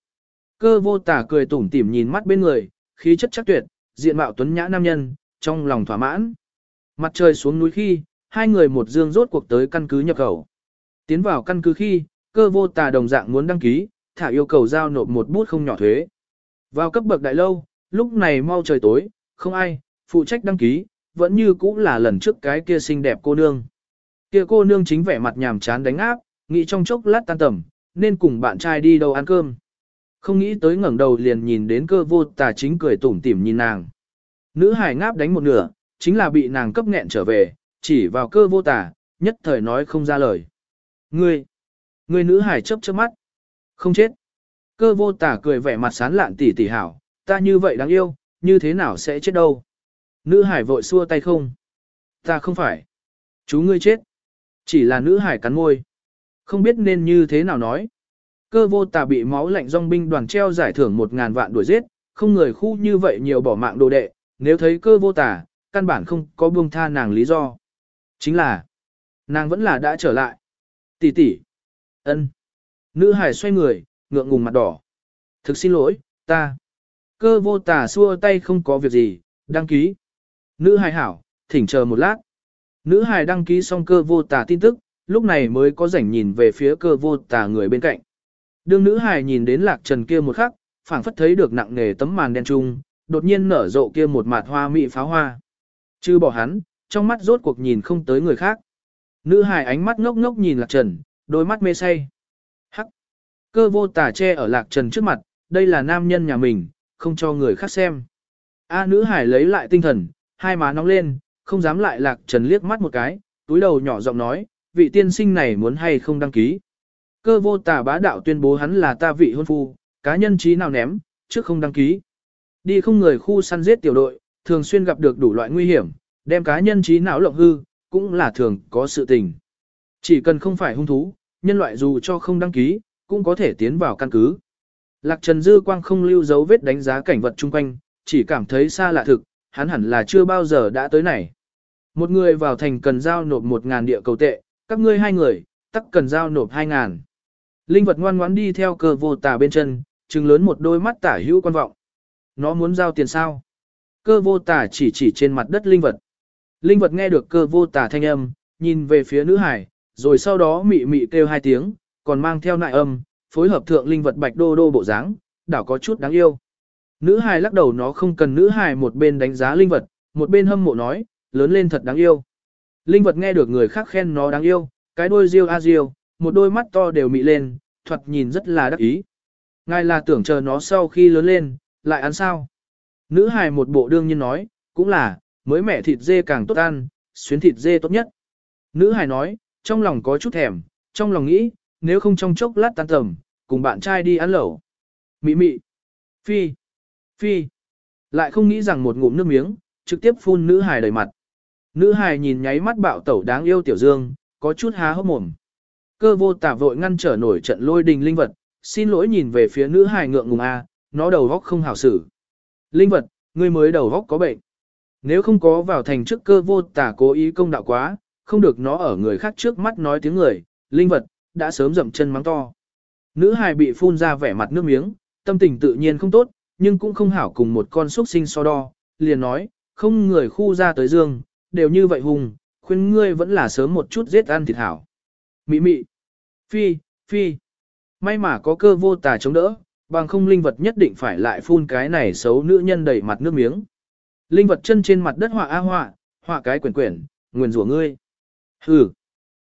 Cơ vô tà cười tủm tỉm nhìn mắt bên người, khí chất chắc tuyệt, diện mạo tuấn nhã nam nhân, trong lòng thỏa mãn. Mặt trời xuống núi khi, hai người một dương rốt cuộc tới căn cứ nhập khẩu. Tiến vào căn cứ khi, cơ vô tà đồng dạng muốn đăng ký, thả yêu cầu giao nộp một bút không nhỏ thuế. Vào cấp bậc đại lâu, lúc này mau trời tối, không ai, phụ trách đăng ký, vẫn như cũ là lần trước cái kia xinh đẹp cô nương. Kia cô nương chính vẻ mặt nhàm chán đánh áp, nghĩ trong chốc lát tan tầm, nên cùng bạn trai đi đâu ăn cơm. Không nghĩ tới ngẩng đầu liền nhìn đến cơ vô tà chính cười tủm tỉm nhìn nàng. Nữ hải ngáp đánh một nửa, chính là bị nàng cấp nghẹn trở về, chỉ vào cơ vô tà, nhất thời nói không ra lời. Ngươi, ngươi nữ hải chớp chớp mắt. Không chết. Cơ vô tà cười vẻ mặt sán lạn tỉ tỉ hảo, ta như vậy đáng yêu, như thế nào sẽ chết đâu. Nữ hải vội xua tay không. Ta không phải. Chú ngươi chết. Chỉ là nữ hải cắn môi. Không biết nên như thế nào nói. Cơ vô tà bị máu lạnh dòng binh đoàn treo giải thưởng một ngàn vạn đuổi giết, không người khu như vậy nhiều bỏ mạng đồ đệ, nếu thấy cơ vô tà, căn bản không có buông tha nàng lý do. Chính là, nàng vẫn là đã trở lại. Tỷ tỷ, ân. Nữ hải xoay người, ngượng ngùng mặt đỏ. Thực xin lỗi, ta. Cơ vô tà xua tay không có việc gì, đăng ký. Nữ hải hảo, thỉnh chờ một lát. Nữ hải đăng ký xong cơ vô tà tin tức, lúc này mới có rảnh nhìn về phía cơ vô tà người bên cạnh. Đương nữ hải nhìn đến lạc trần kia một khắc, phảng phất thấy được nặng nề tấm màn đen trung, đột nhiên nở rộ kia một mạt hoa mị pháo hoa. Chứ bỏ hắn, trong mắt rốt cuộc nhìn không tới người khác. Nữ hài ánh mắt ngốc ngốc nhìn lạc trần, đôi mắt mê say. Cơ vô tà che ở lạc trần trước mặt, đây là nam nhân nhà mình, không cho người khác xem. A nữ hải lấy lại tinh thần, hai má nóng lên, không dám lại lạc trần liếc mắt một cái, túi đầu nhỏ giọng nói, vị tiên sinh này muốn hay không đăng ký. Cơ vô tà bá đạo tuyên bố hắn là ta vị hôn phu, cá nhân trí nào ném, trước không đăng ký. Đi không người khu săn giết tiểu đội, thường xuyên gặp được đủ loại nguy hiểm, đem cá nhân trí não lộng hư, cũng là thường có sự tình. Chỉ cần không phải hung thú, nhân loại dù cho không đăng ký, cũng có thể tiến vào căn cứ. Lạc Trần Dư Quang không lưu dấu vết đánh giá cảnh vật chung quanh, chỉ cảm thấy xa lạ thực, hắn hẳn là chưa bao giờ đã tới này. Một người vào thành cần giao nộp một ngàn địa cầu tệ, các ngươi hai người, tắc cần giao nộp hai ngàn. Linh vật ngoan ngoãn đi theo cơ vô tà bên chân, trừng lớn một đôi mắt tả hữu quan vọng. Nó muốn giao tiền sao? Cơ vô tà chỉ chỉ trên mặt đất linh vật. Linh vật nghe được cơ vô tà thanh âm, nhìn về phía nữ hải, rồi sau đó mị mị kêu hai tiếng, còn mang theo nại âm, phối hợp thượng linh vật bạch đô đô bộ dáng, đảo có chút đáng yêu. Nữ hài lắc đầu nó không cần nữ hài một bên đánh giá linh vật, một bên hâm mộ nói, lớn lên thật đáng yêu. Linh vật nghe được người khác khen nó đáng yêu, cái đôi riêu a riêu, một đôi mắt to đều mị lên, thuật nhìn rất là đắc ý. Ngài là tưởng chờ nó sau khi lớn lên, lại ăn sao? Nữ hài một bộ đương nhiên nói, cũng là, mới mẹ thịt dê càng tốt ăn, xuyến thịt dê tốt nhất. Nữ hài nói, trong lòng có chút thèm, trong lòng nghĩ, nếu không trong chốc lát tan tầm, cùng bạn trai đi ăn lẩu. Mị mị. Phi. Phi. Lại không nghĩ rằng một ngụm nước miếng, trực tiếp phun nữ hài đầy mặt. Nữ hài nhìn nháy mắt bạo tẩu đáng yêu tiểu dương, có chút há hốc mồm. Cơ vô tả vội ngăn trở nổi trận lôi đình linh vật, xin lỗi nhìn về phía nữ hài ngượng ngùng a, nó đầu góc không hảo xử. Linh vật, ngươi mới đầu góc có bệnh. Nếu không có vào thành trước cơ vô tả cố ý công đạo quá, không được nó ở người khác trước mắt nói tiếng người, linh vật, đã sớm dậm chân mắng to. Nữ hài bị phun ra vẻ mặt nước miếng, tâm tình tự nhiên không tốt, nhưng cũng không hảo cùng một con xuất sinh so đo, liền nói, không người khu ra tới dương, đều như vậy hùng, khuyên ngươi vẫn là sớm một chút giết ăn thịt hảo. Mị mị, phi, phi, may mà có cơ vô tà chống đỡ, bằng không linh vật nhất định phải lại phun cái này xấu nữ nhân đầy mặt nước miếng. Linh vật chân trên mặt đất họa a họa, họa cái quyển quyển, nguyền rủa ngươi. Hừ.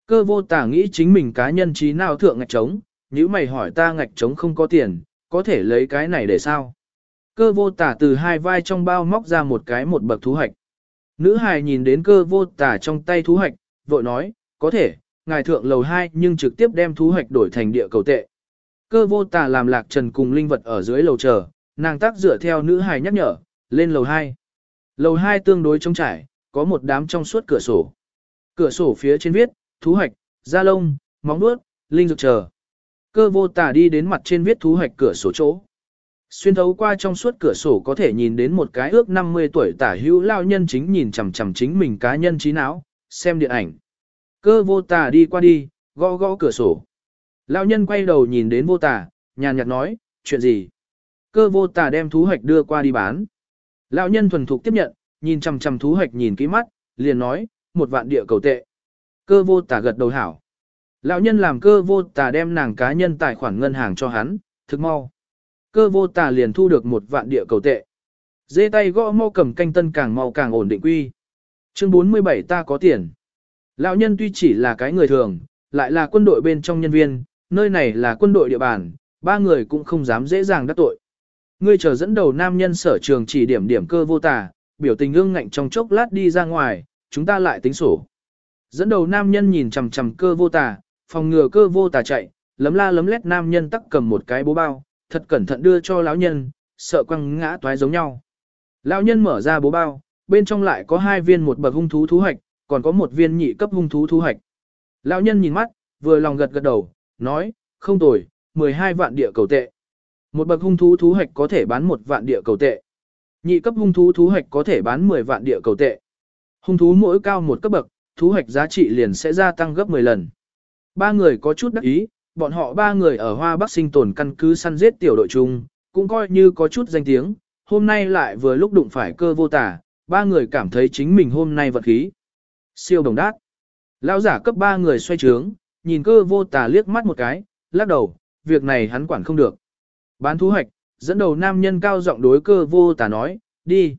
Cơ vô tả nghĩ chính mình cá nhân trí nào thượng ngạch trống, nếu mày hỏi ta ngạch trống không có tiền, có thể lấy cái này để sao? Cơ vô tả từ hai vai trong bao móc ra một cái một bậc thú hạch. Nữ hài nhìn đến cơ vô tả trong tay thú hạch, vội nói, có thể, ngài thượng lầu hai nhưng trực tiếp đem thú hạch đổi thành địa cầu tệ. Cơ vô tả làm lạc trần cùng linh vật ở dưới lầu chờ, nàng tác dựa theo nữ hài nhắc nhở, lên lầu hai. Lầu hai tương đối trống trải, có một đám trong suốt cửa sổ. Cửa sổ phía trên viết, thú hoạch, da lông, móng nuốt, linh dược chờ. Cơ vô tả đi đến mặt trên viết thú hoạch cửa sổ chỗ. Xuyên thấu qua trong suốt cửa sổ có thể nhìn đến một cái ước 50 tuổi tả hữu lao nhân chính nhìn chằm chằm chính mình cá nhân trí não, xem điện ảnh. Cơ vô tả đi qua đi, gõ gõ cửa sổ. Lao nhân quay đầu nhìn đến vô tả, nhàn nhạt nói, chuyện gì? Cơ vô tả đem thú hoạch đưa qua đi bán. Lão nhân thuần thục tiếp nhận, nhìn chằm chằm thú hoạch nhìn kỹ mắt, liền nói, một vạn địa cầu tệ. Cơ vô tả gật đầu hảo. Lão nhân làm cơ vô tả đem nàng cá nhân tài khoản ngân hàng cho hắn, thực mau. Cơ vô tả liền thu được một vạn địa cầu tệ. Dê tay gõ mau cầm canh tân càng mau càng ổn định quy. Chương 47 ta có tiền. Lão nhân tuy chỉ là cái người thường, lại là quân đội bên trong nhân viên, nơi này là quân đội địa bàn, ba người cũng không dám dễ dàng đắc tội. Ngươi chờ dẫn đầu nam nhân sở trường chỉ điểm điểm cơ vô tà biểu tình ương ngạnh trong chốc lát đi ra ngoài, chúng ta lại tính sổ. Dẫn đầu nam nhân nhìn chằm chằm cơ vô tà, phòng ngừa cơ vô tà chạy, lấm la lấm lét nam nhân tắc cầm một cái bố bao, thật cẩn thận đưa cho lão nhân, sợ quăng ngã toái giống nhau. Lão nhân mở ra bố bao, bên trong lại có hai viên một bậc hung thú thú hoạch, còn có một viên nhị cấp hung thú thu hoạch. Lão nhân nhìn mắt, vừa lòng gật gật đầu, nói, không tồi, 12 vạn địa cầu tệ. Một bậc hung thú thú hoạch có thể bán một vạn địa cầu tệ. Nhị cấp hung thú thú hoạch có thể bán 10 vạn địa cầu tệ. Hung thú mỗi cao một cấp bậc, Thu hoạch giá trị liền sẽ gia tăng gấp 10 lần. Ba người có chút đắc ý, bọn họ ba người ở Hoa Bắc sinh tồn căn cứ săn giết tiểu đội chung, cũng coi như có chút danh tiếng, hôm nay lại vừa lúc đụng phải cơ vô tả, ba người cảm thấy chính mình hôm nay vật khí. Siêu đồng đát. Lão giả cấp ba người xoay trướng, nhìn cơ vô tả liếc mắt một cái, lắc đầu, việc này hắn quản không được. Bán thú hoạch, dẫn đầu nam nhân cao giọng đối cơ vô tả nói, đi.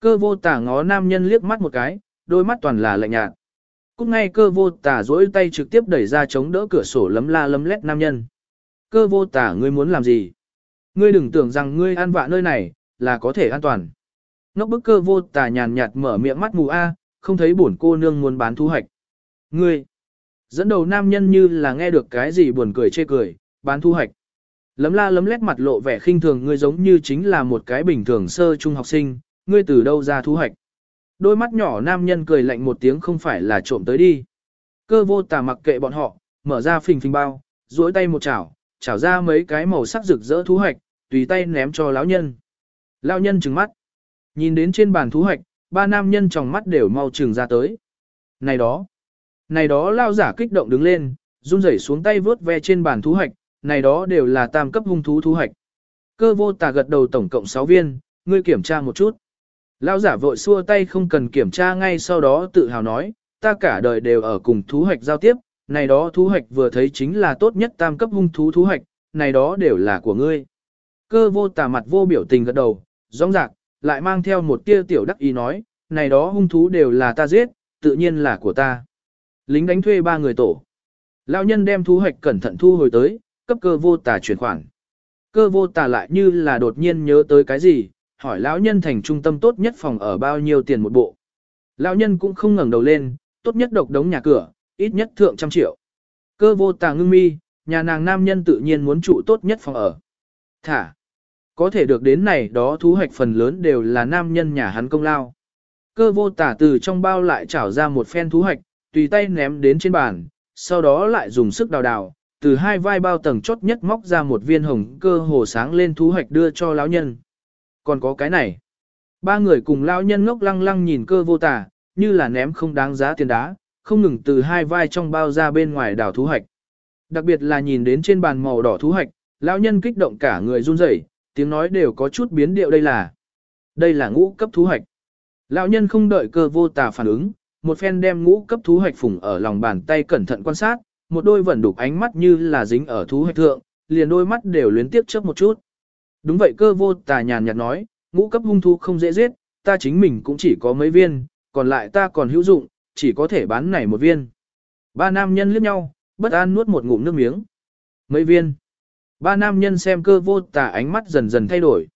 Cơ vô tả ngó nam nhân liếc mắt một cái, đôi mắt toàn là lạnh nhạt. Cúc ngay cơ vô tả dỗi tay trực tiếp đẩy ra chống đỡ cửa sổ lấm la lấm lét nam nhân. Cơ vô tả ngươi muốn làm gì? Ngươi đừng tưởng rằng ngươi an vạ nơi này, là có thể an toàn. nốc bức cơ vô tả nhàn nhạt mở miệng mắt mù A, không thấy bổn cô nương muốn bán thu hoạch. Ngươi! Dẫn đầu nam nhân như là nghe được cái gì buồn cười chê cười, bán thu hoạch. Lấm la lấm lét mặt lộ vẻ khinh thường ngươi giống như chính là một cái bình thường sơ trung học sinh, ngươi từ đâu ra thu hoạch. Đôi mắt nhỏ nam nhân cười lạnh một tiếng không phải là trộm tới đi. Cơ vô tà mặc kệ bọn họ, mở ra phình phình bao, duỗi tay một chảo, chảo ra mấy cái màu sắc rực rỡ thú hoạch, tùy tay ném cho lão nhân. Lão nhân trừng mắt. Nhìn đến trên bàn thú hoạch, ba nam nhân trong mắt đều mau trừng ra tới. Này đó, này đó lao giả kích động đứng lên, run rẩy xuống tay vớt ve trên bàn thú hoạch, này đó đều là tam cấp hung thú thú hoạch. Cơ vô tà gật đầu tổng cộng 6 viên, ngươi kiểm tra một chút. Lão giả vội xua tay không cần kiểm tra ngay sau đó tự hào nói, ta cả đời đều ở cùng thú hoạch giao tiếp, này đó thú hoạch vừa thấy chính là tốt nhất tam cấp hung thú thú hoạch, này đó đều là của ngươi. Cơ vô tà mặt vô biểu tình gật đầu, rong rạc, lại mang theo một tia tiểu đắc ý nói, này đó hung thú đều là ta giết, tự nhiên là của ta. Lính đánh thuê ba người tổ. Lão nhân đem thú hoạch cẩn thận thu hồi tới, cấp cơ vô tà chuyển khoản. Cơ vô tà lại như là đột nhiên nhớ tới cái gì, hỏi lão nhân thành trung tâm tốt nhất phòng ở bao nhiêu tiền một bộ. Lão nhân cũng không ngẩng đầu lên, tốt nhất độc đống nhà cửa, ít nhất thượng trăm triệu. Cơ vô tà ngưng mi, nhà nàng nam nhân tự nhiên muốn trụ tốt nhất phòng ở. Thả. Có thể được đến này đó thú hoạch phần lớn đều là nam nhân nhà hắn công lao. Cơ vô tả từ trong bao lại trảo ra một phen thú hoạch, tùy tay ném đến trên bàn, sau đó lại dùng sức đào đào, từ hai vai bao tầng chốt nhất móc ra một viên hồng cơ hồ sáng lên thú hoạch đưa cho lão nhân. Còn có cái này. Ba người cùng lão nhân ngốc lăng lăng nhìn cơ vô tả, như là ném không đáng giá tiền đá, không ngừng từ hai vai trong bao ra bên ngoài đảo thú hạch Đặc biệt là nhìn đến trên bàn màu đỏ thú hạch lão nhân kích động cả người run rẩy, tiếng nói đều có chút biến điệu đây là. Đây là ngũ cấp thú hạch Lão nhân không đợi cơ vô tà phản ứng, một phen đem ngũ cấp thú hạch phủng ở lòng bàn tay cẩn thận quan sát, một đôi vẫn đục ánh mắt như là dính ở thú hạch thượng, liền đôi mắt đều luyến tiếp chớp một chút. Đúng vậy cơ vô tà nhàn nhạt nói, ngũ cấp hung thú không dễ giết, ta chính mình cũng chỉ có mấy viên, còn lại ta còn hữu dụng, chỉ có thể bán này một viên. Ba nam nhân liếc nhau, bất an nuốt một ngụm nước miếng. Mấy viên. Ba nam nhân xem cơ vô tà ánh mắt dần dần thay đổi.